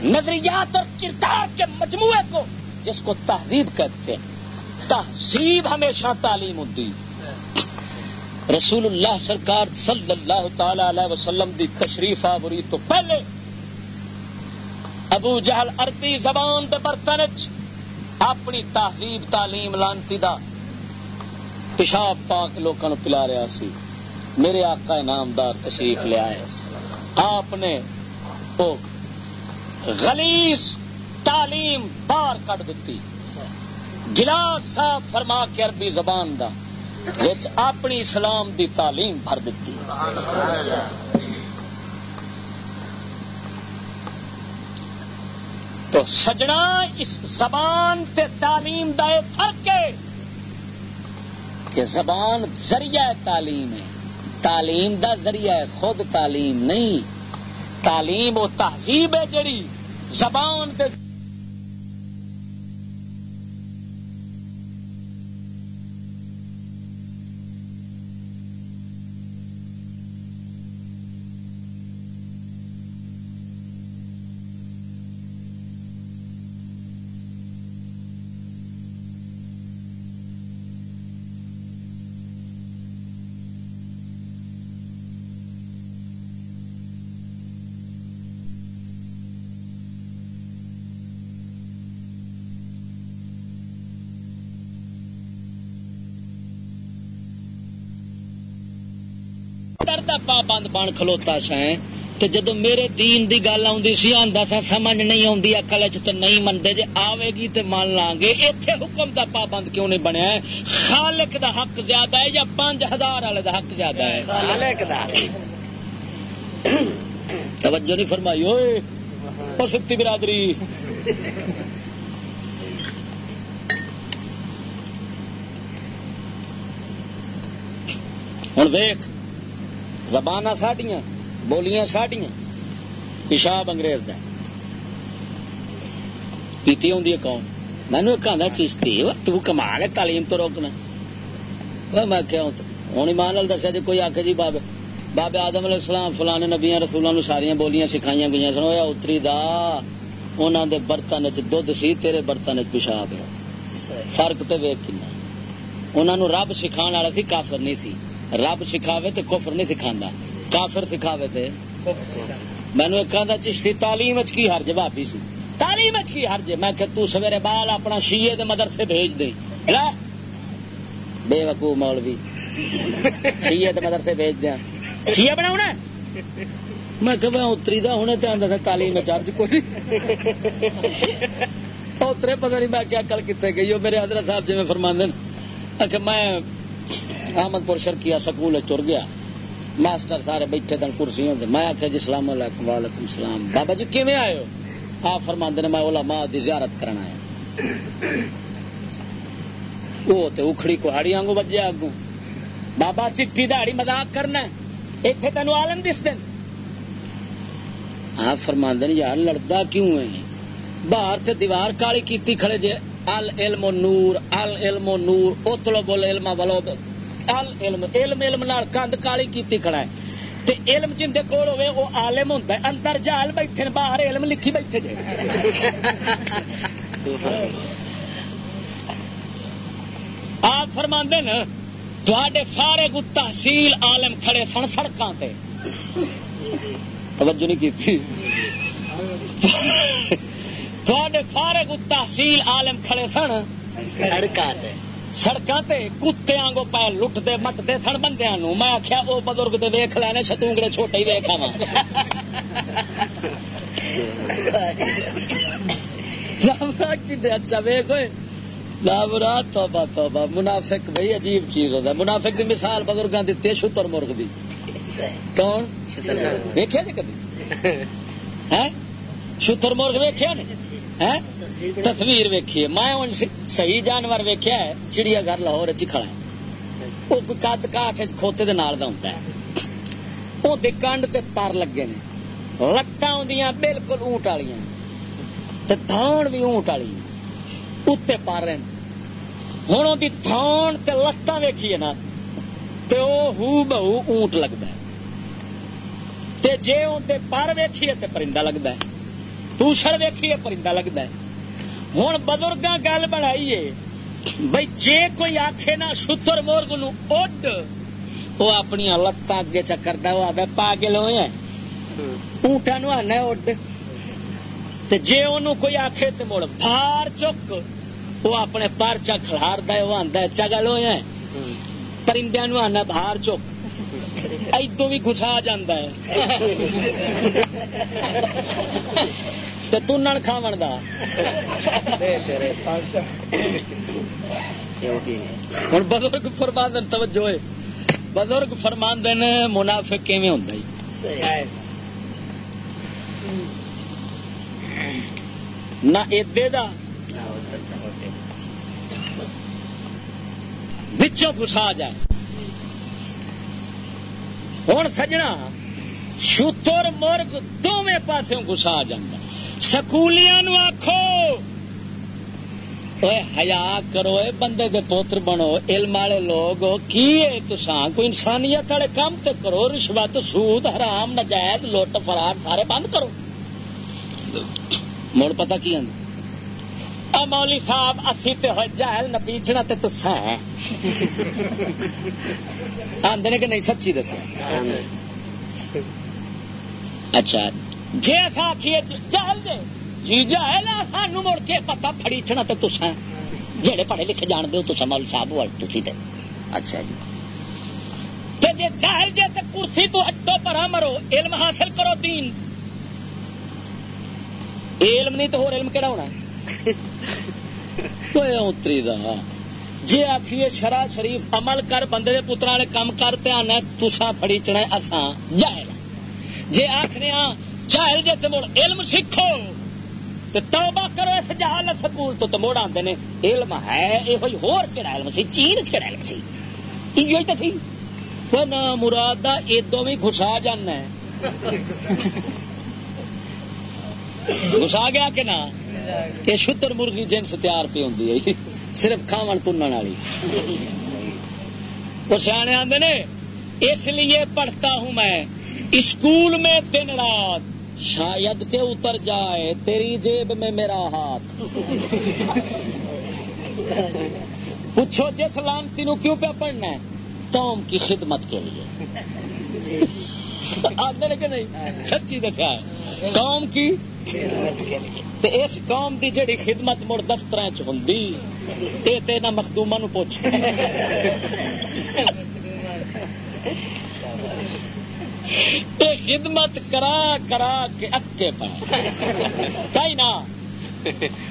نظریات اور کردار کے مجموعے کو جس کو تہذیب کہتے ہیں۔ تہذیب ہمیشہ تعلیم ہوتی رسول اللہ سرکار صلی اللہ تعالی علیہ وسلم دی تشریف آوری تو پہلے ابو جہل عربی زبان دے برتن اپنی تہذیب، تعلیم، لانتی دا پیشاب پاک لوگوں پلا رہا سی۔ میرے آقا نامدار تشریف لیا ہے آپ نے غلیظ تعلیم باہر کٹ دیتی گلاس صاحب فرما کے عربی زبان دا اپنی اسلام دی تعلیم بھر دیتی تو سجنا اس زبان تے تعلیم دا فرق ہے کہ زبان ذریعہ تعلیم ہے۔ تعلیم دا ذریعہ ہے خود تعلیم نہیں۔ تعلیم و تہذیب ہے جڑی زبان تے پابند بن کھلوتا سائیں تے جدو میرے دین دی گل آندی سی آندا تھا سمجھ نہیں آندی عقل وچ تے نہیں مندے جے آوے گی تے مان لاں گے۔ ایتھے حکم دا پابند کیوں نہیں بنیا ہے؟ خالق دا حق زیادہ ہے یا 5000 والے دا حق زیادہ ہے؟ خالق دا توجہ نہیں فرمائی اوئے او سکتی برادری۔ ہن دیکھ زبان ساڈیاں بولیاں ساڈیاں۔ پیشاب انگریز دا۔ پیتی آدھی کون مینو ایک آدھا کشتی تو کمال ہے تعلیم تو روکنا۔ میں کیا ہوں؟ ایمان لال دسیا جی کوئی آخ جی بابے بابے آدم علیہ السلام فلانے نبیا رسولوں ساریا بولیاں سکھائی گئی سن۔ ہوا اتری دا انہوں دے برتن دھد سی تیرے برتن پیشاب ہے۔ فرق تو ویک انہوں رب سکھا والا سی کافر نہیں سی۔ رب سکھاوے تو کفر نہیں سکھا کافر سکھاوے تے۔ مینو ایک آدھا چشتی تعلیم وچ کی ہر جوابی سی؟ تعلیم وچ کی ہر جے؟ میں کہ تو سویرے بال اپنا شیے دے مدرسے بھیج دے لا۔ بے وقوع مولوی۔ شیے دے مدرسے بھیج دیا شیے بنا میں کہ میں اتری دا ہونے تے اندر تعلیم چارج کوئی اترے پتہ نہیں میں کیا کل کتنے گئی ہو میرے حضرت صاحب جی میں فرماندے کہ میں احمد پور شرکیا سکول چر گیا۔ ماسٹر سارے بیٹھے تن کرسی ہوتے میں آخیا جی سلام علیکم، وعلیکم السلام بابا جی کیویں آئے ہو؟ آپ فرما نے میں علماء دی زیارت کرنا ہے وہ تے اکھڑی کوہاڑی آنگو بجے آگوں۔ بابا، چٹی دہڑی مزاق کرنا اتنے تینوں آلم دس دن آپ فرما یار لڑتا کیوں ہے؟ باہر تے دیوار کالی کیتی کھڑے جے۔ ال علم نور ال علم نور اتلو بول علم ولو ال علم علم نال کند کالی کیتی کھڑا ہے تے علم جن دے کول ہوے او عالم ہوندا ہے اندر جال بیٹھے باہر علم لکھی بیٹھے جے آپ فرماندے نا تواڈے فارغ تحصیل عالم کھڑے سن سڑکاں تے توجہ نہیں کیتی تھوڑے فارغ تحصیل عالم کھڑے سن۔ سڑکاں کتے آنگو پائے لٹتے مٹتے سن بندے میں آخیا وہ بزرگ دے ویخ لینے شتونگڑے چھوٹے ہی ویخ اچھا ویخ ہوئے رات توبہ توبہ۔ منافق بھائی عجیب چیز ہوتا ہے۔ منافق کی مثال بزرگاں دیتی ہے شتر مرغ دی۔ کون؟ ویخیا نہیں کبھی؟ شتر مرغ ویخیا نہیں تصویر ویکھی میں صحیح جانور ویکیا ہے، چڑیا گھر لاہور کھڑا ہے۔ وہ کد کاٹ کھوتے دے نال دا ہوتا ہے۔ وہ کنڈ تے پر لگے نے۔ لتاں ہوندیاں بالکل اونٹ والی تے دھون بھی اونٹ والی اتنے پر رہے ہوں وہ تھان تے لتاں ویکھیے نا، تے وہ ہو بہو اونٹ لگتا ہے۔ تے جے اندر پر ویکھیے تے پرندہ لگتا ہے۔ پوچھڑ ویکھیے، پرندہ لگتا ہے۔ ہوں بزرگ گل بنائیے بھائی جے کوئی آخے نا شتر مورگ نو اڈ وہ اپنی لتان اگے چکرتا وہ آتا پاگل ہوئے اونٹا نو آنا اڈ۔ جے ان کوئی آخے تو مڑ بار چک وہ اپنے پر چا کھلار وہ آتا ہے، چگل ہوئے پرندے نو آنا باہر چک۔ ادو بھی گسا جا تن کھاو دا ہوں بزرگ فرماند توجہ بزرگ فرماند منافق کیون ہوں نہ ادے دا وچوں گسا جائے ہوں سجنا شتر مرگ دونوں پاسوں گسا جا سکولیاں آخو ہیا کرو اے بندے دے پوتر بنو علم والے لوگ کی کوئی انسانیت والے کام تو کرو رشوت سود حرام نجائز لٹ فرار سارے بند کرو۔ مڑ پتا کی آدھا مولی صاحب اسی تے ہو نپیچنا تے تسا ہے آدھے نے کہ نہیں؟ سچی دس اچھا جی ایسا آخیے جہل جے جی جہل سانو مڑ کے پتا فڑیچنا تے تسا جہے پڑھے لکھے جان دو تسا مولی صاحب تھی تے۔ اچھا جی۔ تے جے جہل جے تے کرسی تو ہٹو پرا مرو، علم حاصل کرو دین۔ علم نہیں تو علم کہڑا ہونا اتری دا۔ جی آخیے شرا شریف عمل کر، بندے دے پترا والے کام کر دھیان تسا فڑی چنا اساں جاہل جی آخنے جاہل جی تو مڑ علم سیکھو تو توبہ کرو اس جہال سکول تو تو مڑ آتے نے، علم ہے یہ ہور کہڑا علم سی، چین کہڑا علم سی۔ یہ تو سی۔ نہ مراد ادو بھی گسا جانا گسا گیا کہ نہ یہ شتر مرغی جنس تیار پی ہوں صرف کھاو تن والی۔ وہ سیانے آدھے نے، اس لیے پڑھتا ہوں میں، اسکول میں دن رات شاید کہ اتر جائے، تیری جیب میں میرا ہاتھ۔ پوچھو جی سلامتی نو کیوں پہ پڑھنا ہے؟ قوم کی خدمت کے لیے۔ آدھے کہ نہیں؟ سچی دیکھا ہے۔ قوم کی تے اس قوم دی جڑی خدمت مڑ دفتر ہوں یہ تو یہاں مخدوما نو پوچھ خدمت کرا کرا کے اکے پائے نہ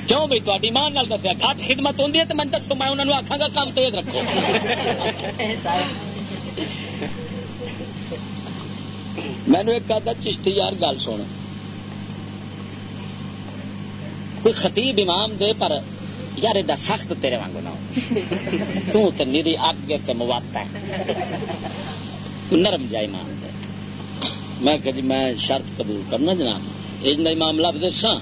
کیوں بھائی تاری مان نال دسیا گھٹ خدمت ہوں تو میں دسو، میں انہوں نے آخا گا کام تیز رکھو۔ مینو ایک آدھا چشتی یار گل سن۔ کوئی خطیب امام دے، پر یار ایڈا سخت تیرے وانگو نہ ہو۔ تو نیری اگ کے مواتا ہے۔ نرم جا امام۔ میں کہ جی میں شرط قبول کرنا جناب۔ یہ امام لب دسا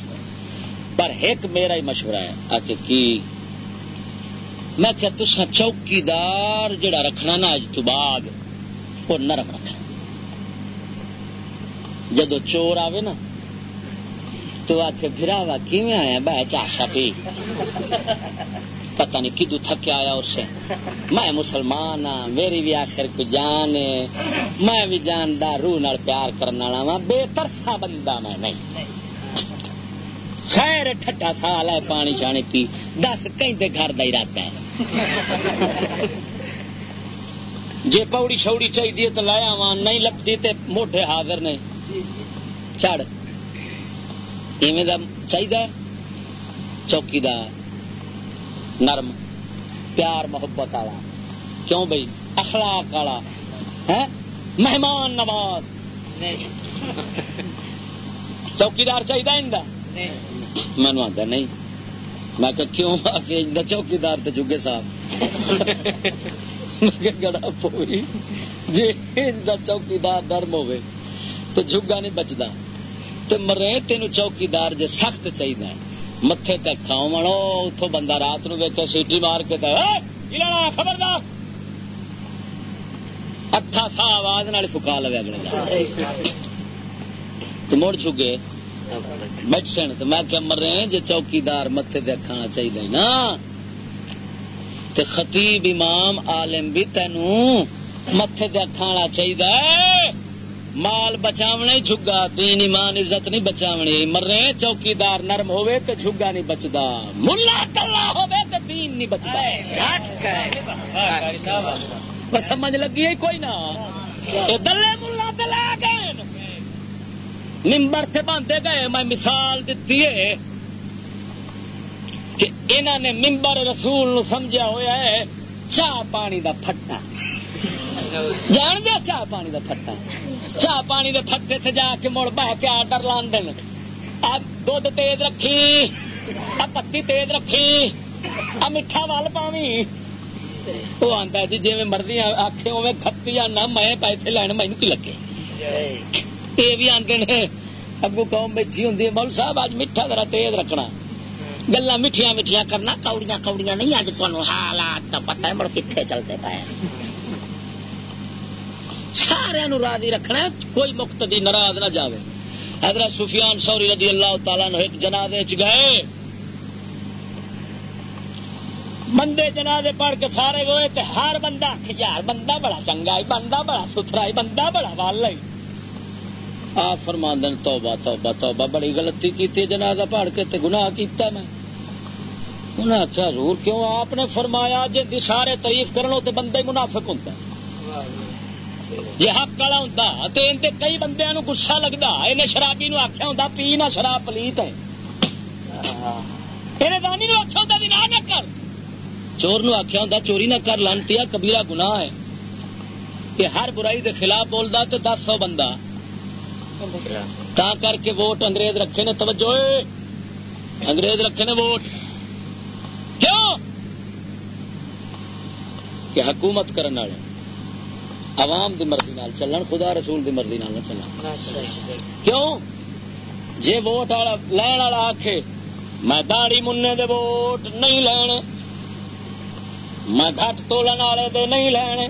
پر ایک میرا ہی مشورہ ہے آ کے کی؟ میں کہ تسا چوکیدار جڑا رکھنا نا، اج تو بعد وہ نرم رکھنا۔ جدو چور آوے نا، تو آ کے پھرا وا کی آیا؟ بہ چاہتا پی۔ پتہ نہیں کدو تھک آیا اور سے میں مسلمان ہاں میری بھی آخر کو جان ہے۔ میں بھی جاندار روح نال پیار کرنے والا وا بے ترسا بندہ میں نہیں۔ خیر ٹھٹا سال ہے، پانی شانی پی۔ دس کہیں گھر کا ارادہ ہے۔ جی پوڑی شوڑی چاہیے تو لایا وا نہیں لگتی تو موٹے حاضر نے۔ چڑھ۔ چاہیے چوکیدار۔ نرم پیار محبت والا۔ کیوں بھائی اخلاق والا۔ ہے مہمان نواز۔ چوکیدار چاہیے مینو آتا نہیں۔ میں کہ کیوں؟ آ کے چوکیدار تو چگے صاحب۔ گڑا پوئی۔ جی چوکیدار نرم ہوے تو جگا نہیں بچتا تو مرے تین چوکیدار جی سخت چاہیے متے تک کھاؤ اتو بندہ رات نو ویک سیٹی مار کے خبردار! اٹھا تھا آواز نال فکا لگا اگلے تو مڑ چکے بچ تو میں کیا مر رہے جی چوکیدار متے دے کھانا چاہیے نا! تے خطیب امام عالم بھی تینوں متے دے کھانا چاہیے مال بچاونا جھگا دین ایمان عزت نہیں بچاونی مرے چوکیدار نرم ہوئے تو جھگا نہیں بچتا ملا کلا ہوئے تو دین نہیں بچتا سمجھ لگی ہے کوئی نہ؟ دلے ملا تو لے گئے۔ ممبر سے باندھے گئے۔ میں مثال دیتی ہے کہ انہوں نے ممبر رسول نو سمجھا ہوا ہے چاہ پانی دا پھٹا۔ جان دیا چاہ پانی دا پھٹا۔ چاہ پانی دے پھٹے سے جا کے مڑ بہ کے آڈر لان دین۔ دھد تیز رکھی، آ پتی تیز رکھی، آ میٹھا وال پاوی۔ وہ آتا جی جی مرضی آخے اوے کھتی آنا میں پیسے لین مینو کی لگے؟ یہ بھی آتے نے، اگو قوم بیٹھی ہوں مول صاحب اج میٹھا ذرا تیز رکھنا۔ گلا میٹھیا میٹھیا کرنا، کوڑیاں کوڑیاں نہیں اج تمہیں حالات کا پتا ہے، مڑ کتنے چلتے پائے۔ سارے راضی رکھنا کوئی مقتدی ناراض نہ جاوے۔ حضرت سفیان سوری رضی اللہ تعالیٰ نے ایک جنازے چ گئے۔ بندے جنازے پڑھ کے سارے ہوئے تے ہر بندہ یار بندہ بڑا چنگا ہے، بندہ بڑا ستھرا ہے، بندہ بڑا وال ہے۔ آپ فرما دن توبہ توبہ توبہ، بڑی غلطی کی جنازہ پڑھ کے تے گناہ کیتا میں۔ انہیں آخیا ضرور کیوں آپ نے فرمایا جی سارے تعریف کرنو تے بندہ ہی منافق ہوتا ہے؟ جی حق والا ہوں تو ان کئی بندے گسا لگتا انہیں شرابی نو آخیا ہوں پی نہ شراب پلیت ہے۔ انہیں دانی نو آخیا ہوں بھی نہ کر۔ چور نو آخیا ہوں چوری نہ کر، لانتی کبیلا گنا ہے۔ کہ ہر برائی دے خلاف بولتا تو دس سو بندہ۔ تا کر کے ووٹ انگریز رکھے نے، توجہ انگریز رکھے نے ووٹ۔ کیوں؟ کہ حکومت کرنے والے۔ عوام دی مرضی نال چلن خدا رسول دی مرضی نال نہ چلن۔ کیوں؟ جے ووٹ والا لین والا آکھے میں داڑی مننے دے ووٹ نہیں لینے میں گھٹ تولن والے دے نہیں لینے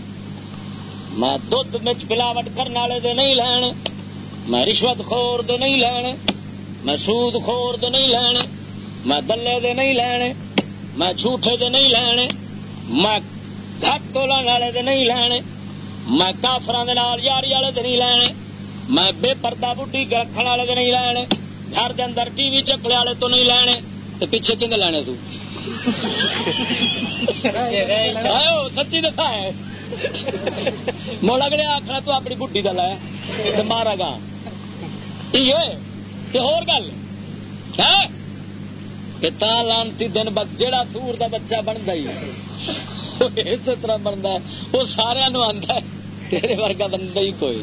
میں دھد مچ پلاوٹ کرنے والے دے نہیں لینے میں رشوت خور دے نہیں لینے میں سود خور دے نہیں لینے میں دلے دے نہیں لینے میں جھوٹے دے نہیں لینے میں گھٹ تولن والے دے نہیں لینے میں کافران یاری والے نہیں لینے میں بے پردہ بڈی رکھنے والے نہیں لینے گھر دے اندر ٹی وی چکلے والے تو نہیں لینے تو پیچھے کھے لینے سو؟ سچی دسا ہے۔ مول اگڑے آخر تو اپنی بڈی کا لے تو مارا گا۔ یہ ہو گل۔ لانتی دن بد جہا سور کا بچہ بنتا ہی۔ اس طرح بنتا وہ سارا آتا ہے۔ تیرے ورگا بندہ ہی کوئی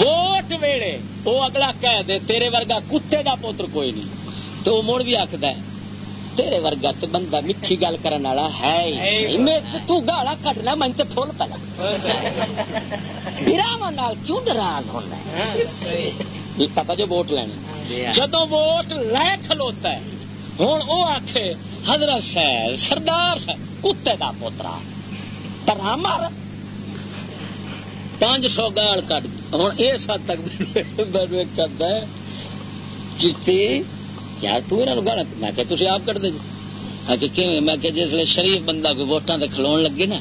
ووٹ ویڑے وہ اگلا کہہ دے تیرے ورگا کتے دا پوتر کوئی نہیں۔ تو وہ مڑ بھی آخد تیرے ورگا تو بندہ میٹھی گل کرنے والا ہے تو گالا کٹنا من تو فل پہ ڈراوا کیوں ڈران ہونا پتا جو ووٹ لینے۔ جدو ووٹ لے کھلوتا ہے ہوں وہ آخ حضرت صاحب سردار صاحب کتے دا پوترا مار پانچ سو گال کٹ۔ ہوں اس حد تک کرتا ہے کشتی یار تالا میں کہ تھی آپ کٹ دے جی میں کہ جس شریف بندہ کوئی ووٹان سے کھلو لگے نا،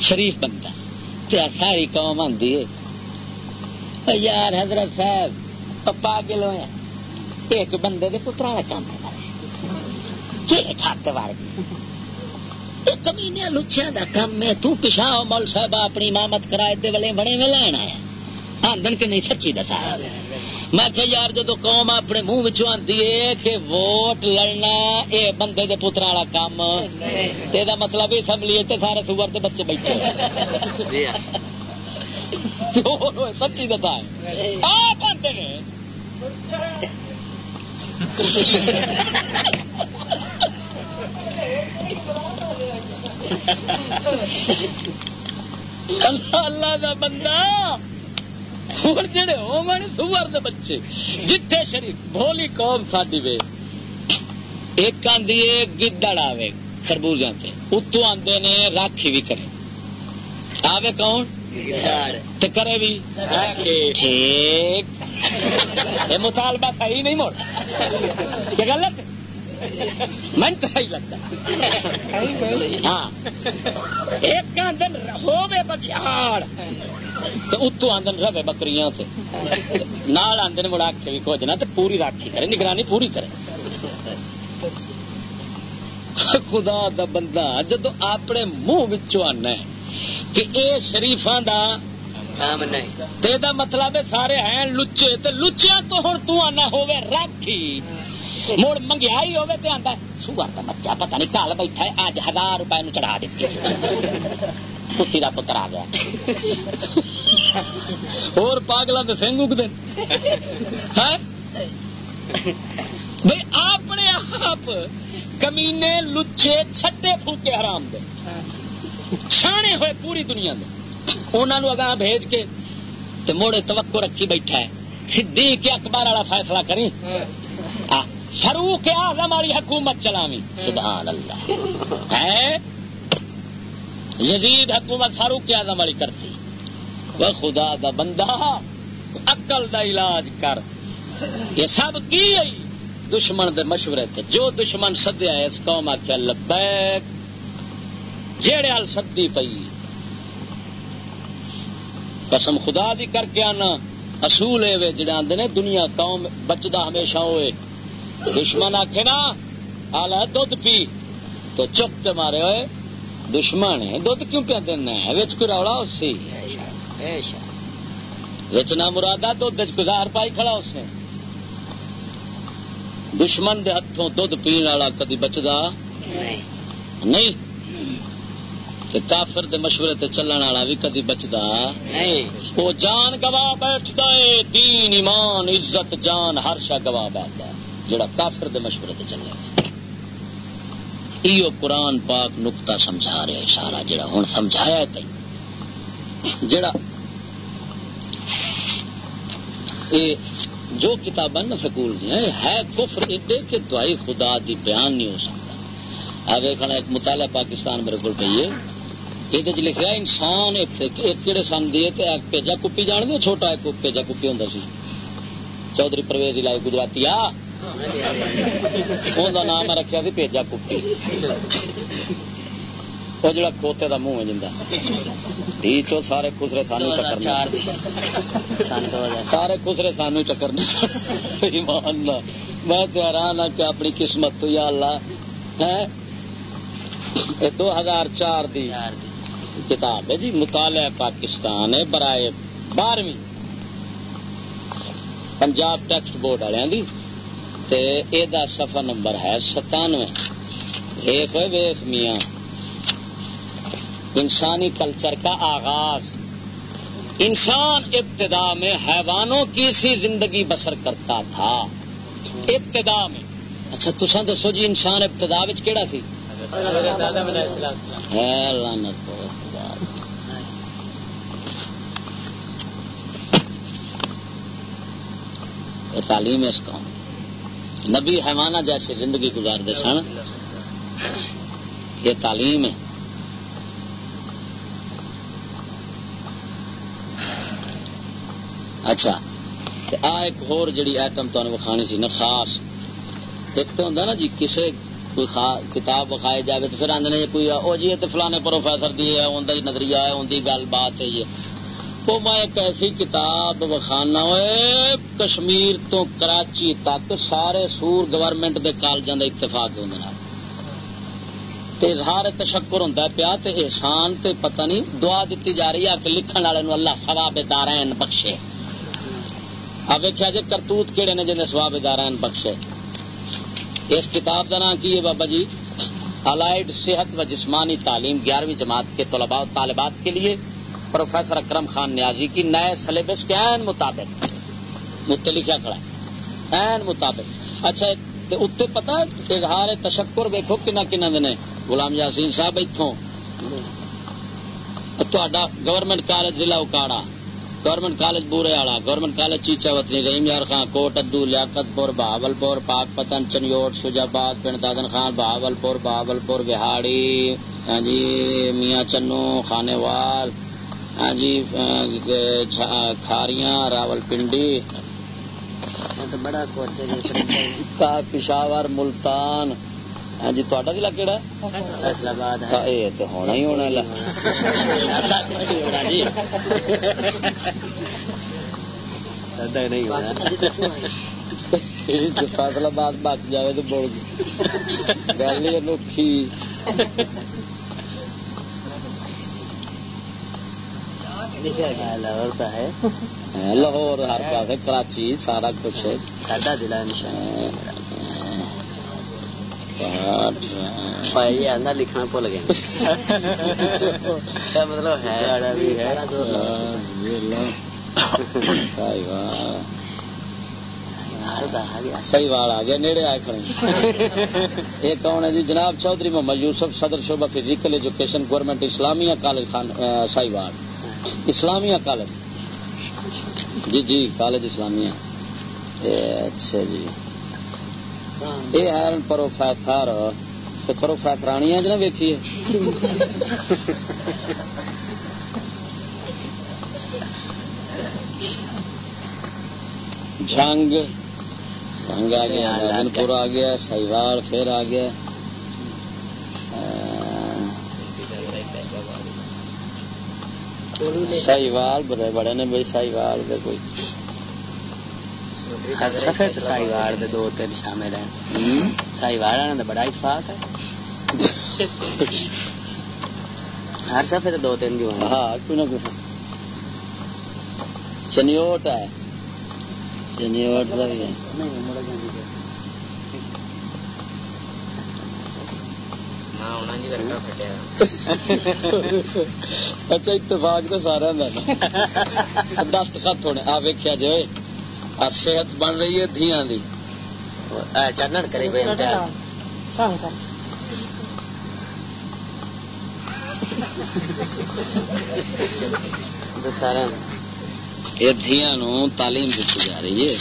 شریف بندہ۔ ساری قوم آتی ہے۔ یار حضرت صاحب پا کے ایک بندے کے پترا والا کام ہے۔ کھاتے وار کمینے لچیا دا کم تو مول صاحب اپنی امامت کرائے والے بڑے میں آندن کے نہیں، سچی دسا۔ میں کہ یار جدو قوم اپنے منہ ہے کہ ووٹ لڑنا اے بندے دے پتر والا کام تے دا مطلب یہ سمجھ لیے سارے سور کے بچے بیٹھے۔ سچی دسا۔ ہے ہیں اللہ دا بندہ ہوں جڑے ہو میں سور دے بچے جتھے شریف بولی قوم ساڈی وے۔ ایک آدھی گدڑ آوے خربوزیاں سے اتو آدھے نے راکھی بھی کرے۔ آوے کون؟ تے کرے بھی ٹھیک۔ یہ مطالبہ صحیح نہیں موڑ۔ کیا غلط من تو صحیح لگتا ہاں۔ ایک دن ہوے بگیاڑ۔ تو اتو آدھن رہے بکریاں نال آدھے مڑا کے بھی کھوجنا تو پوری راکھی کرے نگرانی پوری کرے۔ خدا دا بندہ جدو اپنے منہ آنا ہے کہ اے شریفاں دا دا مطلب سارے ہیں لچے تے لچیا تو ہوں تو آنا ہوے راکھی۔ مڑ منگیائی ہوے تے آندا سوار کا بچہ پتہ نہیں کال بیٹھا ہے اج ہزار روپے نو چڑھا دیتی کتی دا پتر آ گیا۔ اور پاگلا دے سنگ اگ دین ہاں؟ بھائی اپنے آپ کمینے لچے چھٹے پھوکے حرام دے۔ چھانے ہوئے پوری دنیا میں انہوں اگاں بھیج کے موڑے توقع رکھی بیٹھا ہے۔ صدیق اکبر والا فیصلہ کری فروخ آزم والی حکومت چلاوی سبحان اللہ ہے یزید حکومت فاروق اعظم والی کرتی۔ وہ خدا دا بندہ اقل دا علاج کر۔ یہ سب کی دشمن دے مشورے تھے جو دشمن سدیا اس قوم آخیا لبیک۔ جیڑے ہل سدی پئی۔ قسم خدا دی کر کے آنا۔ اصول ہے جڑے آدھے نے، دنیا قوم بچتا ہمیشہ ہوئے۔ دشمن آخے نا آلہ دھد پی۔ تو چپ کے مارے ہوئے دشمن ہے۔ دھد کیوں پہ دینا ہے وچ کو روڑا اسی وچ نہ مرادا دھد گزار پائی کھڑا اسے دشمن دے ہاتھوں دھد پین والا کدی بچدا؟ نہیں۔ کافر دے مشورے تے چلن والا بھی کدی بچدا؟ وہ جان گوا بیٹھتا ہے دین ایمان عزت جان ہر شا گوا بیٹھتا ہے جڑا کافر دے مشورے تے چلے ایو قرآن پاک نقطہ سمجھا رہے سارا جڑا ہوں سمجھایا کئی جڑا اے جو کتاب نا سکول ہے کفر ایڈے کہ دعائی خدا دی بیان نہیں ہو سکتا۔ اب ایک مطالعہ پاکستان میرے کو پہ یہ لکھا انسان کہڑے سن دی پیجا کپی جان دے چھوٹا ایک پیجا کپی ہوں سی۔ چودھری پرویز لائی گجراتی، آ نام رکھا سی پیجا کپی وہ جڑا کھوتے دا منہ جندا چو سارے خسرے سانو چکر سارے خسرے سانو چکر ایمان میں حیران ہاں کہ اپنی قسمت تو یا اللہ ہے دو ہزار چار دی کتاب ہے جی مطالعہ پاکستان ہے برائے بارہویں پنجاب ٹیکسٹ بورڈ والے سفر نمبر ہے ستانوے۔ ایک ویخ میاں۔ انسانی کلچر کا آغاز۔ انسان ابتدا میں حیوانوں کی سی زندگی بسر کرتا تھا۔ ابتدا میں۔ اچھا تصا دسو جی انسان ابتدا کہڑا سی؟ تعلیم ہے اس قوم نبی حیوانہ جیسے زندگی گزارتے سن، یہ تعلیم ہے۔ اچھا آ ایک اور جڑی ایٹم تمہیں وکھانی سی نا خاص ایک تو ہوں نا جی کسے کوئی کتاب وکھائی جائے تو پھر آدھے کوئی او جی تو فلانے پروفیسر دی ہے ان نظریہ ہے ان کی گل بات ہے، یہ۔ وہ میں ایک ایسی کتاب وکھانا ہوئے کشمیر تو کراچی تک سارے سور گورنمنٹ دے کالجوں کا اتفاق ہوں اظہار تشکر ہوں پیا تے احسان تے پتہ نہیں دعا دیتی جا رہی ہے کہ لکھن والے نو اللہ سواب دارین بخشے۔ اب ویکیا جی کرتوت کہڑے نے جنہیں سواب دارین بخشے۔ اس کتاب کا نام کی ہے بابا جی؟ الائڈ صحت و جسمانی تعلیم گیارہویں جماعت کے طلباء و طالبات کے لیے۔ پروفیسر اکرم خان نیازی کی نئے سلیبس کے این مطابق. لکھا کھڑا ہے؟ این مطابق. اچھا اتنے پتا اظہار تشکر ویکو کن کن دن غلام یاسین صاحب اتوں گورنمنٹ کالج ضلع اکاڑا گورنمنٹ کالج بورے والا گورنمنٹ کالج چیچا وطنی رحیم یار خان، کوٹ ادو لیاقت پور بہاول پور پاک پتن، چنیوٹ شجاباد پنڈ دادن خان بہاول پور بہاول پور بہاڑی ہاں جی میاں چنو خانے وال ہاں جی کھاریاں راول پنڈی پشاور ملتان۔ ہاں جی تا ضلع کہڑا یہ تو ہونا ہی ہونا فیصلہ باد بچ جائے تو بول گل ہی انوکھی۔ لاہور ہر پاس کراچی سارا کچھ ضلع لکھنا بھول گیا مطلب ہے؟ صحیح وال آ گیا نیڑے آئے کھڑے۔ یہ کون ہے جی؟ جناب چودھری محمد یوسف صدر شعبہ physical education government Islamia college Khan سائی اسلامیہ کالج. جی جی کالج اسلامیہ. اچھا جی. یہ ہے پروفیسر پروفیسرانی ہے جنا ویکھیے جنگ جنگ آ گیا پور آ گیا سائیوال پھر آ گیا. سائیوال بڑے بڑے نے بھائی سائیوال دے کوئی۔ سفید سائیوال دے دو تین شامل ہیں۔ سائیوال نے بڑا اتفاق ہے۔ ہر سفے دو تین جو ہاں کوئی نہ کوئی۔ چنیوٹ ہے۔ اچھا اتفاق تو سارا دستخط ہونے آ ویکیا جی صحت بن رہی ہے چنن کرے سارا تعلیم دیتی جا رہی ہے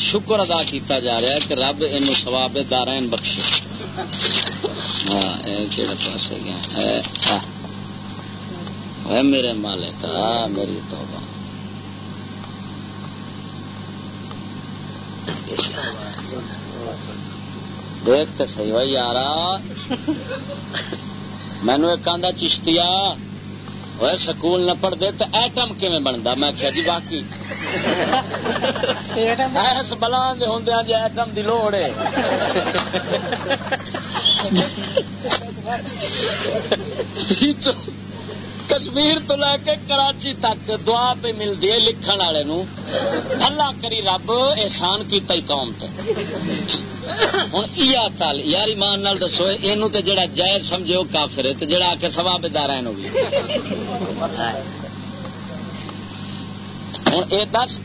شکر ادا کیتا جا رہا ہے کہ رب ان سواب دارائن بخشے ہاں پاس گیا میرے مالک میری توبہ۔ دیکھ تو سی بھائی یار (laughs) مینو ایک آدھا چشتیا سکول نہ پڑھتے تو ایٹم کی بنتا میں کیا جی باقی۔ ایس بلا ہوں جی ایٹم کی لوڑ ہے۔ (laughs) کشمیر تو لے کے کراچی تک دعا پہ ملتی ہے لکھن والے اللہ کری رب احسان کیتا ہی قوم تے۔ ہوں یار ایمان نال دسو یہ جڑا جائز سمجھے وہ کافر ہے جڑا آ کے سوا بےدار ہوں یہ دس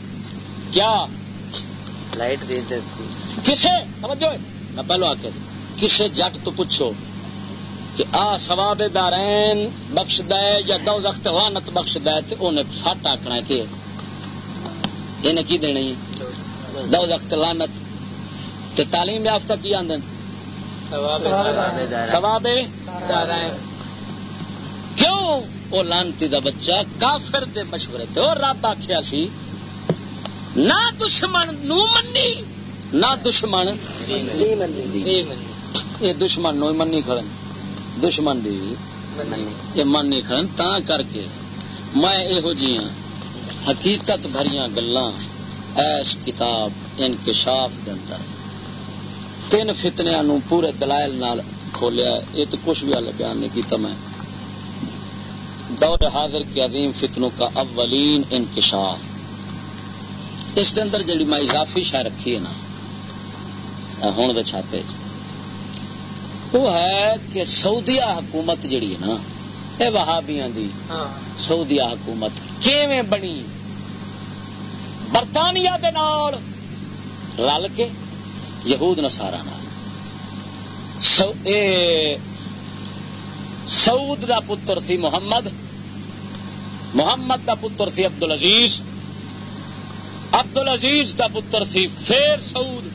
کیا؟ لائٹ کسے سمجھو پہلو آ کے کسے جٹ تو پوچھو۔ کہ آ سواب دارین بخش دے یا دو زخت وانت بخش دے تو انہیں فٹ آکنا ہے کہ انہیں کی دینا ہے؟ دو زخت لانت تے تعلیم یافتہ کی آندن؟ سواب دارین۔ کیوں؟ وہ لانتی دا بچہ کافر دے مشورے تے اور رب آکھیا سی نہ دشمن نو منی نہ دشمن یہ دشمن نو منی کھڑن۔ دشمن دی یہ من نہیں کھڑن تا کر کے میں یہو جی حقیقت بھریاں گلاں ایس کتاب انکشاف دے اندر۔ تین فتنیا نو پورے دلائل نال کھولیا، یہ تو کچھ بھی حال بیان نہیں کیتا میں۔ دور حاضر کے عظیم فتنوں کا اولین انکشاف۔ اس کے اندر جڑی میں اضافی شاہ رکھی ہے نا ہوں دے چھاپے۔ وہ ہے کہ سعودیہ حکومت جڑی ہے نا یہ وہابیاں دی ہاں۔ سعودیہ حکومت کیویں بنی؟ برطانیہ دے نال رل کے یہود نسارا سعود دا پتر سی محمد محمد دا پتر سی عبد العزیز عبد العزیز دا پتر سی فیر سعود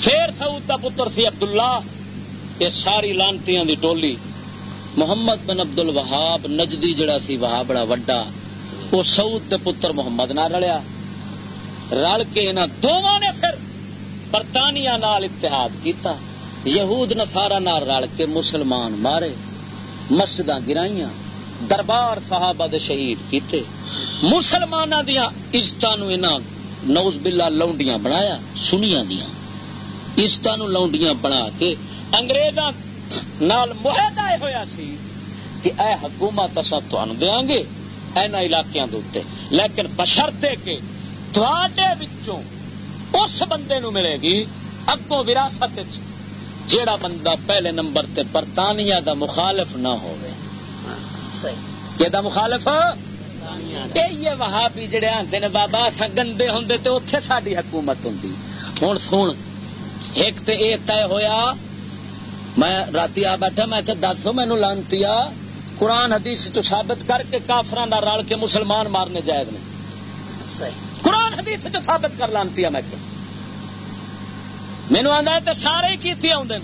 فیر سعود دا پتر سی عبداللہ۔ یہ ساری لانتی دی ٹولی محمد بن ابد ال وہاب نجدی جڑا سی، وہاب بڑا وڈا، وہ سعود دے پتر محمد نہ رلیا۔ رل کے انہوں دونوں نے پھر برطانیہ نال اتحاد کیتا۔ یہود نسارا نال رل کے مسلمان مارے مسجد گرائیاں، دربار صحابہ دے شہید کیتے۔ مسلمانہ دیا عزت نوز بلا لونڈیاں بنایا سنیا دیا عزت لونڈیاں بنا کے انگریزاں نال معاہدہ ہویا سی کہ اے حکومت اصا تمہیں دیا گے اینا علاقوں کے لیکن بشرتے کہ وچوں اس بندے نو ملے گی اگوں وراثت جیڑا بندہ پہلے نمبر تے برطانیہ دا مخالف نہ ہوئے کہ دا۔ مخالف یہ وہابی جڑے آتے نے بابا گندے تو اتنے ساری حکومت ہوں ہوں سن ایک تو یہ طے ہوا میں رات آ بیٹھا میں کہ دسو مینو لانتی قرآن حدیث تو ثابت کر کے کافران رل کے مسلمان مارنے جائز نے۔ قرآن حدیث تو ثابت کر لانتی میں کہ مینو آدھا تو سارے ہی کی آدھے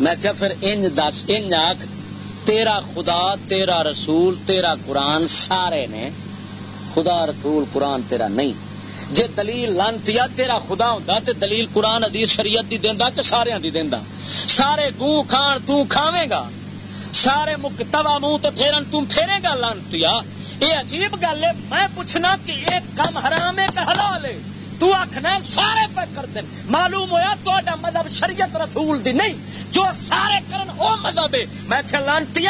میں کیا پھر انج دس انج آخ تیرا خدا تیرا رسول تیرا قرآن سارے نے خدا رسول قرآن تیرا نہیں۔ جے دلیل لانتی تیرا خدا ہوں تے دلیل قرآن ادیس شریعت دی دینا کہ سارے ہاں دی دینا سارے گوں کھان تو کھاویں گا، سارے مک منہ تے پھیرن تم پھیرے گا لانتی یہ عجیب گل ہے، میں پوچھنا کہ ایک کم حرام ہے کہ حلال ہے؟ تو آخنا سارے پہ کر دیں معلوم ہوا تو مذہب شریعت رسول دی نہیں، جو سارے کرن او مذہب ہے۔ میں لانتی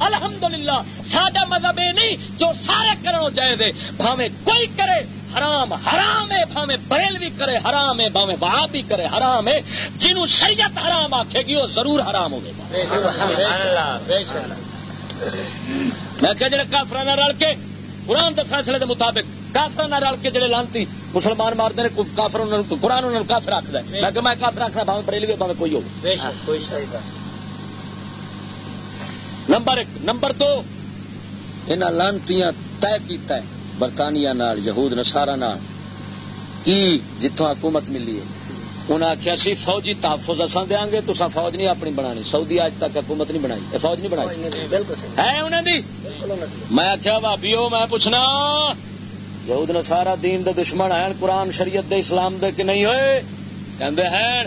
الحمدللہ، ساڈا مذہب ہے نہیں جو سارے کرن ہو جائے دے بھاوے کوئی کرے حرام حرام ہے بھاوے بریلوی کرے حرام ہے بھاوے وہابی کرے حرام ہے۔ جنہوں شریعت حرام آکھے گی وہ ضرور حرام ہوگا میں کہ جڑے کافرانہ رل کے قرآن کے فیصلے کے مطابق کافر رل کے جڑے لانتی مسلمان مارتے ہیں کافر قرآن انہوں کافر رکھد ہے۔ میں کہ میں کافر رکھنا بھاوے بریلوی بھاوے کوئی ہو نمبر ایک نمبر دو انہاں لانتیاں طے کیتا ہے۔ برطانیہ نال یہود نسارا نال کی جتوں حکومت ملی ہے۔ انہیں آخیا سی فوجی تحفظ اصا دیا گے تو فوج نہیں اپنی بنا سعودی اج تک حکومت نہیں بنائی۔ فوج نہیں بنائی۔ ہے دی؟ میں آخیا بھابی میں پوچھنا یہود نے سارا دین دے دشمن ہیں قرآن شریعت دے اسلام دے کہ نہیں ہوئے؟ کہندے ہیں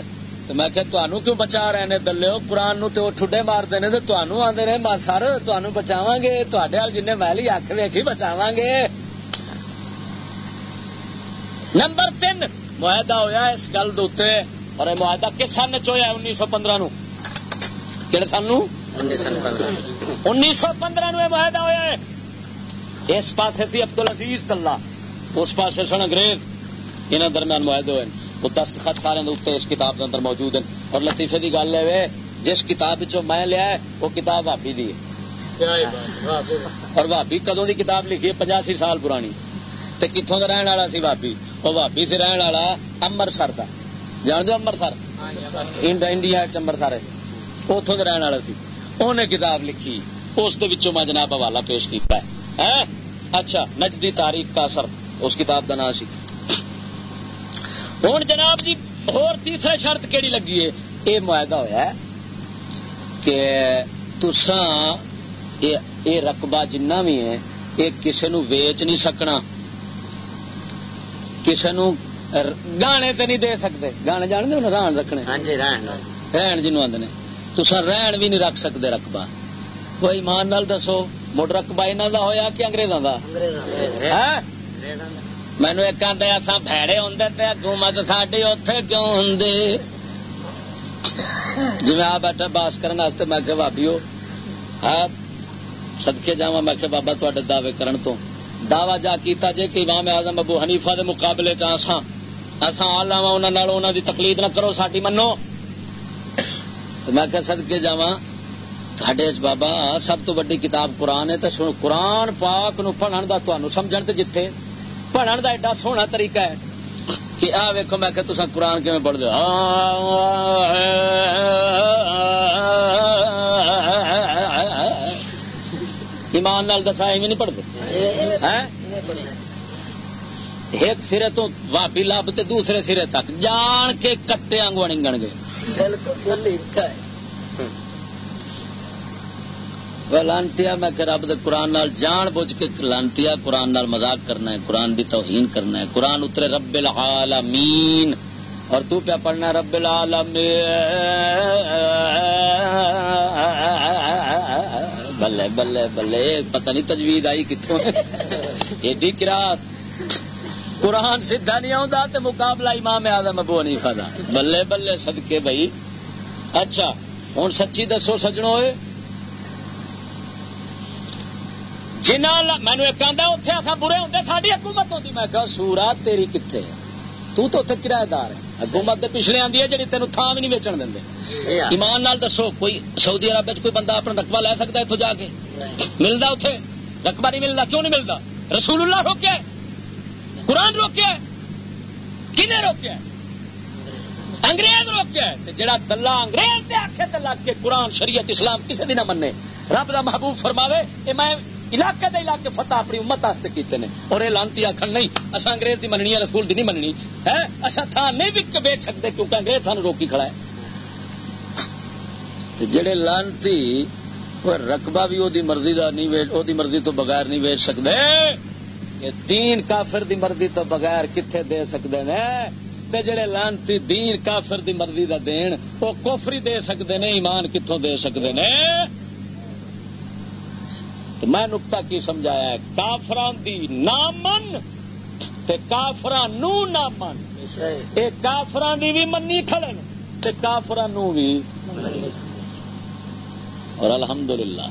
تو میں کہ تانوں کیوں بچا رہے نے دلے؟ قرآن نو تو ٹھڈے مار دینے تے تانوں آندے نے مار سر تانوں بچاواں گے تواڈے ال جن محلی اکھ ویکھی بچاواں گے۔ نمبر تین، معاہدہ ہویا اس گل دے اور یہ معاہدہ کس سن چویا انیس سو پندرہ نو۔ کہڑے سن نو؟ انیس سو پندرہ نو معاہدہ ہوا ہے۔ اس پاس سی ابد العزیز تلا اس پاس سن انگریز انہوں درمیان معاہدے ہوئے وہ دستخط سارے اتنے اس کتاب کے اندر موجود ہیں۔ اور لطیفے کی گل ہے، جس کتاب میں لیا ہے، وہ کتاب بھابی دی اور بھابی کدوں دی کتاب لکھی ہے؟ پچاسی سال پرانی۔ تو کتوں کا رہن والا سی بھابی وہ بھابی سے رہن والا امرسر کا جان دو امرسر؟ انڈیا امرسر ہے۔ اتوں کا رہن والا سی۔ انہیں کتاب لکھی۔ اس میں جناب حوالہ پیش کیا ہے۔ اچھا نجدی تاریخ کا اثر۔ اس کتاب کا نام سی۔ ہوں جناب جی اور تیسرے شرط کہڑی لگی ہے؟ یہ معاہدہ ہوا کہ تسان یہ رقبہ جنہ بھی ہے یہ کسی نو ویچ نہیں سکنا۔ کسی نو گانے تے نہیں دے سکتے۔ گانے جان دے ران رکھنے۔ رہن جنو آدھے تسا رہن بھی نہیں رکھ سکتے رقبہ۔ وہ ایمان نال دسو مڈ رقبہ یہاں کا ہوا کہ اگریزوں کا؟ مینو ایک آدھے اصا بھڑے ہوں حکومت ساری اتے کیوں ہوں جی میں آ بیٹھا باس کرنے میں کہ بابی سدکے جا میں کہ بابا تے دعوے کرن تو۔ دعوی جا کیتا جے کہ امام اعظم ابو حنیفہ دے مقابلے چساں اصا آ لاوا انہوں دی تقلید نہ کرو ساری منو۔ میں کہ سدکے جا تھے بابا سب تو ویڈی کتاب قرآن ہے تو سن، قرآن پاک نو پڑھن دا تمہیں سمجھن تے جتھے۔ پڑھن دا ایڈا سونا طریقہ ہے کہ آ ویکو میں کہ تسا قرآن کیون پڑھ دو ایمان نال دسا ایویں نہیں پڑھتے۔ ایک سرے تو واپی لب تے دوسرے سرے تک۔ جان کے کٹے آنگو نگن گے۔ لانتی میں کہ رب دے قرآن نال جان بوجھ کے لانتی قرآن نال مزاق کرنا ہے قرآن دی توہین کرنا ہے۔ قرآن اترے رب العالمین۔ اور تو پیا پڑھنا رب العالمین۔ بلے بلے بلے، پتہ نہیں تجوید آئی کتوں ایڈی کرات قرآن سیدھا نہیں آتا تو مقابلہ امام آدم ابو حنیفہ دا۔ بلے بلے صدقے بھائی۔ اچھا ہوں سچی دسو سجنو ہوئے جنہ مینو ایک آدھا اتنے اصا برے ہوتے ساری حکومت ہوتی میں کہ سورا تیری کتنے تو تو اتنے کرایہ دار ہے۔ حکومت پچھلے آدھی ہے جی تین تھان بھی نہیں ویچن دیں ایمان نال دسو کوئی سعودی عرب کوئی بندہ اپنا رقبہ لے سکتا اتو جا کے ملتا اتنے رقبہ نہیں ملتا کیوں نہیں ملتا رسول اللہ روکے قرآن روکے کنے روکے انگریز روکیا جڑا دلہ انگریز دے آخے تے لگ کے قرآن شریعت اسلام کسی بھی نہ منے رب دا محبوب فرماوے اے میں علاقے دے علاقے فتح اپنی امت واسطے کیتے نے۔ اور یہ لانتی آخر نہیں اصا انگریز دی مننی ہے رسول دی نہیں مننی۔ ہے؟ اصا تھان نہیں بھی بیچ سکتے کیونکہ انگریز سانو روکی کھڑا ہے۔ جڑے لانتی رقبہ بھی وہ مرضی دا نہیں ویچ وہ مرضی تو بغیر نہیں ویچ سکتے دین کافر دی مرضی تو بغیر کتنے دے سکتے ہیں تے جڑے لانتی دین کافر دی مرضی دا دین وہ کوفری دے سکتے نے ایمان کتوں دے سکتے نے میں نکتا کی سمجھایا ہے، کافران دی نامن تے کافران نو نامن۔ اے کافران دی بھی منی کھڑن تے کافران نو بھی اور الحمدللہ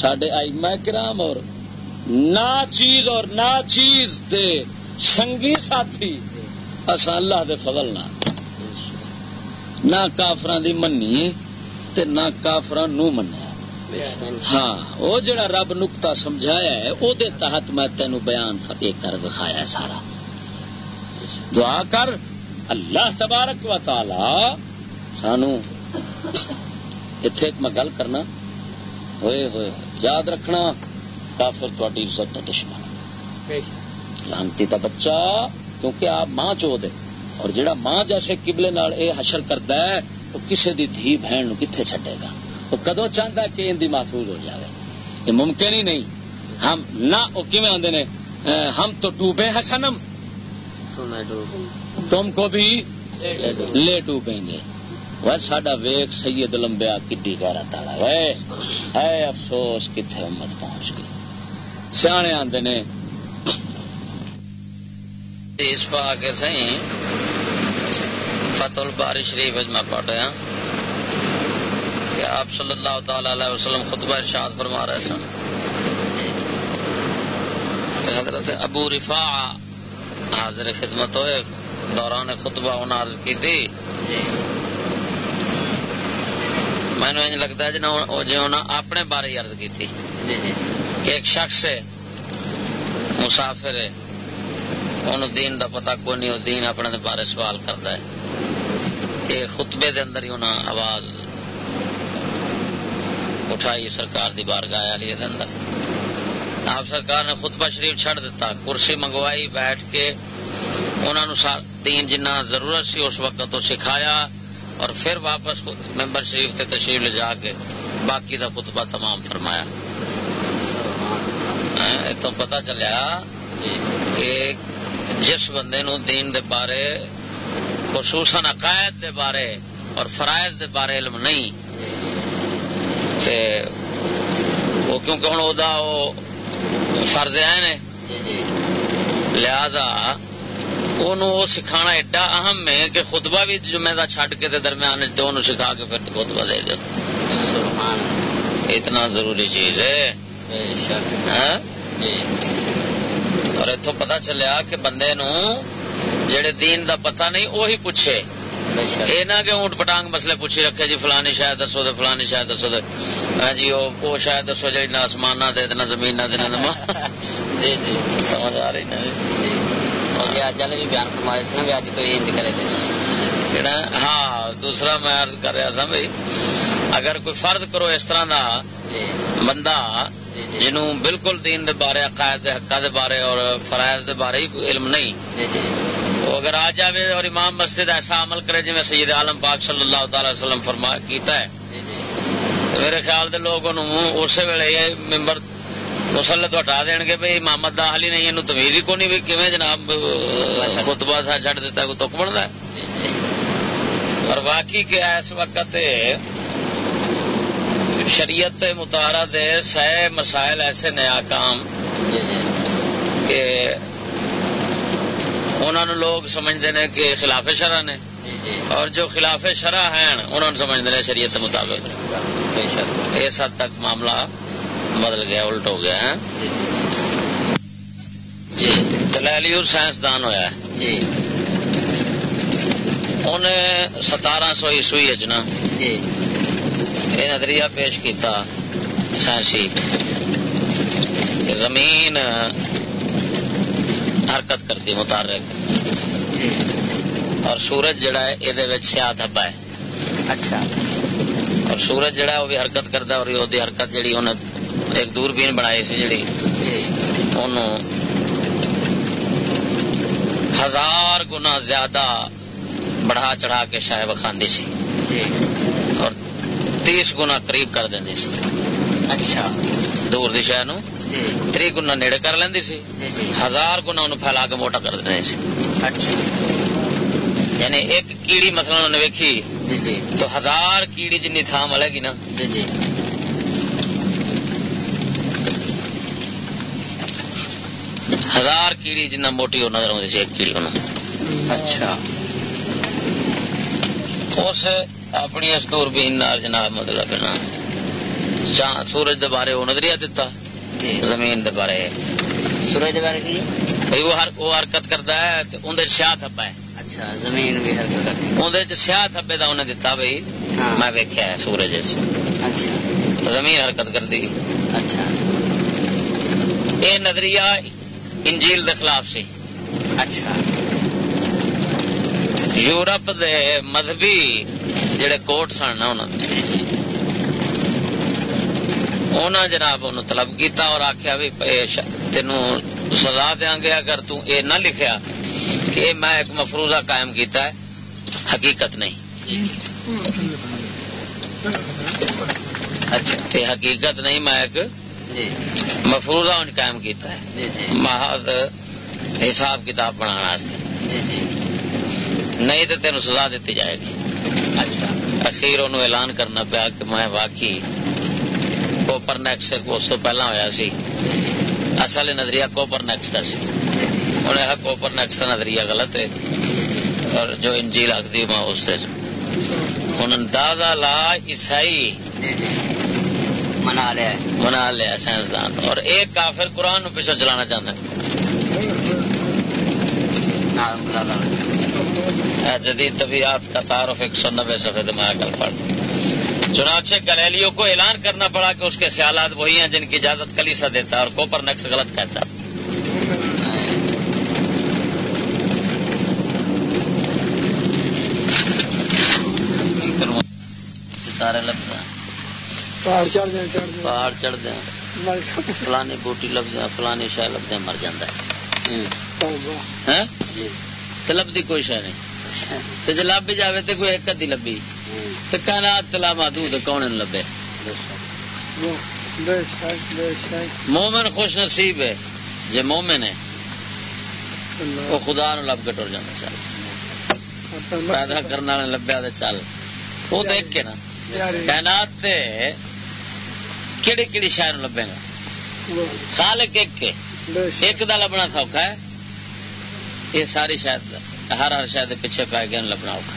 سڈے آئی میں کرام اور نا چیز اور نا چیز دے سنگی ساتھی اصا اللہ دے فضل نہ نہ کافران دی منی تے نہ کافران نو منیا۔ ہاں وہ جڑا رب نکتا سمجھایا ہے او دے تحت میں تینو بیان کر دکھایا ہے سارا۔ دعا کر، اللہ تبارک و تعالی سانو اتے ایک میں گل کرنا۔ ہوئے ہوئے، یاد رکھنا، کافر تاری عزت کا دشمن۔ لانتی تا بچہ، کیونکہ آپ ماں چو دے۔ اور جڑا ماں جیسے کبلے نال اے حشر کرتا ہے، وہ کسے دی دھی بہن کتنے چڈے گا؟ وہ کدو چاہتا کہ ان دی محفوظ ہو جائے یہ ممکن ہی نہیں۔ ہم نہ وہ کیویں آدھے نے؟ ہم تو ڈوبے ہیں سنم تم کو بھی لے ڈوبیں گے۔ وہ ساڈا ویک سید لمبیا کڈی گہرا تالا۔ ہے افسوس کتنے امت پہنچ گئی؟ سیانے آدھے نے اس پا کے سی فتح الباری شریف میں پڑھ رہا کہ آپ صلی اللہ تعالی علیہ وسلم خطبہ ارشاد فرما رہے سن۔ حضرت ابو رفا حاضر خدمت ہوئے دوران خطبہ انہیں عرض کی تھی۔ مینو لگتا ہے جی انہیں اپنے بارے عرض کی تھی۔ کہ ایک شخص ہے مسافر ہے انہوں دین دا پتہ کوئی نہیں دین اپنے دے بارے سوال کرتا ہے۔ یہ خطبے دے اندر ہی انہوں آواز اٹھائی سرکار دی بار گایا لی دے اندر۔ آپ سرکار نے خطبہ شریف چھڑ دیتا، کرسی منگوائی، بیٹھ کے انہوں نے دین جنہ ضرورت سی اس وقت تو سکھایا اور پھر واپس ممبر شریف تے تشریف لے جا کے باقی دا خطبہ تمام فرمایا۔ ہاں، تو پتا چلیا کہ جس بندے نو دین دے بارے، خصوصاً عقائد دے بارے اور فرائض دے بارے علم نہیں تے وہ کیونکہ ہوں وہ فرض ہے لہذا وہ سکھانا ایڈا اہم ہے کہ خطبہ بھی جمعے کا چھڈ کے درمیان تو سکھا کے پھر خطبہ دے دو اتنا ضروری چیز ہے۔ ہاں؟ اور اتو پتا چلیا کہ بندے نو جڑے دین دا پتہ نہیں وہی پوچھے۔ یہ نہ کہ اونٹ پٹانگ مسئلے پوچھی رکھے جی فلانی شاید دسو دے فلانی شاید دسو دے ہاں جی وہ شاید دسو جی نہ آسمان نہ دے نہ زمین نہ دے نہ جی جی سمجھ آ رہی نا۔ بھی بیان سی نا بھی اج کوئی انج کرے دے ہاں دوسرا میں عرض کر رہا سا بھائی اگر کوئی فرد کرو اس طرح دا جی۔ بندہ جنوں بالکل دین دے بارے عقائد دے حقا دے بارے اور فرائض دے بارے ہی علم نہیں جی، جی۔ اگر آ جاوے اور امام مسجد ایسا عمل کرے جی میں سید عالم پاک صلی اللہ تعالی وسلم فرما کیتا ہے جی، میرے خیال دے لوگ اسی ویلے یہ ممبر مسلط ہٹا دین گے بھائی محمد دا حالی نہیں یہ تمیز ہی کو نہیں کیویں جناب خطبہ تھا چھڑ دیتا کوئی تک بنتا ہے؟ اور باقی کہ اس وقت شریعت متارا دے سہ مسائل ایسے نیا کام کہ انہوں لوگ سمجھتے ہیں کہ خلاف شرح نے۔ اور جو خلاف شرح ہیں انہوں نے سمجھتے ہیں شریعت مطابق۔ اس حد تک معاملہ بدل گیا الٹ ہو گیا ہے۔ جی دلیلی اور سائنسدان ہوا ہے۔ جی۔ انہیں ستارہ سو عیسوی نا جی۔ یہ نظریہ پیش کیتا سائنسی۔ زمین حرکت کرتی متارک جی اور سورج جڑا ہے یہ سیاہ دھبا ہے۔ اچھا۔ اور سورج جڑا ہے وہ بھی حرکت کرتا ہے اور یہ حرکت جڑی انہیں ایک دوربین بنائی سی جڑی۔ جی۔ انہوں ہزار گنا زیادہ بڑھا چڑھا کے شاہ بخاندی سی۔ جی۔ اور تیس گنا قریب کر دینی سی۔ اچھا۔ دور دی شہ نو۔ تری گنا نیڑے کر لینی سی۔ ہزار گنا انہوں پھیلا کے موٹا کر دینی سی یعنی ایک کیڑی مثلا انہوں نے ویکھی تو ہزار کیڑی جنی تھا ملے گی نا ہزار کیڑی جنہ موٹی ہو نظر آتی ایک کیڑی انہوں اچھا اس اپنی اس دور بھی جناب مطلب نا سورج دے بارے وہ نظریہ دیتا جی۔ زمین دے بارے۔ سورج دے بارے کی؟ وہ ہر وہ حرکت کرتا ہے اندر سیاہ تھپا ہے۔ اچھا زمین بھی حرکت کرتی اندر سیاہ تھپے کا انہیں دتا بھائی۔ ہاں۔ میں ویکیا ہے سورج اچھا۔ زمین حرکت کرتی۔ اچھا۔ نظریہ انجیل دے خلاف سی۔ اچھا۔ یورپ دے مذہبی جڑے کوٹ سن انہوں جناب ان طلب کیتا اور آخیا بھی تین سزا دیا گے اگر اے نہ لکھیا کہ میں ایک مفروضہ قائم کیتا ہے حقیقت نہیں۔ اچھا حقیقت نہیں میں ایک جی۔ مفروضہ ان قائم کیتا ہے۔ جی، جی۔ محض حساب کتاب بنا نہیں تو تین سزا دیتی جائے گی۔ اچھا۔ اخیر انہوں اعلان کرنا پیا کہ میں واقعی کوپر نیکس اس سے پہلا ہویا سی اصل نظریہ کوپر نیکس کا سی انہیں کوپر نیکس کا نظریہ غلط ہے اور جو انجیل آخری میں اس سے اندازہ لا عیسائی منا لیا منا لیا سائنسدان اور ایک کافر قرآن نو پیچھے چلانا چاہتا ہے جدید طبیعت کا تعارف ایک سو نبے سفے دماغ کل پڑھ چنانچہ گلیلیوں کو اعلان کرنا پڑا کہ اس کے خیالات وہی ہیں جن کی اجازت کلیسا دیتا ہے اور کوپر نقص غلط کہتا ہے۔ ستارے ہے پہاڑ چڑھ دیں پہاڑ چڑھ دیں فلانی بوٹی جائے فلانی شہ لب جائے مر جاتا ہے۔ جی۔ لبھی کوئی شہ نہیں۔ جی لب جائے تو کوئی ایک ادی لبی تو کہنا تلا مادو تو کون لبے۔ مومن خوش نصیب ہے۔ جی مومن ہے، وہ خدا نو لب کے ٹر جانا چل۔ پیدا کرنے والے لبیا تو چل۔ وہ تو ایک نا۔ کائنات کہڑی کہڑی شہر لبے گا۔ خالق ایک کے ایک دا لبنا سوکھا ہے۔ یہ ساری شاید ہر ہر شاید پیچھے پی گیا لبنا اوکھا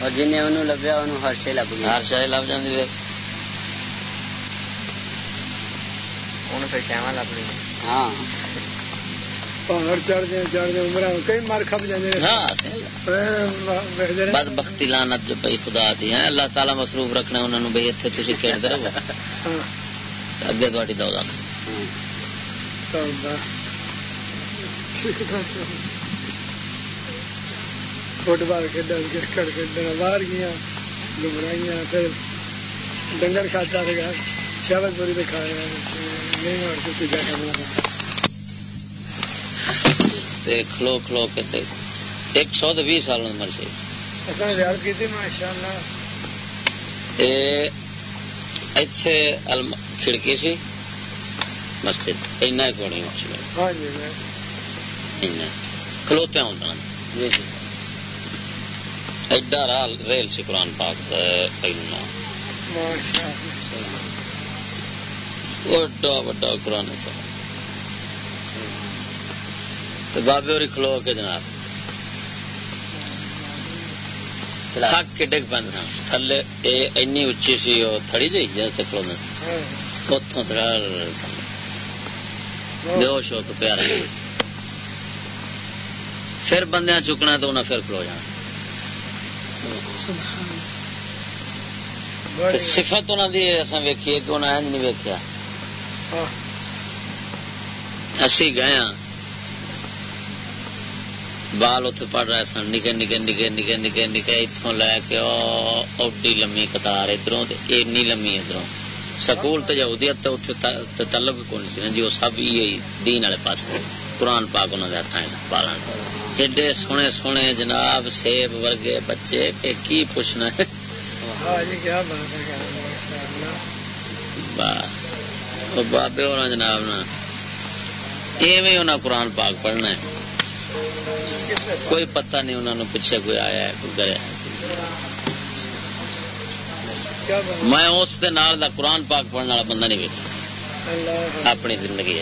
اور جن لبیا انہوں ہر شہ لب گیا ہر شہ لب ہے۔ ہاں۔ بد بختی لانت جو خدا دی ہیں اللہ تعالی مصروف رکھنا انہوں نے بھائی اتنے تھی کھیلتے رہو۔ اگے تاری دو فٹ بال کھیل کرکٹ کھیلنا باہر گیا گمراہ پھر ڈنگر کھاتا رہا شہبت پوری دکھایا نہیں اور کچھ جا کر تے کھلو کھلو کے تے ایک سو بھی سال مر سی کھڑکی سی۔ مسجد ایسا ایک ہونی کھلوتے ہوتا جی جی۔ ایڈا ریل سی قرآن پاک ایڈا وا قرآن پاک بابے اور کھلو کے جناب۔ تھک کے ڈگ پہ تھلے این اچھی سی وہ تھڑی جی جیسے کھلو اتوں بے ہوش ہو کے پیارا۔ پھر بندیاں چکنا تو انہیں پھر کھلو جانا۔ صفت انہوں کی اصل ویکھیے کہ انہیں انج نہیں ویکیا اسی گئے ہاں۔ بال اتنے پڑھ رہے سن نکے نکے نکے نکے نکے نکے اتوں لے کے اوڈی لمی قطار ادھر اینی لمی ادھر سکول تو جہودیت اتنے تعلق کون سی جی وہ سب یہ دین والے پاس قرآن پاک انہوں نے ہاتھ پالن ایڈے سونے سونے جناب سیب ورگے بچے کہ کی پوچھنا ہے؟ بابے ہونا جناب نا۔ ایویں انہیں قرآن پاک پڑھنا ہے۔ کوئی پتہ نہیں انہوں نے پیچھے کوئی آیا ہے کوئی کرے میں اس دے نال دا قرآن پاک پڑھنے والا بندہ نہیں بیٹھا اپنی زندگی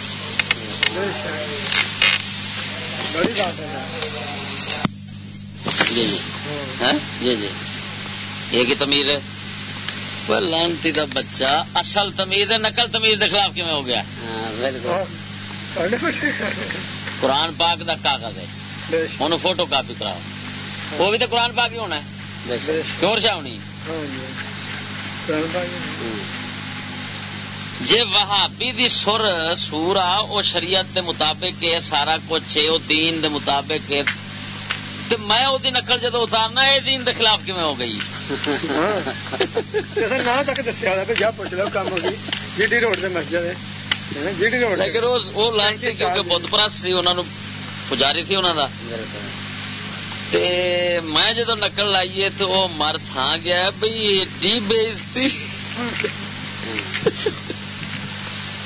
جی جی ہاں؟ جی جی۔ یہ کی تمیز ہے؟ لانتی کا بچہ اصل تمیز ہے نقل تمیز کے خلاف کیون ہو گیا؟ ہاں، قرآن پاک دا کاغذ ہے۔ انہوں فوٹو کاپی کراؤ۔ وہ بھی تو قرآن پاک ہی ہونا ہے۔ کیوں شاہ ہونی؟ جی وہابی دی سر سورا وہ شریعت دے مطابق ہے سارا کچھ ہے وہ دین دے مطابق ہے۔ تو میں وہ نقل جدو اتارنا یہ دین دے خلاف کیون ہو گئی؟ تک دسیا جا پوچھ لو کام ہوگی۔ جی روڈ سے مسجد ہے۔ لیکن وہ لانتی کیونکہ بت پرست سی انہوں پجاری تھی انہوں کا میں جدو نقل لائیے تو وہ مر تھا گیا بھائی ایڈی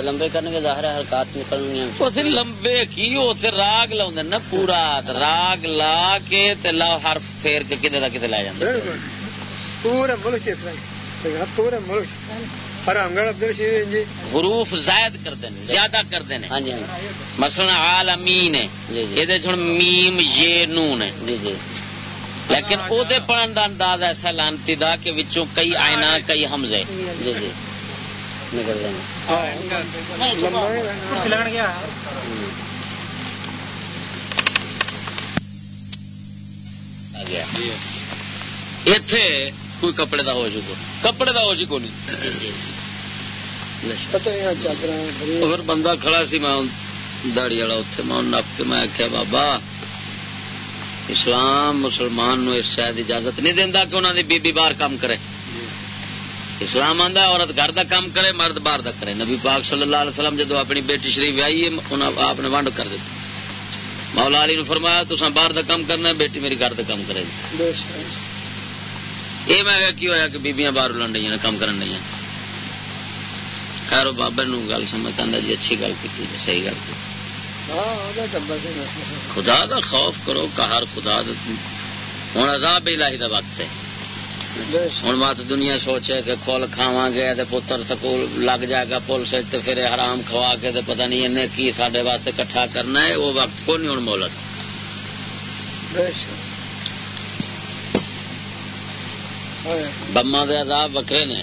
لمبے کرنے کے ظاہر حرکات لمبے کی ہوتے راگ لا نا پورا راگ لا کے لا ہر پھیر کے لے جاتے پورے ملک پورے ملک۔ حروف زائد کرتے ہیں زیادہ کرتے ہیں۔ مثلا عالمین ہے یہ میم یہ نون ہے جی جی۔ لیکن وہ پڑھن کا انداز ایسا لانتی دا کہ وچوں کئی آئنا کئی حمزے۔ جی جی۔ نکل گیا۔ اتے کوئی کپڑے دا ہوش کپڑے دا ہوش ہی کون بندہ کھڑا سی میں داڑی والا اتنے میں نپ کے میں آخیا بابا اسلام مسلمان نو اس شاید اجازت نہیں دینا کہ انہوں نے بی بی بار کام کرے۔ اسلام آدھا عورت گھر دا کام کرے مرد باہر دا کرے۔ نبی پاک صلی اللہ علیہ وسلم جدو اپنی بیٹی شریف آئی آپ نے ونڈ کر دیتی۔ مولا علی نے فرمایا تو باہر دا کام کرنا بیٹی میری گھر دا کام کرے یہ میں کی ہوا کہ بیبیاں باہر لڑ رہی کام کرن رہی خیر بابا نو گل سمجھ آتا جی اچھی گل کی صحیح گل کی خدا دا خوف کرو کہ ہر خدا ہوں عذاب الہی دا وقت ہے۔ ہوں مت دنیا سوچے کہ کھول کھاوا گے پتر سکول لگ جائے گا پولیس پھر حرام کھوا کے پتہ نہیں انہیں کی سارے واسطے کٹھا کرنا ہے، وہ وقت کو نہیں ہوں مولت۔ بما دے عذاب وکرے نے۔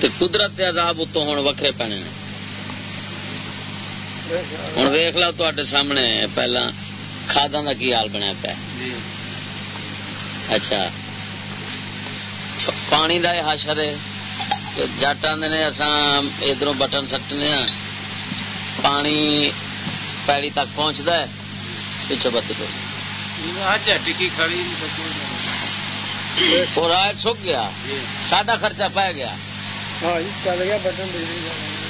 تے قدرت دے عذاب اتو ہوں وکرے پینے نے۔ ہوں ویخ لو تے سامنے، پہلا کھادا کا کی حال بنیا پیا۔ جی۔ اچھا۔ پانی کا یہ حشر ہے جٹ آدھے نے اصا ادھر بٹن سٹنے ہاں۔ پانی پیڑی تک پہنچتا ہے۔ پچھو بتی پہ سک گیا۔ ساڈا خرچہ پی گیا۔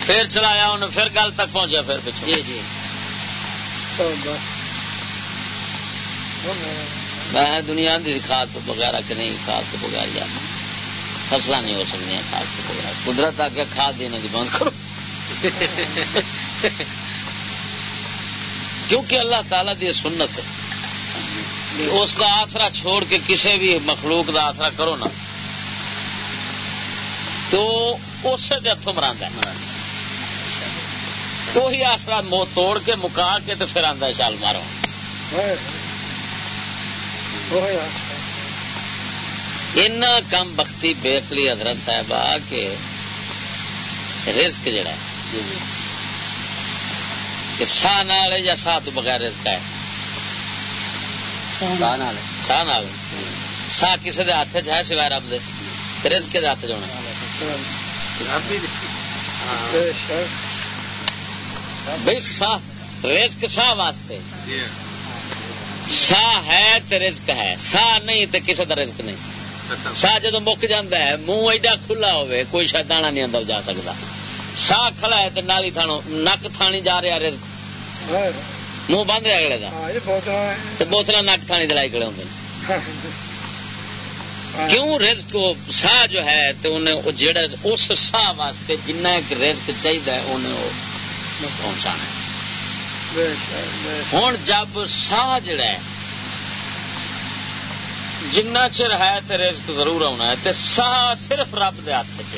پھر چلایا انہیں پھر گل تک پہنچا پھر پچھو۔ جی جی۔ میں دنیا کی کھاد وغیرہ کہ نہیں کھاد تو بغیر جانا فصل نہیں ہو سکتی کھاد تو بغیر۔ قدرت آ کے کھاد دینے کی جی، بند کرو۔ کیونکہ اللہ تعالی دی سنت ہے۔ اس کا آسرا چھوڑ کے کسی بھی مخلوق کا آسرا کرو نا، تو اسے ہاتھوں مرا تو ہی آسرا توڑ کے مکا کے تو پھر آدھا چال مارو۔ کم بختی بےکلی حضرت صاحبہ کہ رزق جڑا ہے کہ سا نال یا سا تو بغیر رزق ہے؟ سا نال سا کسی دے ہاتھ ہے سوائے رب دے؟ رزق کے ہاتھ چنا بھائی سا رزق سا واسطے۔ سا ہے تو رزق ہے۔ سا نہیں تو کسی کا رزق نہیں۔ سا جدو مک جانا ہے منہ ایڈا کھلا ہوے کوئی شاید دانا نہیں اندر جا سکتا سا کھڑا ہے تو نالی تھانو نک تھانی جا رہا رزق۔ منہ بند ہے اگلے کا بوتل نک تھانی دلائی کھڑے ہوں کیوں رزق سا جو ہے تو انہیں جڑا اس سا واسطے جنہ ایک رزق چاہیے انہیں وہ پہنچانا ہے۔ ہوں جب سا جڑا ہے جنا چر ہے تو رزق ضرور آنا ہے تو سا صرف رب دے ہاتھ چ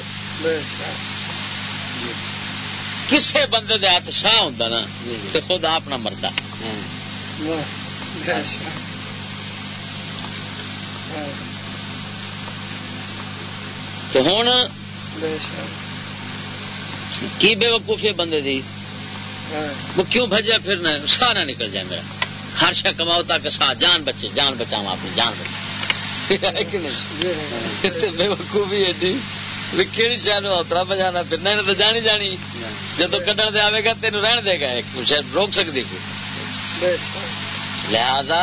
کسے بندے دے ہاتھ سا ہوں نا تو خود اپنا مرد تو ہوں، کی بے وقوفی بندے دی؟ وہ کیوں بھجا پھرنا سا نہ نکل جائے میرا۔ ہر شا کماؤ تاکہ سا جان بچے جان بچاؤ اپنی جان بچے بے وقوفی ایڈی۔ کہڑی شہر اترا بجانا پھرنا تو جانی جانی۔ جدو کڈن دے آئے گا تین رہن دے گا۔ شاید روک سکتی لہذا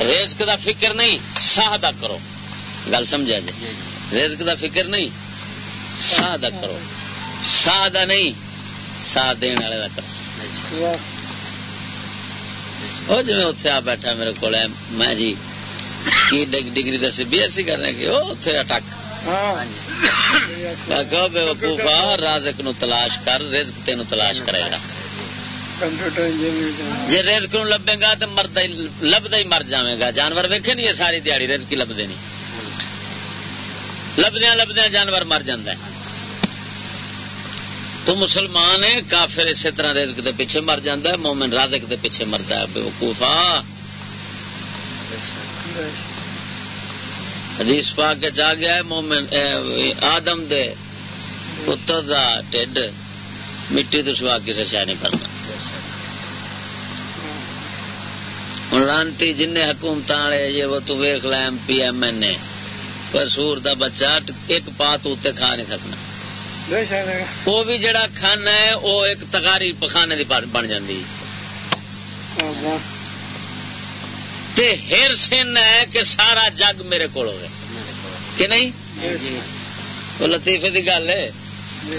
رزق دا فکر نہیں ساہ دا کرو۔ گل سمجھا جی۔ رزق دا فکر نہیں ساہ دا کرو۔ سا دا نہیں سا دین والے کرو وہ جی اتنے آ بیٹھا میرے کو میں جی کی ڈگری دسی بی ایس سی کرنے کی؟ اتنے اٹک۔ بے وقوفا رازق نو تلاش کر رزق تین تلاش کرے گا۔ جی رزق نو لبے گا تو مرد لبدا ہی مر جائے گا۔ جانور ویکھے نہیں ساری دیہڑی رزق لبدے نہیں لبدیا لبدیا جانور مر جاندہ ہے تو مسلمان ہے، کافر اسی طرح رزق دے پیچھے مر جاندہ ہے، مومن رازق دے پیچھے مرتا ہے، بے وقوفا حدیث پا کے چاہ گیا ہے، مومن آدم دے پتر دا ٹھڈ۔ مٹی تو سوا کسی شہ نہیں کرنا ہوں لانتی جن حکومت والے یہ وہ تو ویخ لا ایم پی، ایم این اے۔ پر سور دا بچہ، ایک پات اتنے کھا نہیں سکنا۔ وہ بھی جڑا کھانا ہے، وہ ایک تکاری پخانے کی بن جاتی ہر سن ہے کہ سارا جگ میرے کو کہ نہیں؟ وہ لطیفے کی گل ہے۔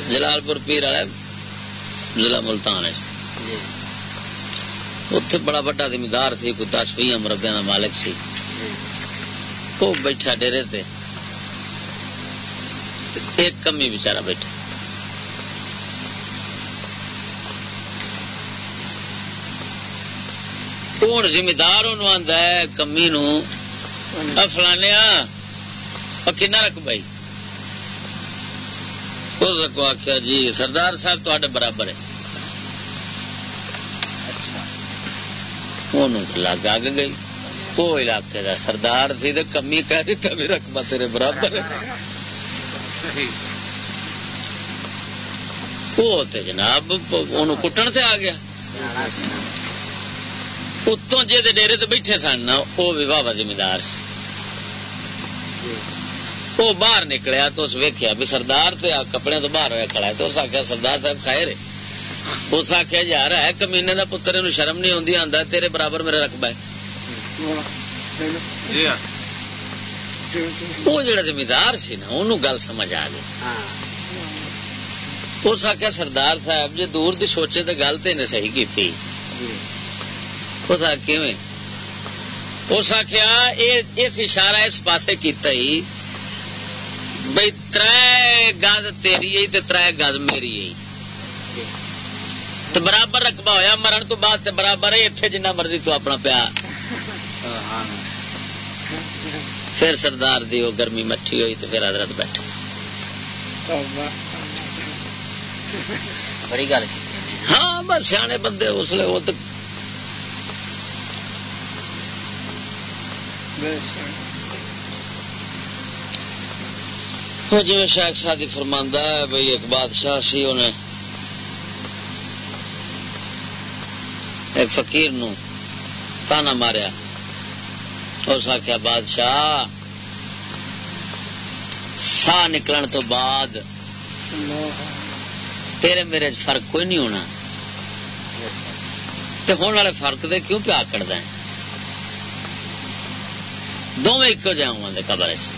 جلال پور پیر والا ضلع ملتان ہے۔ اتے بڑا بڑا زمیندار سی کوئی دس بھی امربیا کا مالک سی۔ وہ بیٹھا ڈیرے تے۔ ایک کمی بچارا بیٹھا۔ ہوں زمیندار آدھا ہے، کمی نو؟ فلانے کن رکھ بھائی؟ رکھو آخیا جی سردار صاحب تے برابر ہے۔ اچھا۔ لگ اگ گئی۔ وہ علاقے کا سردار سی تو کمی کہہ دیتا بھی رقبہ تیرے برابر وہ جناب کٹن سے آ گیا۔ اتوں جی ڈیری تو بیٹھے سن وہ بھی بابا زمیندار سی۔ وہ باہر نکلیا تو اس ویکیا بھی سردار تے کپڑے تو باہر ہوا کھڑا ہے تو اس آخیا سردار صاحب خیر ہے۔ اس آخیا یار ہے کمینے کا پتر یہ شرم نہیں آتی آتا تیرے برابر میرا رقبہ ہے۔ وہ جڑا زمیندار سی نا انہوں گل سمجھ آ گئی۔ اس آخیا سردار صاحب جی دور دی سوچے تو گل تو صحیح کی تھی اس اس آخیا اس اشارہ اس پاسے کیتا ہی بھائی تر گز تیری تر گز میری برابر رقبہ ہویا مرن تو بعد برابر ہے اتنے جنہ مرضی تو اپنا پیا۔ پھر سردار دی وہ گرمی مٹھی ہوئی تو پھر حضرت بیٹھے۔ بڑی گل ہاں بس سیانے بندے اس لیے وہ تو ہاں، جی شیخ شادی فرماندہ ہے، بھائی، ایک بادشاہ سی، انہیں ایک فقیر نو تانا ماریا۔ اس آخیا بادشاہ سا نکلن تو بعد تیرے میرے فرق کوئی نہیں ہونا۔ تے ہونے والے فرق دے کیوں پیا کٹ دیں دونوں ایک جاؤں گے قبر سے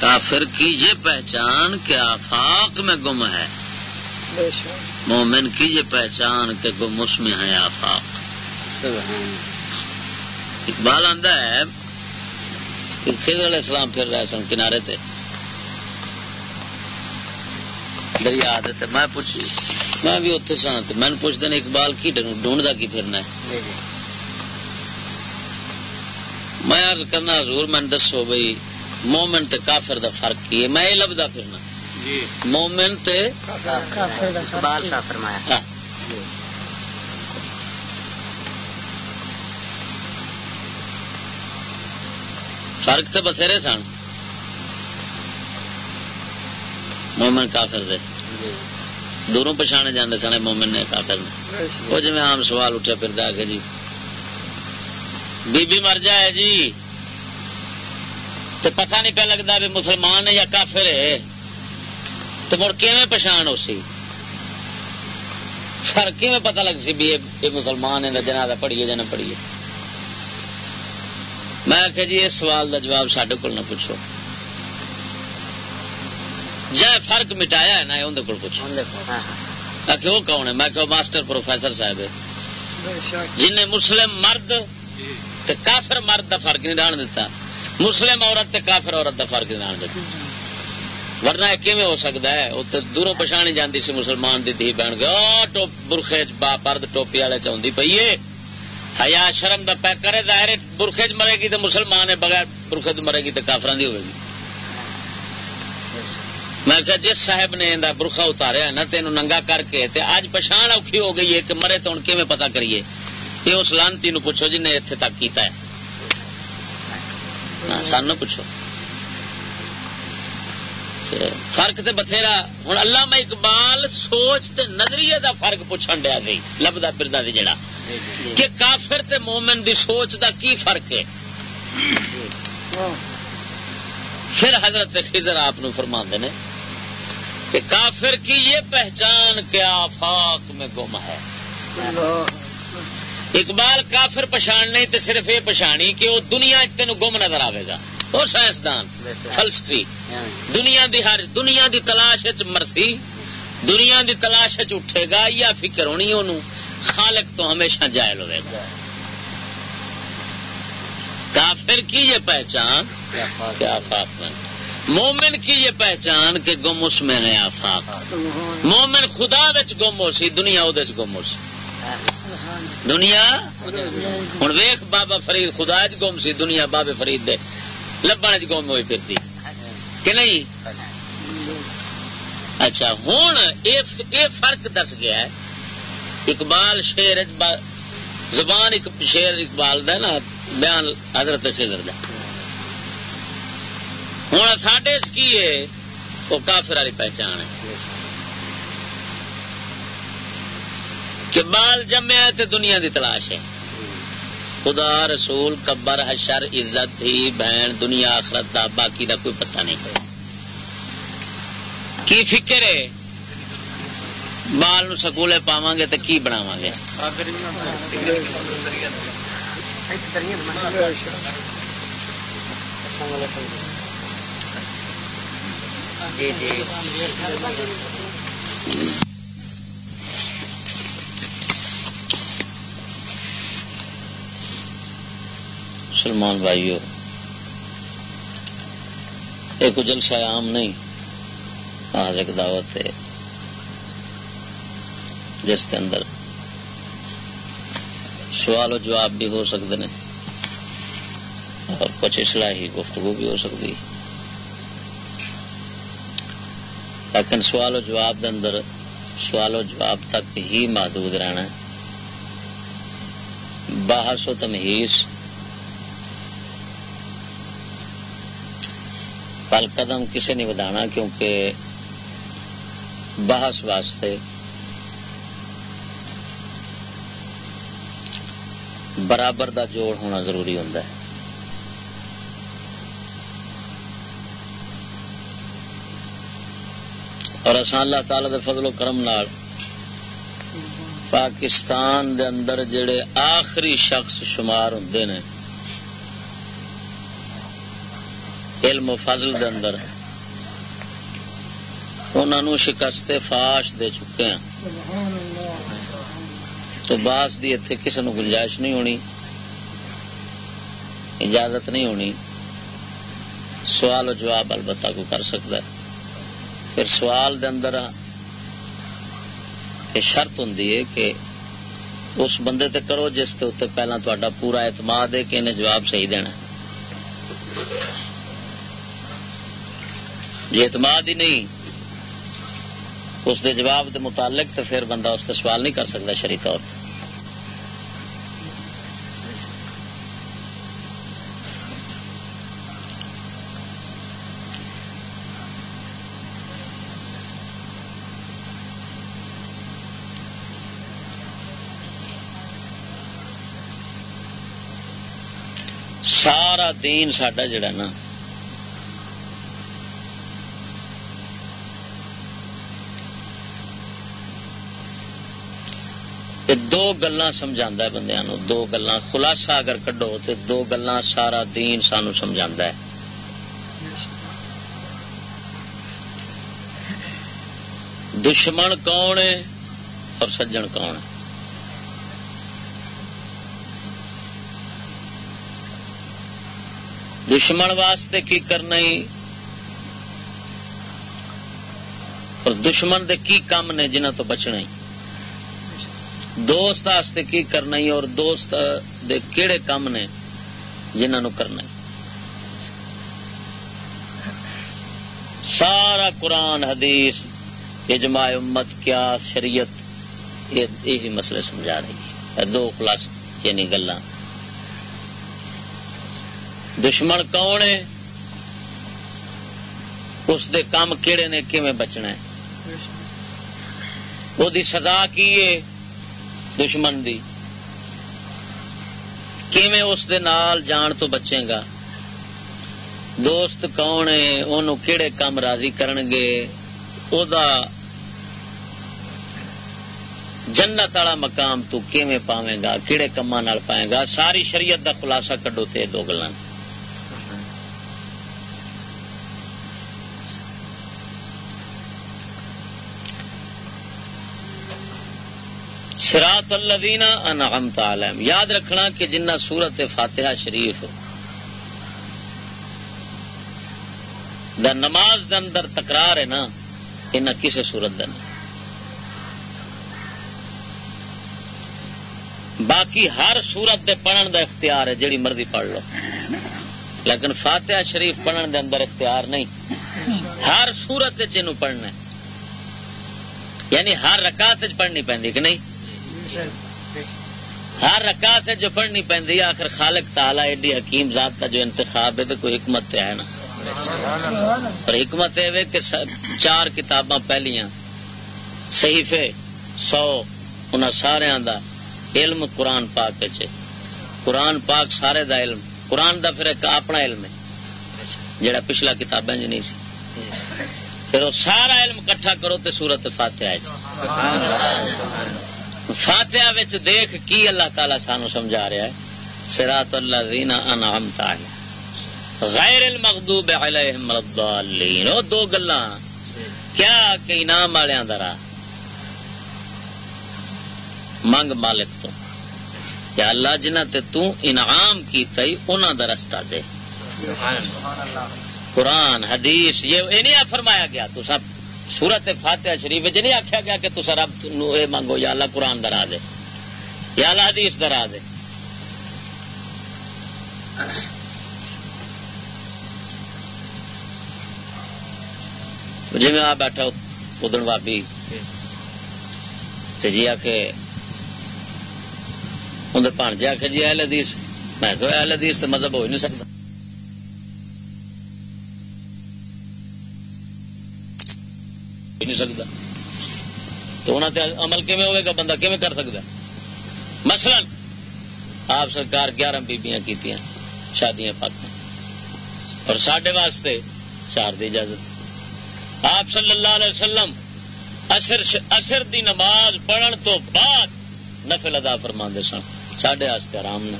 کافر کی یہ پہچان کہ آفاق میں گم ہے۔ مومن کی یہ پہچان کہ گم اس میں ہے آفاق۔ اقبال آندہ ہے کہ خضر علیہ السلام پھر رہے سن کنارے تھے دریا آتے میں پوچھی میں بھی اتنے سن میں نے پوچھ دینا اقبال کی ڈھونڈتا کی پھرنا ہے۔ میں عرض کرنا حضور میں دسو بھائی مومن تے کافر دا فرق کی ہے۔ میں یہ لبدا پھرنا۔ مومن تے اقبال صاحب فرمایا۔ فرق تے بتھیرے سن۔ مومن کافر دے۔ دوروں پچھانے جاندے سن مومن نے کافر نے۔ وہ جی عام سوال اٹھا پھر کہ جی۔ بی بی مر جائے جی۔ تو پتہ نہیں پہ لگتا بھی مسلمان ہے یا کافر ہے۔ تو مڑ کیویں پچھان ہو سی؟ فرق کیویں پتہ لگ سی بھی یہ مسلمان ہے جناب پڑھیے نہ پڑھیے؟ میں آخیا جی اس سوال کا جواب سڈے کو نہ پوچھو۔ جائے فرق مٹایا ہے نا اندر کو پوچھو۔ آخ وہ کون ہے؟ میں کہ ماسٹر پروفیسر صاحب جن نے مسلم مرد تے کافر مرد کا فرق نہیں ڈان دیتا مسلم عورت تے کافر عورت کا فرق نہیں ڈان دیتا ورنہ کیویں ہو سکتا ہے؟ اتنے دوروں پچھانی جاتی سی مسلمان دی دھی بہن گیا برخے با پرد ٹوپی والے چاہتی پی ہے۔ حیا شرم دا پیک کرے، ظاہر برخے چ مرے گی تو مسلمان ہے، بغیر برخے تو مرے گی تو کافران دی ہوئے گی۔ میں کہ جس صاحب نے برخا اتاریا نا تین ننگا کر کے، تے اج پچھان اوکھی ہو گئی ہے کہ مرے تو ہوں کیویں پتا کریے؟ یہ اس لانتی نو پوچھو جن نے اتنے تک کیتا ہے۔ ہاں، سان پوچھو۔ فرق تے بتھیرا۔ ہوں اللہ میں اقبال سوچ تے نظریے دا فرق پوچھن دیا گئی لبدا پھردا دی جڑا۔ کہ کافر تے مومن دی سوچ دا کی فرق ہے؟ پھر حضرت خضر آپ فرما نے کہ کافر کی یہ پہچان کہ آفاق میں گم ہے۔ اقبال کافر پچھان نہیں تو صرف یہ پچھانی کہ وہ دنیا تین گم نظر آئے گا۔ وہ سائنسدان فلسفی۔ دنیا دی ہر دنیا دی تلاش مرسی دنیا دی تلاش اٹھے گا یا فکر ہونی انہوں خالق تو ہمیشہ جائل ہوئے گا۔ کافر کی یہ پہچان؟ کیا آفاق میں مومن کی یہ پہچان کہ گم اس میں ہے آفاق۔ مومن خدا بچ گم ہو سی دنیا وہ گم ہو سی۔ دنیا؟ ہوں ویخ بابا فرید خدا چ گم سی دنیا بابے فرید دے۔ لبن چ گم ہوئی پھرتی کہ نہیں اچھا ہوں یہ فرق دس گیا ہے اقبال شیر زبان شیر اقبال دا نا بیان حضرت خضر دا ہوں ساڈے کی ہے وہ کافر والی پہچان ہے کہ بال جمیا تو دنیا دی تلاش ہے خدا رسول کبر حشر عزت ہی بہن، دنیا، آخرت دا، باقی دا کوئی پتہ نہیں کی فکر ہے؟ بال نو سکولے پاواں گے تو کی بناواں گے جی جی۔ مسلمان بھائیو ایک جلسہ عام نہیں۔ آج ایک دعوت ہے۔ جس کے اندر سوال و جواب بھی ہو سکتے ہیں اور کچھ اصلاحی گفتگو بھی ہو سکتی لیکن سوال و جواب دے اندر سوال و جواب تک ہی محدود رہنا ہے۔ باہر و تمہیس پل قدم کسی نہیں ودانا کیونکہ بحث واسطے برابر دا جوڑ ہونا ضروری ہوں اور اصا اللہ تعالی دے فضل و کرم نال پاکستان دے اندر جڑے آخری شخص شمار ہوں نے علم و فضل دے اندر انہوں نے شکست فاش دے چکے ہیں۔ تو باس دی اتنے کسی نو گنجائش نہیں ہونی، اجازت نہیں ہونی۔ سوال و جواب البتہ کو کر سکتا ہے۔ پھر سوال دے اندر یہ شرط ہوں کہ اس بندے تے کرو جس کے اتنے پہلے تا پورا اعتماد ہے کہ انہیں جواب صحیح دینا ہے۔ جی اعتماد ہی نہیں۔ اس دے جواب دے متعلق تو پھر بندہ اس سے سوال نہیں کر سکتا شری طور پر سارا دین ساڈا جڑا نا دو گلا سمجھا بندیا دو گلا خلاصہ اگر کڈو تو دو گلا سارا دین سانو سمجھا ہے۔ دشمن کون ہے اور سجن کون ہے؟ دشمن واسطے کی کرنا اور دشمن دے کی کام نے جنہ تو بچنا ہی؟ دوست واسطے کی کرنا ہی اور دوست دے کیڑے کام نے جنہوں کرنا سارا قرآن حدیث اجماع امت کیا شریعت یہی مسئلے سمجھا رہی ہے دو خلاص یعنی گلا دشمن کون ہے؟ اس دے کام کیڑے نے کیویں بچنا ہے؟ وہ دی سزا کی ہے؟ دشمن دی۔ کیویں اس دے نال جان تو بچے گا؟ دوست کون ہے؟ انہوں کہڑے کام راضی کرن گے؟ او دا جنت والا مقام تو کیویں پاویں گا؟ کہڑے کما پائے گا؟ ساری شریعت دا خلاصہ کڈو تے دو گلان سراط الذین انعمت علیہم. یاد رکھنا کہ جنہ سورت فاتحہ شریف دا نماز دے اندر تکرار ہے نا یہ کسی سورت دن باقی ہر سورت دے پڑھن دا اختیار ہے جڑی مرضی پڑھ لو. لیکن فاتحہ شریف پڑھن دے اندر اختیار نہیں. ہر سورت پڑھنا یعنی ہر رکاط پڑھنی پہ کہ نہیں؟ ہر رکعت سے جو پڑھنی پہ آخر خالق تالا ایڈی حکیم ذات کا جو انتخاب ہے تو کوئی حکمت ہے نا۔ اور حکمت یہ کہ چار کتاباں پہلیاں، صحیفے، سو ان سارا دا علم قرآن پاک چے قرآن پاک سارے دا علم، قرآن دا پھر ایک اپنا علم ہے جڑا پچھلا کتابیں جو نہیں سی۔ پھر وہ سارا علم کٹھا کرو تو سورت فاتح آئے فاتحہ وچ دیکھ کی اللہ تعالی سانو سمجھا رہا ہے؟ سرات اللہ دینا انعمتا غیر المغضوب علیہم الضالین۔ او دو گلاں۔ کیا کہ انعام والوں دا منگ مالک تو۔ یا اللہ جنہ تے تو انعام کیتا ہی انہاں دا رستہ دے۔ سبحان اللہ۔ قرآن حدیث یہ نہیں فرمایا گیا تو سب سورت فاتحہ شریف نہیں آخیا گیا کہ تصا رب اے منگو یا اللہ قرآن درا دے یا اللہ حدیث درا دے جی میں آ بیٹھا ادن بابی جی آ کے اندر بھانجے آ کے جی اہل حدیث، میں کہ اہل حدیث تو مطلب ہو ہی نہیں سکتا۔ تو انہوں نے عمل کیون ہوئے گا؟ بندہ کیون کر سکتا مثلا آپ سرکار گیارہ بیبیاں کی شادیاں پاک اور سڈے واسطے چار دی اجازت۔ آپ صلی اللہ علیہ وسلم اثر اثر دی نماز پڑھن تو بعد نفل ادا فرما سن۔ سڈے آرام نے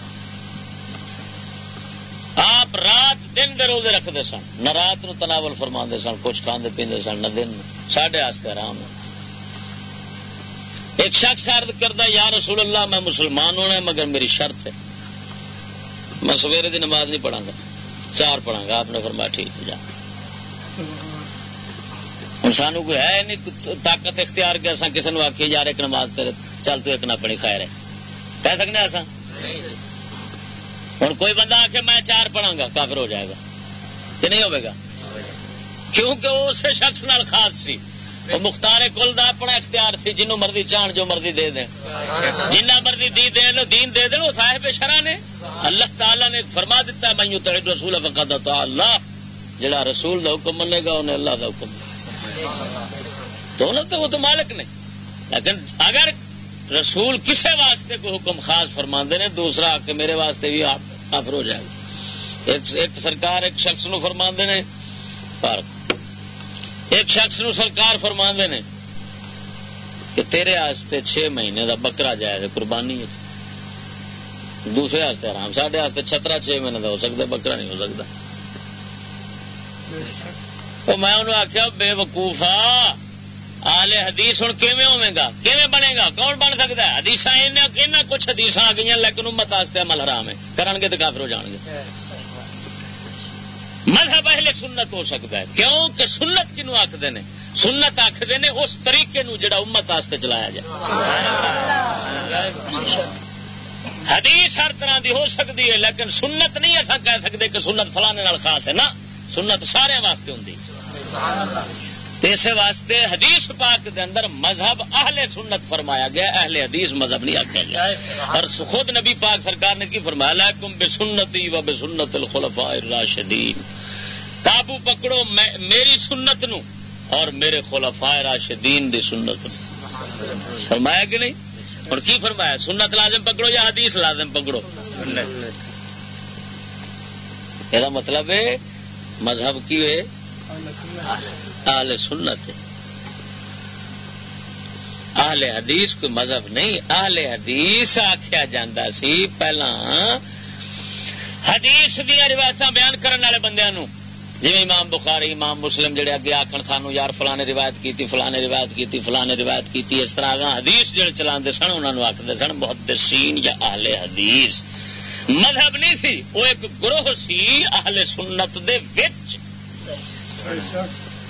آپ رات دن دے روزے رکھتے سن، نہ رات نو تناول فرما سن، کچھ کھانے پیندے سن، نہ دن سڈے آرام ہے ایک شخص ارد کردہ یا رسول اللہ، میں مسلمان ہونا ہے، مگر میری شرط ہے۔ میں سویرے دی نماز نہیں پڑھا گا۔ چار پڑھا گا۔ آپ نے فرمایا، ٹھیک جا۔ ہوں سانو کوئی ہے نہیں طاقت اختیار کے اصا کسی نے آخی یار، ایک نماز تیرے، چل تو ایک نہ اپنی خیر ہے۔ کہہ سکنے ایسا ہوں کوئی بندہ آ کے میں چار پڑھا گا، کافر ہو جائے گا۔ کہ نہیں ہوگا کیونکہ وہ اسے شخص نال خاص سی۔ مختار کل دا اپنا اختیار سی جنوں مرضی چاہن جو مرضی دے دیں۔ جنہ مرضی دی دے لو دین دے دیں وہ صاحب شرح نے۔ اللہ تعالیٰ نے فرما دیتا ہے میں یوں تڑ رسول فقد اللہ جڑا رسول دا حکم منے گا انہیں اللہ دا حکم تو انہوں تو وہ تو مالک نہیں لیکن اگر رسول کسے واسطے کو حکم خاص فرما نے دوسرا کہ میرے واسطے بھی آپ کافر ہو جائے گا۔ ایک, ایک سرکار ایک شخص نو فرما نے پر ایک شخص نو سرکار فرما نے کہ تیرے آستے چھ مہینے دا بکرا جائے قربانی ہے۔ دوسرے آستے آرام ساڈے آستے چھترا چھ مہینے دا ہو سکتا بکرا نہیں ہو سکتا میں انہوں آخیا بے وقوفا آلے حدیث ہوں کیویں ہوے گا؟ کیویں بنے گا؟ کون بن سکتا ہے؟ حدیث کچھ حدیث آ گئی لیکن امت واسطے عمل حرام ہے۔ کرن گے تو کافر ہو جان گے۔ مذہب اہل سنت ہو سکتا ہے۔ کیوں کہ سنت کنو آخر نے؟ سنت آخر نے اس طریقے نو جڑا امت واسطے چلایا جائے۔ حدیث ہر طرح دی ہو سکتی ہے، لیکن سنت نہیں ایسا کہہ سکتے کہ سنت فلانے خاص ہے نا سنت سارے واسطے ہوں اسے واسطے حدیث پاک دے اندر مذہب اہل سنت فرمایا گیا اہل حدیث مذہب نہیں آخیا گیا۔ اور خود نبی پاک سرکار نے کی فرمایا لکم بے سنتی و بے سنت الخلفاء الراشدین قابو پکڑو میری سنت نو اور میرے خلفاء راشدین دی سنت نو۔ فرمایا کہ نہیں؟ اور کی فرمایا؟ سنت لازم پکڑو یا حدیث لازم پکڑو؟ یہ مطلب ہے، مذہب کی ہے؟ اہل سنت اہل حدیث کوئی مذہب نہیں۔ اہل حدیث آخیا جا سی پہلا حدیث دیا روایت بیان کرنے والے بندے نو جی امام بخاری، امام مسلم جڑے اگے آخر سانو یار فلانے روایت کی فلانے روایت کی فلانے روایت کی اس طرح حدیث جڑے چلا سن انہوں نے آخر سن بہت سین یا اہل حدیث۔ مذہب نہیں سی، وہ ایک گروہ سی اہل سنت دے وچ۔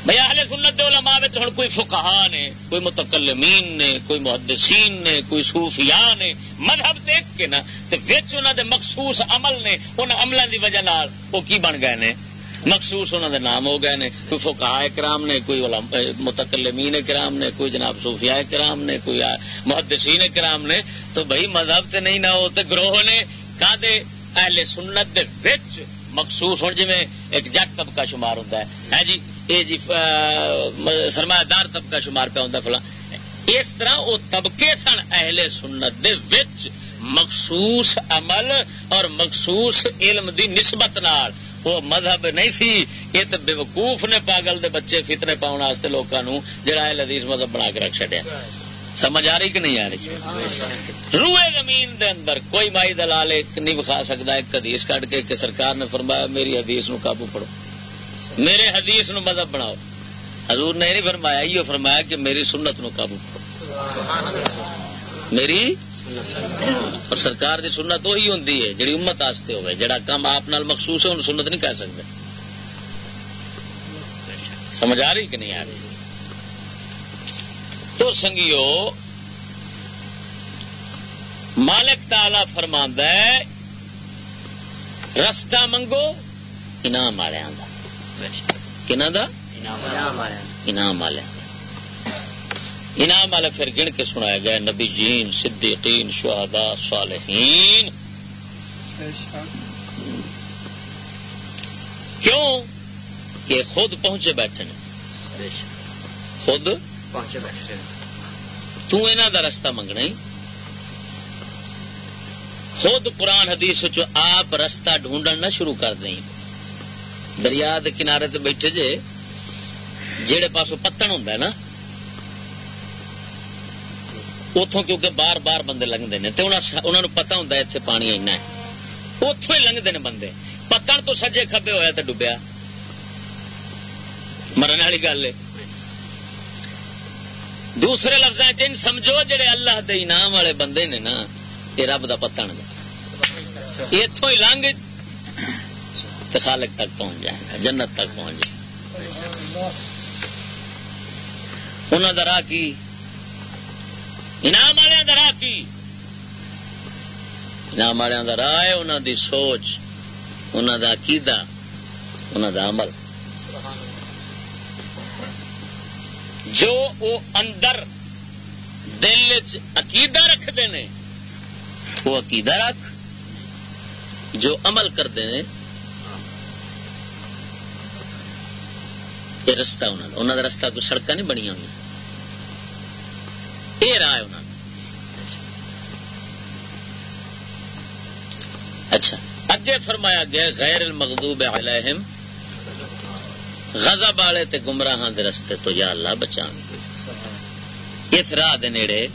بھائی اہل سنت دے علماء ہوں کوئی فقہا نے، کوئی متکلمین نے، کوئی محدثین نے، کوئی صوفیاء نے، مذہب دیکھ کے نا انہوں دے مخصوص عمل نے، ان عملوں دی وجہ نال وہ کی بن گئے نے؟ مخصوص انہوں دے نام ہو گئے نے، کوئی فقہا کرام نے، کوئی متکلمین کرام نے، کوئی جناب صوفیاء کرام نے، کوئی محدثین کرام نے، تو بھائی مذہب تے نہیں نہ ہو تو گروہ نے کا دے اہل سنت دے وچ مخصوص ہوں جی ایک جٹ طبقہ شمار ہوتا ہے جی؟ یہ جی سرمایہ دار طبقہ شمار پہ ہوتا فلاں۔ اس طرح وہ طبقے سن اہل سنت دے وچ مخصوص عمل اور مخصوص علم دی نسبت نال۔ وہ مذہب نہیں سی، یہ تو بے وقوف نے پاگل دے بچے فطرے پاؤن واسطے لوگوں جڑا ہے لدیس مذہب بنا کے رکھ چڈیا سمجھ آ رہی کہ نہیں آ رہی؟ روئے زمین دے اندر کوئی مائی دلال ایک نہیں بخا سکتا ایک حدیث کٹ کے کہ سرکار نے فرمایا، میری حدیث نو قابو پڑھو۔ میرے حدیث نو مذہب بناؤ۔ حضور نے نہیں فرمایا یہ فرمایا کہ میری سنت نو قابو پڑھو میری؟ اور سرکار دی سنت وہی ہوں جی امت آستے ہوئے، جڑا کام آپ نال مخصوص ہے، انہوں سنت نہیں کہہ سکتے۔ سمجھ آ رہی کہ نہیں آ رہی؟ تو سنگیو، مالک تالا فرما ہے، رستہ منگو، انعام والوں کا انعام والے انعام والے پھر گن کے سنایا گیا نبی جین صدیقین شہدا صالحین. کیوں؟ کہ خود پہنچے بیٹھے خود پہنچے بیٹھے تو دا رستہ منگنا ہی. خود قرآن حدیث آپ رستہ ڈھونڈن نہ شروع کر دیں۔ دریا کنارے تے بیٹھے جے جہے پاسوں پتن ہوں نا اتوں کیونکہ بار بار بندے لگتے ہیں انہوں نے پتا ہوں اتنے پانی اینا ہے۔ اتوں ہی لنگتے ہیں بندے۔ پتن تو سجے کبے ہوا تو ڈبیا مرن والی گل ہے۔ دوسرے لفظ چن سمجھو جڑے اللہ دے انعام والے بندے نے نا یہ رب دا پتن اتوں ہی لنگ خالق تک پہنچ جائے گا جنت تک پہنچ جائے انہوں کا راہ کی؟ انعام والوں کا راہ کی؟ انعام والوں کا راہ ہے انہوں دی سوچ انہوں دا عقیدہ انہوں دا عمل۔ جو وہ اندر دل عقیدہ رکھتے ہیں، وہ عقیدہ رکھ، جو عمل کرتے ہیں یہ رستہ انہوں انہوں کا رستہ کوئی سڑک نہیں بنیا ہوئی یہ راہ ہے انہوں اچھا اگے فرمایا گیا غیر المغضوب علیہم غضب والے تے گمراہ دے رستے تو یا اللہ بچا اس راہ دے نیڑے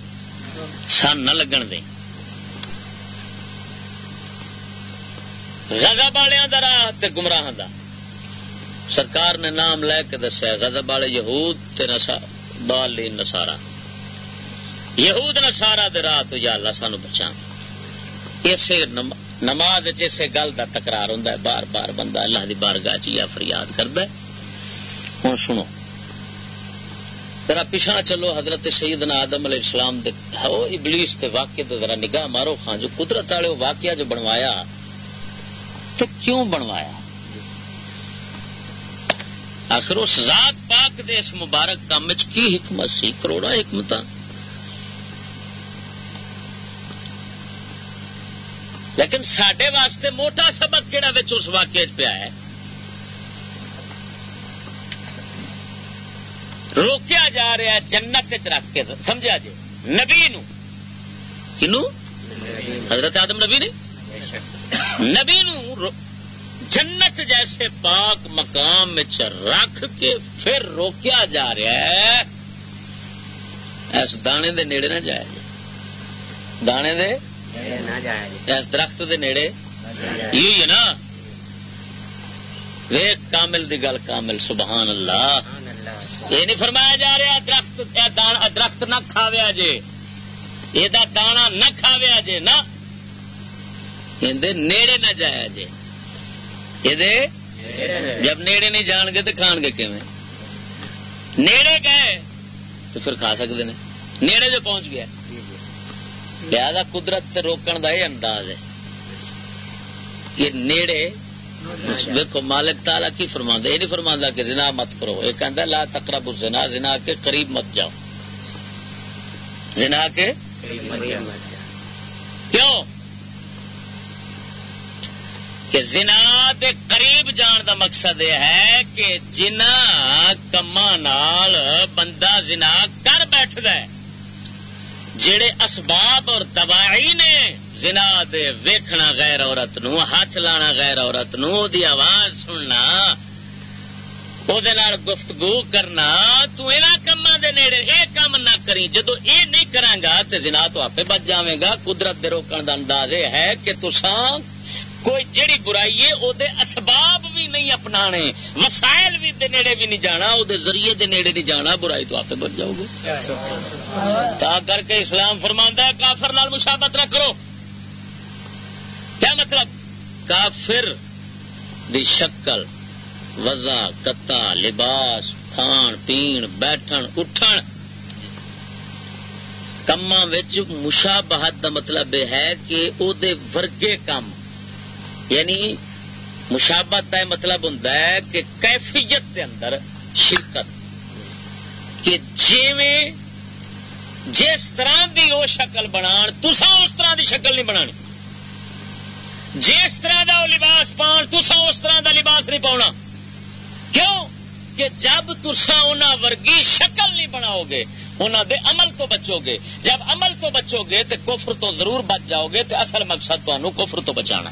سن نہ لگن دیں غضب والوں دا راہ تے گمراہ دا سرکار نے نام لے کے دسیا، غضب والے یہود تے بالی نسارا یہود نسارا دے راہ تو یا اللہ سانو بچا اسے نماز جیسے گل دا تکرار ہوں بار بار بندہ اللہ دی بارگاہ چیا فریاد کرد ہوں سنو۔ ذرا پیچھا چلو حضرت سیدنا آدم علیہ السلام دے، ہو ابلیس تے واقعے تے ذرا نگاہ مارو خان جو، قدرت والے واقعہ جو بنوایا، تو کیوں بنوایا؟ آخر اس ذات پاک دے اس مبارک کام کی حکمت سی؟ کروڑا حکمت لیکن سڈے واسطے موٹا سبق کہڑا اس واقعے پیا ہے؟ روکیا جا رہا ہے جنت رکھ کے، سمجھا جی؟ نبی نو۔ کنو؟ حضرت آدم نبی نے؟ نبی نو جنت جیسے پاک مقام رکھ کے پھر روکیا جا رہا ہے اس دانے دے نیڑے نہ جائے دانے دے اس درخت دے نیڑے یہی ہے نا۔ ویک کامل دی گل کامل سبحان اللہ۔ یہ نہیں فرمایا جا رہا درخت درخت نہ کھاویا جے یہ دانا نہ کھاویا جے نہ نیڑے نہ جایا جے یہ جب نیڑے نہیں جان گے تو کھان گے کیون نیڑے گئے تو پھر کھا سکتے ہیں نیڑے جو پہنچ گیا لہذا قدرت روکن کا یہ انداز ہے کہ نیڑے دیکھو مالک تالا کی فرما یہ نہیں فرما کہ زنا مت کرو یہ کہہ لا تقرب زنا زنا کے قریب مت جاؤ زنا کے کیوں کہ زنا دے قریب جان دا مقصد یہ ہے کہ جنا کما بندہ زنا کر بیٹھ ہے۔ جڑے اسباب اور دوائی نے زنا دے ویکھنا غیر عورت نو، ہاتھ لانا غیر عورت نو، دی آواز سننا گفتگو کرنا کما دے نیڑے اے کام نہ کری جدو اے نہیں کرا گا تو زنا تو آپ بچ جائے گا۔ قدرت دے روکن دا انداز یہ ہے کہ تسان کوئی جیڑی برائی ہے وہ اسباب بھی نہیں اپنا وسائل بھی دے نیڑے بھی نہیں جانا وہ ذریعے دے نیڑے نہیں جانا، برائی تو آپ بچ جاؤ گے۔ تا کر کے اسلام فرما ہے، کافر لال مشابت نہ کرو۔ کیا مطلب؟ کافر دی شکل وزا کتا لباس، کھان، پین، بیٹھن، اٹھن۔ کما مشابہت دا مطلب ہے کہ او دے ورگے کام یعنی مشابت کا مطلب ہوں کہ کیفیت دے اندر شرکت۔ کہ جی جس طرح دی وہ شکل بنا تسا اس طرح دی شکل نہیں بنا جس طرح دا وہ لباس پان تسا اس طرح دا لباس نہیں پاؤنا۔ کیوں؟ کہ جب تسا انہوں ورگی شکل نہیں بناؤ گے انہوں دے عمل تو بچو گے۔ جب عمل تو بچو گے تو کفر تو ضرور بچ جاؤ گے تو اصل مقصد تمہیں کفر تو بچانا۔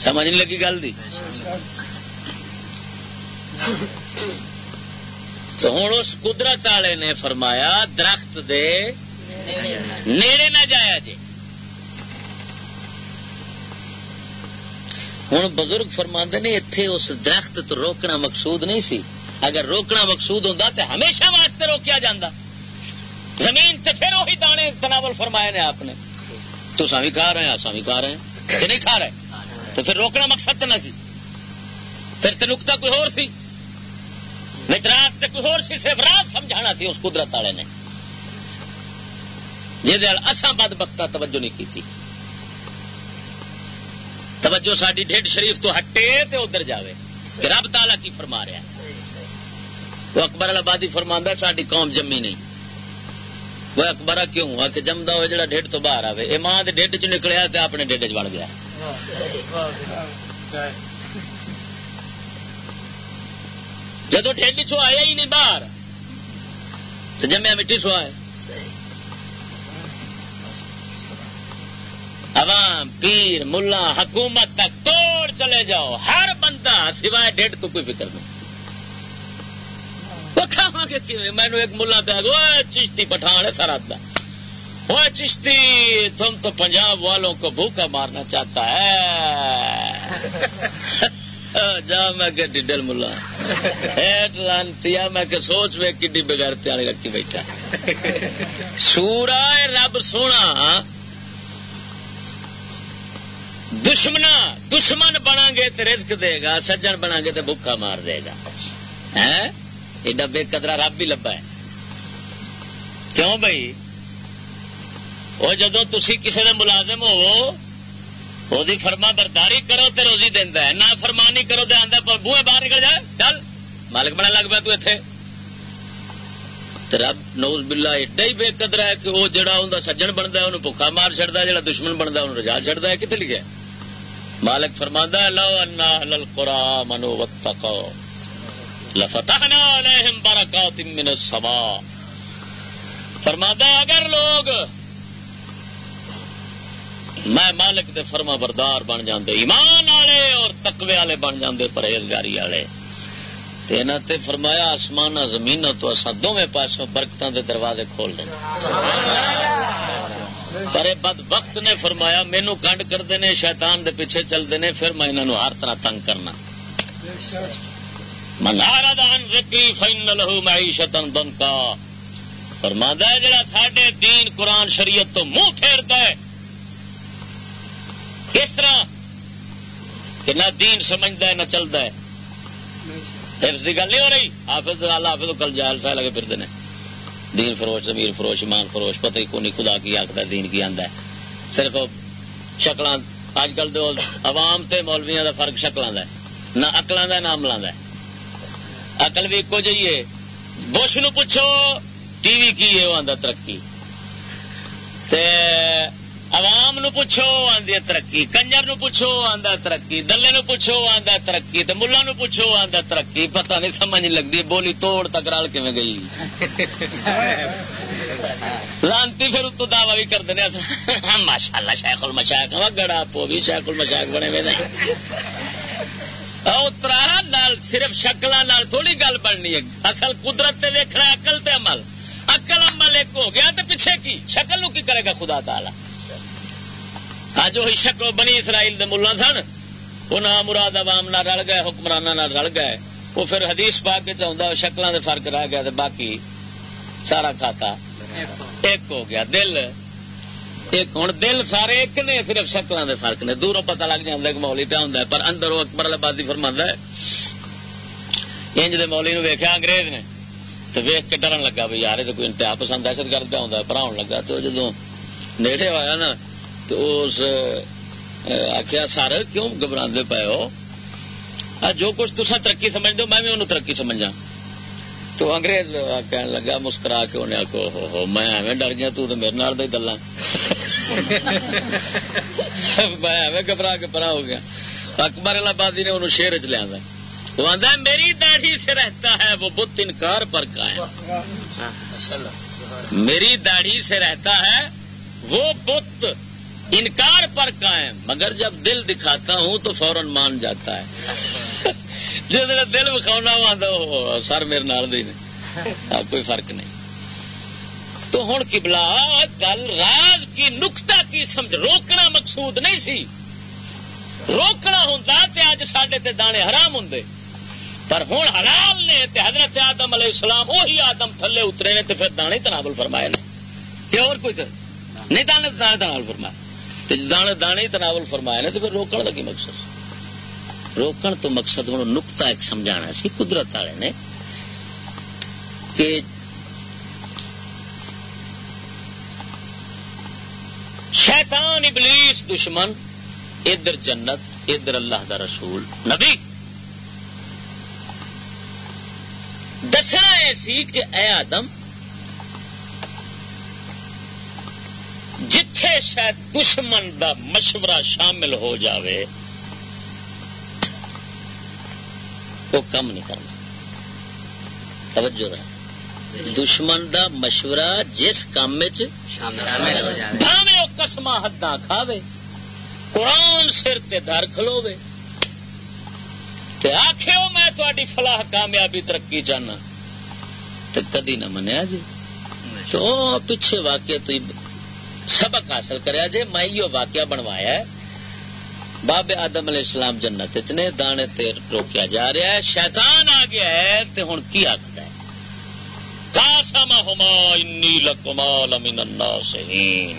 سمجھ نہیں لگی گل دی؟ تو ہوں اس قدرت والے نے فرمایا، درخت دے نیڑے نہ جایا جی ہوں بزرگ فرما نے اتنے اس درخت تو روکنا مقصود نہیں سی۔ اگر روکنا مقصود ہوتا تو ہمیشہ واسطے روکیا جاتا زمین تے پھر وہی دانے تناول فرمائے نے آپ نے۔ تو سا بھی کھا رہے ہیں آسا بھی کھا رہے ہیں۔ کہ نہیں کھا رہے؟ تو پھر روکنا مقصد نہ سی۔ پھر تو نکتا کوئی اور سی۔ نچراس تے کوئی اور سی، صرف راز سمجھانا سی اس قدرت والے نے۔ جی اصا بد بختا توجہ نہیں کی تھی توجہ ساری ڈیڈ شریف تو ہٹے تے ادھر جاوے۔ کہ رب تالا کی فرما رہا ہے۔ وہ اکبر آبادی فرما ساری قوم جمی نہیں۔ وہ اکبر کیوں؟ آ کے جمدا ہوا جا ڈیڈ تو باہر آئے یہ ماں ڈیڈ چ نکلیا تو اپنے ڈیڈ چ بڑھ گیا۔ جدو ڈیڈ چو آیا ہی نہیں باہر تو جمیا مٹی سو آئے عوام، پیر، ملا، حکومت تک توڑ چلے جاؤ۔ ہر بندہ سوائے ڈیڈ تو کوئی فکر نہیں۔ مینو ایک ملا پہ چشتی پٹھان ہے سارا وہ چشتی تم تو پنجاب والوں کو بھوکا مارنا چاہتا ہے۔ (laughs) جا میں کہ ڈیڈل ملا۔ لانتی میں کہ سوچ میں کڈی بغیر پیاری رکھی بیٹھا۔ سورا رب سونا۔ دشمنا، دشمن بنا گے تو رزق دے گا، سجن بنا گے تو بھوکا مار دے گا۔ ایڈا بے قدرا رب بھی لبا ہے۔ کیوں بھائی؟ وہ جدو تھی کسی نے ملازم ہو وہ فرما برداری کرو تو روزی دینا ہے۔ نہ فرمانی کرو تو آدھا پر بوئے باہر نکل جائے چل، مالک بنا لگ پیا تھے رب نوز بلا ایڈا ہی بے قدر ہے کہ وہ جڑا ہوں سجن بنتا ہے، انہوں بکا مار چڑتا ہے، جڑا دشمن بنتا ہے، انہوں رجا چڑتا ہے۔ کتنے لکھا مالک فرما لو انا قرآ منو وقت لفتحنا علیہم برکات من السماء۔ فرماتا ہے، اگر لوگ میں مالک دے فرما بردار بن جاندے، ایمان والے اور تقوی والے بن جاندے، پرہیزگاری والے۔ تے فرمایا آسمان زمین تو اصا دونوں پاسوں برکتوں دے دروازے کھول دیں۔ پر بد وقت نے فرمایا مینو کنڈ کرتے ہیں شیطان دے پیچھے چلتے ہیں پھر میں انہوں ہر طرح تنگ کرنا۔ منارد عن ذکری فین لہو معیشت دن کا فرما ہے جڑا ساڈے دین قرآن شریعت تو منہ پھیرتا ہے۔ کس طرح؟ کہ نہ دین سمجھتا ہے، نہ چلتا ہے۔ حفظ کی گل نہیں ہو رہی؟ حافظ، اللہ حافظ کل جال سا لگے پھرتے ہیں۔ دین فروش زمیر فروش، ایمان فروش، پتہ ہی کونی خدا کی آخر دین کی آدھا ہے صرف شکل اج کل تو عوام تے مولویاں دا فرق شکلوں کا نہ اکلوں کا نہ عملوں کا اقل بھی ایک جی بش نو پوچھو، ٹی وی کی ہے وہ آدھا ترقی۔ عوام نو پوچھو آدھی ترقی۔ کنجر نو پوچھو آدھا ترقی۔ دلے نو پوچھو آدھا ترقی۔ تو ملا نو پوچھو آدھا ترقی۔ پتہ نہیں، سمجھ نہیں لگتی بولی توڑ تک رل کی گئی۔ لانتی پھر اتو دعوی بھی کرتے ہیں ماشاء اللہ شیخ المشاق گڑا پو بھی شیخ المشاق بنے ہوئے اترا نال صرف شکل تھوڑی گل بننی ہے۔ اصل قدرت ویکنا اقل تے عمل۔ اقل عمل ایک ہو گیا تو پیچھے کی؟ شکل نو کی کرے گا خدا تعالی؟ اج وہی شکو بنی اسرائیل دے ملا سن۔ وہ نام مراد عوام نہ رل گئے حکمرانہ رل گئے۔ وہ پھر حدیث پا کے چاہتا شکلوں دے فرق رہ گیا باقی سارا کھاتا۔ ایک ہو گیا۔ دل۔ ایک ہوں دل سارے ایک نے، صرف شکلوں دے فرق نے۔ دوروں پتا لگ جائے کہ مولی پیا ہوں پر اندر وہ اکبر آبادی فرما ہے۔ انج دے مولی نو ویخیا انگریز نے۔ تو ویخ کے ڈرن لگا بھائی یار، یہ کوئی انتہا پسند دہشت گرد پہ آتا پڑھاؤ لگا۔ تو جدو نیڑے ہوا نا، تو اس آخیا سر، کیوں گھبرا پے ہو؟ جو کچھ تصا ترقی سمجھ دو میں بھی انہوں ترقی سمجھا تو انگریز کہنے لگا، مسکرا کے انہیں آخو ہو ہو، میں ایویں ڈر گیا، تو میرے نال دے گلا میں ایویں گھبرا کے پرا ہو گیا۔ اکبر آبادی نے انہوں شیر چ لیا وہ آدھا میری داڑھی سے رہتا ہے، وہ بت انکار پر قائم میری داڑھی سے رہتا ہے، وہ بت انکار پر قائم مگر جب دل دکھاتا ہوں تو فوراً مان جاتا ہے۔ جس نے دل بکھاؤنا سر میرے نال دی کوئی فرق نہیں۔ تو ہوں کبلا گل راز کی نکتا کی سمجھ، روکنا مقصود نہیں سی۔ روکنا ہوں اج سڈے دانے حرام ہوں پر ہوں حلال نے تے حضرت آدم علیہ السلام وہی آدم تھلے اترے نے تے پھر دانے تنابل فرمائے نے۔ کہ اور کوئی نہیں، دانے دانے تنابل فرمائے۔ دانے دانے تنابل فرمائے نے تو پھر روکنے کا کی مقصد؟ روکن تو مقصد ہوں نکتا ایک سمجھا سی، قدرت والے نے کہ شیطان، ابلیس دشمن، ادھر جنت، ادھر اللہ دا رسول، نبی۔ دسنا یہ سی کہ اے آدم، جتھے شاید دشمن دا مشورہ شامل ہو جاوے وہ کم نہیں کرنا۔ توجہ رہا دشمن دا مشورہ جس کام بھاوے کسما حداں کھاوے قرآن سر تے در کھلوے آخ میں تاری فلاح کامیابی ترقی چاہنا۔ تو کدی نہ منیا جی۔ تو پیچھے واقعہ تو سبق حاصل کریا جی میں یہ واقعہ بنوایا ہے۔ بابے آدم علیہ السلام جنت نے دانے تے روکیا جا رہا ہے شیطان آ گیا ہے تے ہوں کی آخر ہے؟ کاسما ہوما انی لکمال من الناسین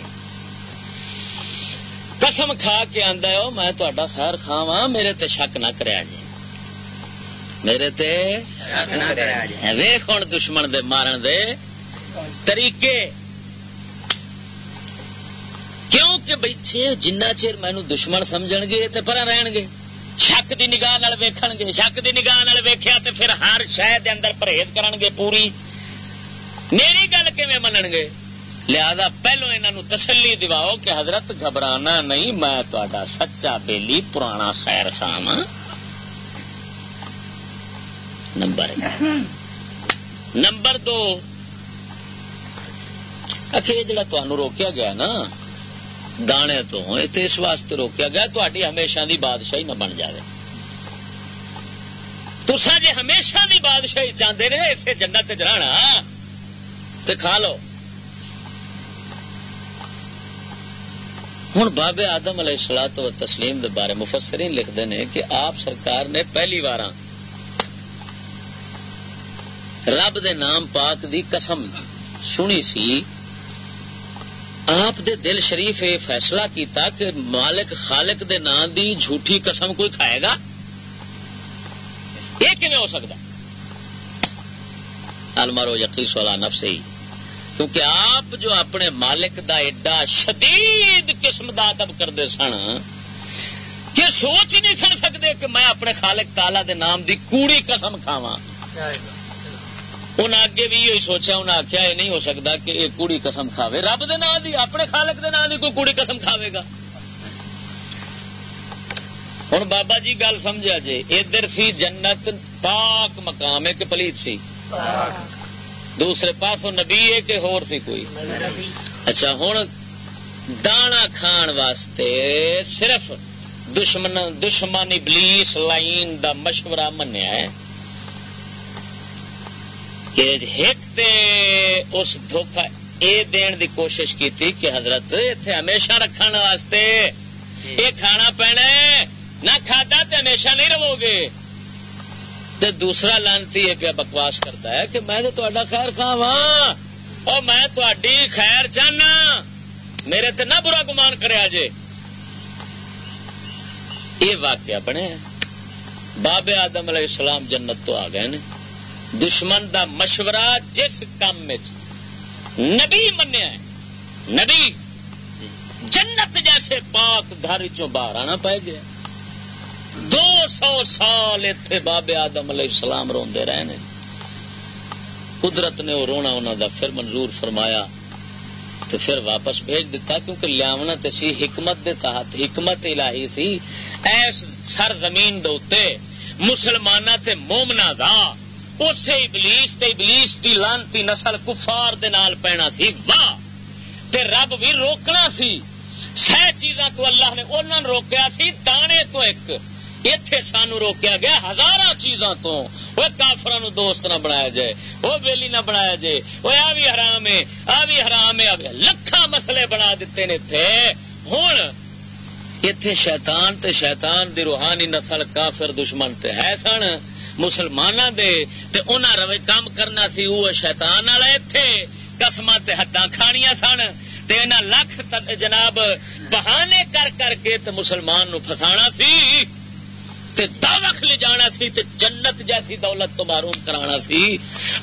قسم کھا کے آندا ہے میں تہاڈا خیر خواں میرے تے شک نہ کریا جی میرے تے ویخ ہوں دشمن دے مارن دے طریقے۔ کیوں کہ بچے جنہ چیر مینو دشمن سمجھ گے تو پرا رہن گے شک دی نگاہ ویکھن گے شک دی نگاہ ویکھیا تے پھر ہر شہ دے اندر پرہیز کرن گے پوری۔ میری گل کیویں منن گے لہذا پہلو انہوں تسلی دیواؤ کہ حضرت گھبرانا نہیں، میں تا سچا بیلی پرانا خیر خام ہاں۔ نمبر نمبر دو جڑا تمہیں روکیا گیا نا دانے تو اس واسطے روکیا گیا تھی ہمیشہ دی بادشاہی نہ بن جائے تسا جی ہمیشہ دی بادشاہی چاہتے رہے اسے جنت جانا تو کھا لو۔ ہوں بابے آدم علیہ السلام تو تسلیم دے بارے مفسرین لکھتے ہیں کہ آپ سرکار نے پہلی بار رب دے نام پاک دی قسم سنی سی۔ آپ دے دل شریف یہ فیصلہ کیتا کہ مالک خالق دے نام دی جھوٹھی قسم کوئی کھائے گا؟ یہ کیون ہو سکتا؟ المارو یقیس والا نفس ہی۔ کیونکہ آپ جو اپنے مالک دا ایڈا شدید قسم دا ادب کرتے سن، کہ سوچ نہیں سن سکتے کہ میں اپنے خالق تالا دے نام دی کوڑی قسم کھاوا انہیں اگے بھی یہ سوچا انہیں آخیا یہ نہیں ہو سکتا کہ یہ کوڑی قسم کھاوے رب دے نام دی اپنے خالق دے نام دی کوئی کوڑی قسم کھاوے گا ہوں بابا جی گل سمجھا جی ادھر سی جنت پاک مقام ہے کہ پلیت سی دوسرے پاس نبی ہے کہ ہور سی کوئی اچھا ہوں دانا کھان واسطے صرف دشمن دشمن ابلیس لائن دا مشورہ منیا ہے کہ ایک تے اس دھوکھا اے دین دی کوشش کی تھی کہ حضرت اتنے ہمیشہ رکھنے واسطے یہ کھانا پینا نہ کھادا تو ہمیشہ نہیں رہو گے تے دوسرا لانتی یہ پیا بکواس کرتا ہے کہ میں تو خیر خواہ ہاں اور میں تھی خیر چاہنا۔ میرے تے نہ برا گمان کرے جے۔ یہ واقعہ بنے بابے آدم علیہ السلام جنت تو آ گئے نے۔ دشمن دا مشورہ جس کام میں نبی منیا ہے۔ نبی جنت جیسے پاک گھر چوں باہر آنا پائے گیا۔ دو سو سال اتنے بابے آدم علیہ السلام روندے رہے قدرت نے وہ رونا انہوں دا، پھر منظور فرمایا تو پھر واپس بھیج دیتا کیونکہ لیاونا تے سی حکمت دے تحت۔ حکمت الہی سی۔ ایس سر زمین دے مسلمانہ تے مومنا دا اسے ابلیس تے ابلیس دی لانتی نسل کفار دے نال پینا سی۔ واہ! تے رب بھی روکنا سی۔ سہ چیزاں تو اللہ نے انہوں نے روکیا سی، دانے تو ایک۔ اتے سانو روکیا گیا ہزار چیزاں تو۔ وہ کافر دوست نہ بنایا جائے وہ ویلی نہ بنایا جائے۔ وہ آ بھی حرام ہے، آ بھی حرام ہے لکھا مسئلے بنا دیتے نے تھے۔ ہوں اتے شیطان تے شیطان دی روحانی نسل کافر دشمن تے ہے سن۔ مسلمان دے تے انہاں روے کام کرنا سی وہ شیطان والا اتے قسم تے حداں کھانیاں سن۔ تے انہاں لکھ جناب بہانے کر کر کے تے مسلمان نو پھسانا سی۔ تے دعوت لے جانا سی تے جنت جیسی دولت تو معروم کرانا سی۔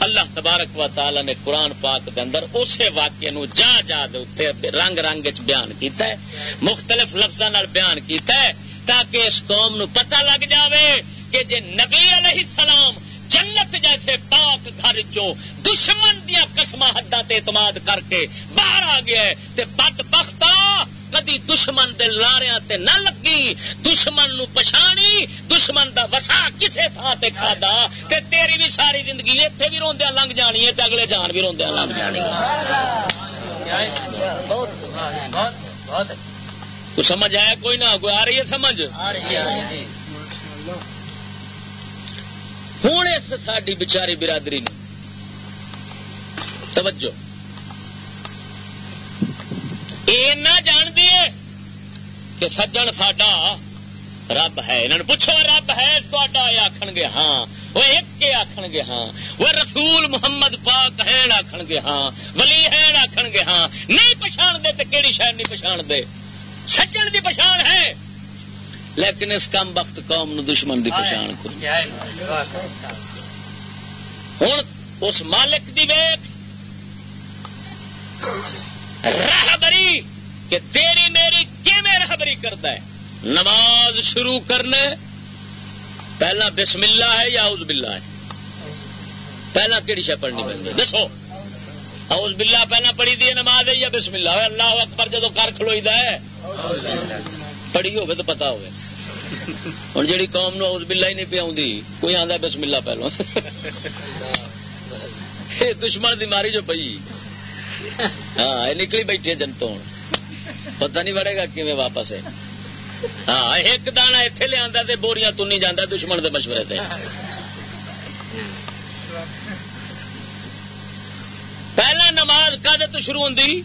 اللہ تبارک و تعالی نے قرآن پاک دے اندر اسے واقعے نو جا جا دے رنگ رنگ بیان کیتا ہے، مختلف لفظوں بیان کیتا ہے، تاکہ اس قوم نو پتہ لگ جاوے۔ کہ جے نبی علیہ السلام جنت جیسے پاک گھر چو دشمن دیا قسم حداں اعتماد کر کے باہر آ گیا ہے، تے بد بختا کدی دشمن دے لاریاں تے نہ لگی، دشمن نو پچھانی، دشمن دا وسا کسے تھان تے کھادا، تے تیری بھی ساری زندگی ایتھے بھی روندیا لنگ جانی ہے تے اگلے جان بھی روندیا لنگ جانی ہے۔ بہت بہت بہت تو سمجھ آیا کوئی نہ، کوئی آ رہی ہے سمجھ؟ آ رہی ہے۔ ہوں اس ساری بچاری برادری نے توجہ۔ نہ جان دیے کہ سجن ساڈا رب ہے۔ انہوں نے پوچھو رب ہے تا آخ گے ہاں۔ وہ ایک کے آخ گے ہاں۔ وہ رسول محمد پاک ہے آخ گے ہاں۔ ولی ہے آخ گے ہاں۔ نہیں پچھان دے تو کہڑی شہر نہیں پچھان دے سجن کی پچھان ہے۔ لیکن اس کم وقت قوم نو دشمن دی پچھان کو ہوں اس مالک دی ویک رہبری کہ تیری میری کیویں رہبری کرتا ہے؟ نماز شروع کرنے پہلا بسم اللہ ہے یا اوز بلا ہے؟ پہلا کہڑی شہ پڑھنی پہ دسو۔ اوز بلا پہلا پڑھی دی نماز ہے یا بسم اللہ؟ اللہ اکبر جدو کر کھلوئی ہے پڑھی ہوگی تو پتا ہوگی ہوں جی قوم نو بلا ہی نہیں پیا کوئی آدھا بسم اللہ پہلو۔ دشمن دی ماری جو پی ہاں نکلی بیٹھے جنتوں پتہ نہیں بڑے گا کیون واپس ہے۔ ہاں ایک دانا اتنے لیا بوریاں تنی جانا دشمن دے مشورے تے۔ پہلا نماز کد تو شروع ہوتی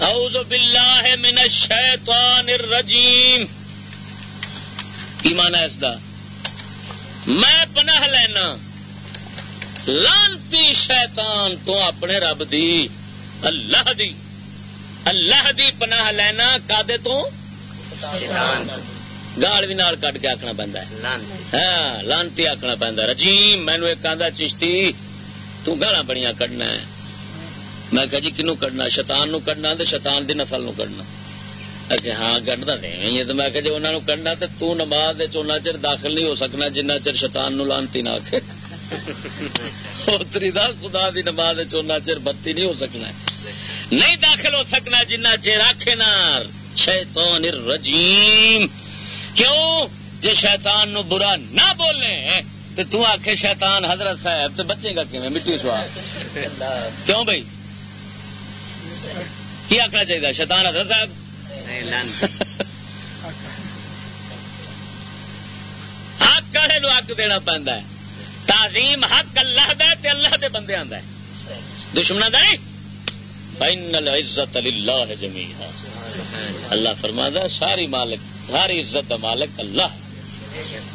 اعوذ باللہ من الشیطان الرجیم۔ کی مانا اس دا۔ میں پناہ لینا۔ لانتی شیطان تو اپنے رب دی۔ اللہ دی۔ اللہ دی پناہ لینا کادے تو؟ گال بھی نال کٹ کے آخنا پہنتا ہے۔ ہاں لانتی آخنا پہنتا رجیم مینو ایک آدھا چشتی تو گالا بڑیاں کڈنا ہے۔ میں کہ جی کنو کڈنا؟ شیطان نو کڈنا تو شیطان دی نسل نو کڈنا۔ کہ ہاں کڈنا دے تو میں کہ جی انہوں نے کڈنا تو تو نماز چر داخل نہیں ہو سکنا جنہ چر شیطان نو لانتی نہ آخے دا خدا دی نماز چونا چر بتی نہیں ہو سکنا نہیں داخل ہو سکنا جنہ چر آخے نا شیطان الرجیم کیوں جی شیطان نو برا نہ بولے تو تو آخے شیطان حضرت صاحب تو بچے گا کیون مٹی سوا کیوں بھائی کی آخنا چاہیے شیطان حضرت صاحب ہاتھ کاڑے نو اک دینا پہنتا ہے۔ تعظیم حق اللہ دا تے اللہ دے بندے آندا ہے۔ دشمنا دا نہیں۔ فائن العزت اللہ جمی اللہ فرمادا ساری مالک ساری عزت دا مالک اللہ۔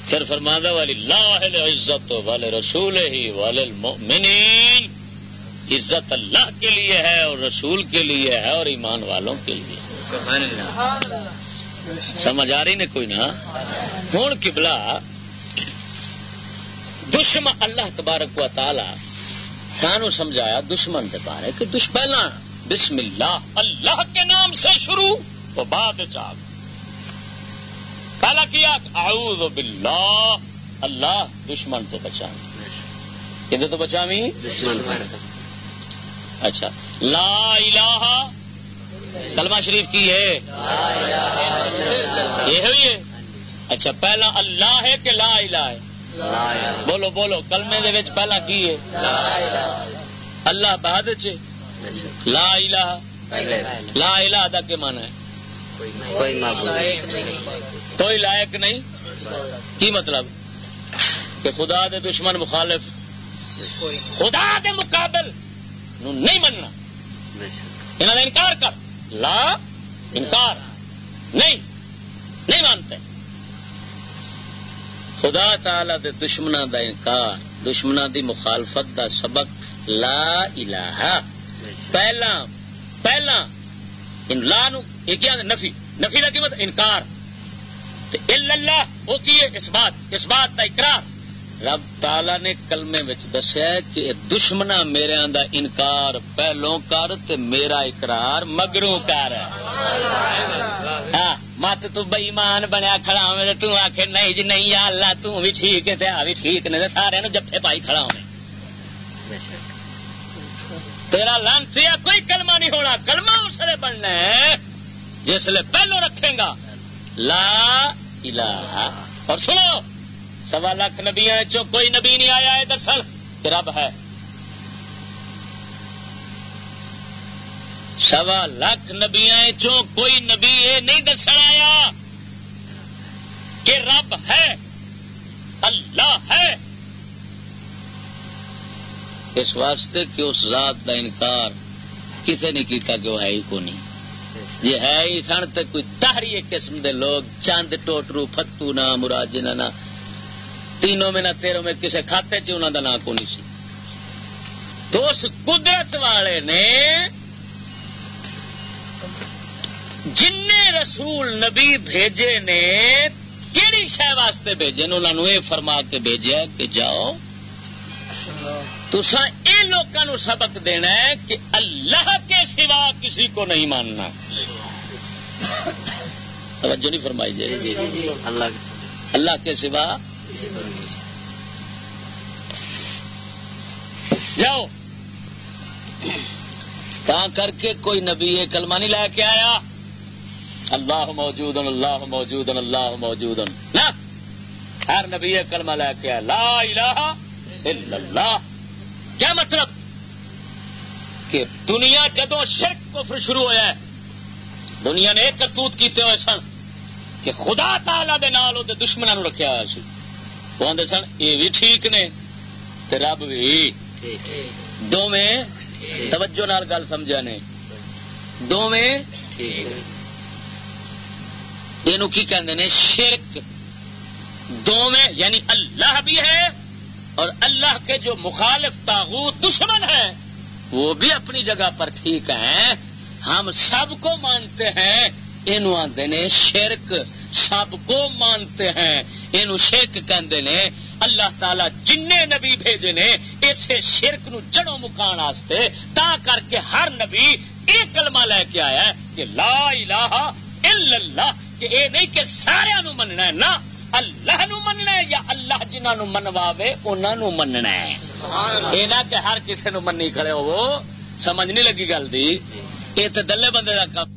پھر فرمادا والی اللہ عزت والے رسول ہی والے المؤمنین عزت اللہ کے لیے ہے اور رسول کے لیے ہے اور ایمان والوں کے لیے سمجھ آ رہی نے کوئی نہ ہوں کبلا دشمن اللہ تبارک و تعالی کانو سمجھایا دشمن کے بارے کہ دش پہلا بسم اللہ اللہ کے نام سے شروع تو بعد چاک پہلا کیا؟ اعوذ باللہ اللہ دشمن تو بچا کدھر تو بچا دشمن اچھا۔ لا الہ کلمہ شریف کی ہے؟ یہ ہے اچھا پہلا اللہ ہے کہ لا الہ ہے؟ بولو بولو کلمے دے وچ پہلا کی ہے؟ اللہ بعد لا الہ لا الہ دا کے مانا ہے؟ کوئی لائق نہیں؟ کی مطلب؟ کہ خدا دے دشمن مخالف۔ خدا دے مقابل۔ نہیں مننا۔ انہوں نے انکار کر۔ لا انکار۔ نہیں۔ نہیں مانتے۔ خدا تعالی دے دشمنا دا انکار دشمنا دی مخالفت دا سبق لا الہ۔ پہلا پہلا ان لا نو یہ کیا نفی۔ نفی کا قیمت انکار۔ اللہ وہ کی اس بات اس بات کا اقرار۔ رب تالا نے کلمے دسیا کہ دشمنا میرے دا انکار پہلو کر تے میرا اقرار مگروں کر مت تو بئیمان بنیا کھڑا ہوں تو آخ نہیں جی نہیں یا اللہ تو بھی ٹھیک ہے آ بھی ٹھیک نے سارے جفے پائی کھڑا ہوں تیرا لانسی کوئی کلمہ نہیں ہونا، کلمہ اس لیے بننا ہے جس لیے پہلو رکھے گا۔ لا الہ۔ اور سنو۔ سوا لاکھ نبی چو کوئی نبی نہیں آیا ہے دراصل، کہ رب ہے۔ سوا لاکھ نبیا چو کوئی نبی یہ نہیں دس آیا کہ رب ہے، اللہ ہے۔ اس واسطے کہ اس ذات کا انکار کسی نے کیتا کہ وہ ہے ہی کو نہیں جی ہے ہی سن تو کوئی تاہری قسم دے لوگ، چاند ٹوٹرو فتو نہ، مراد جنہ نہ۔ تینوں میں نہ تیروں میں کسی کھاتے چ انہوں کا نام کو نہیں سی۔ تو اس قدرت والے نے جن رسول نبی بھیجے نے کہڑی شہ واسطے بھیجے انہوں نے یہ فرما کے بھیجا کہ جاؤ۔ تسا یہ لوگوں سبق دینا ہے کہ اللہ کے سوا کسی کو نہیں ماننا۔ توجہ نہیں فرمائی جائے جی جی اللہ اللہ کے سوا جاؤ۔ تا کر کے کوئی نبی یہ کلمہ نہیں لے کے آیا۔ اللہ موجود اللہ موجود اللہ موجود نہ۔ ہر نبی یہ کلمہ لے کے آیا۔ لا الہ الا اللہ۔ کیا مطلب؟ کہ دنیا جدو شرک کفر شروع ہوا ہے، دنیا نے ایک کرتوت کیتے ہوئے سن کہ خدا تعالی دے نال دشمنوں رکھا ہوا سی۔ وہ آدھے سن؟ یہ بھی ٹھیک نے۔ تے رب بھی۔ دو میں توجہ نال گل سمجھا نے۔ دو میں یہ کی کہندے نے؟ شرک۔ دو میں یعنی اللہ بھی ہے اور اللہ کے جو مخالف تاغوت دشمن ہے وہ بھی اپنی جگہ پر ٹھیک ہیں۔ ہم سب کو مانتے ہیں۔ یہ آتے نے شرک۔ سب کو مانتے ہیں۔ یہ شرک کہندے نے۔ اللہ تعالی جن نبی بھیجے نے اسے شرک نو جڑوں مکان واسطے تا کر کے ہر نبی ایک کلمہ لے کے آیا ہے کہ لا الہ الا اللہ کہ اے نہیں کہ سارے نو مننا ہے نہ اللہ نو مننا ہے یا اللہ جنہوں نو منواوے انہوں نو مننا ہے۔ یہ نہ کہ ہر کسی نو منی کھڑے ہو سمجھ نہیں لگی گل دی۔ یہ تو دلے بندے کا کام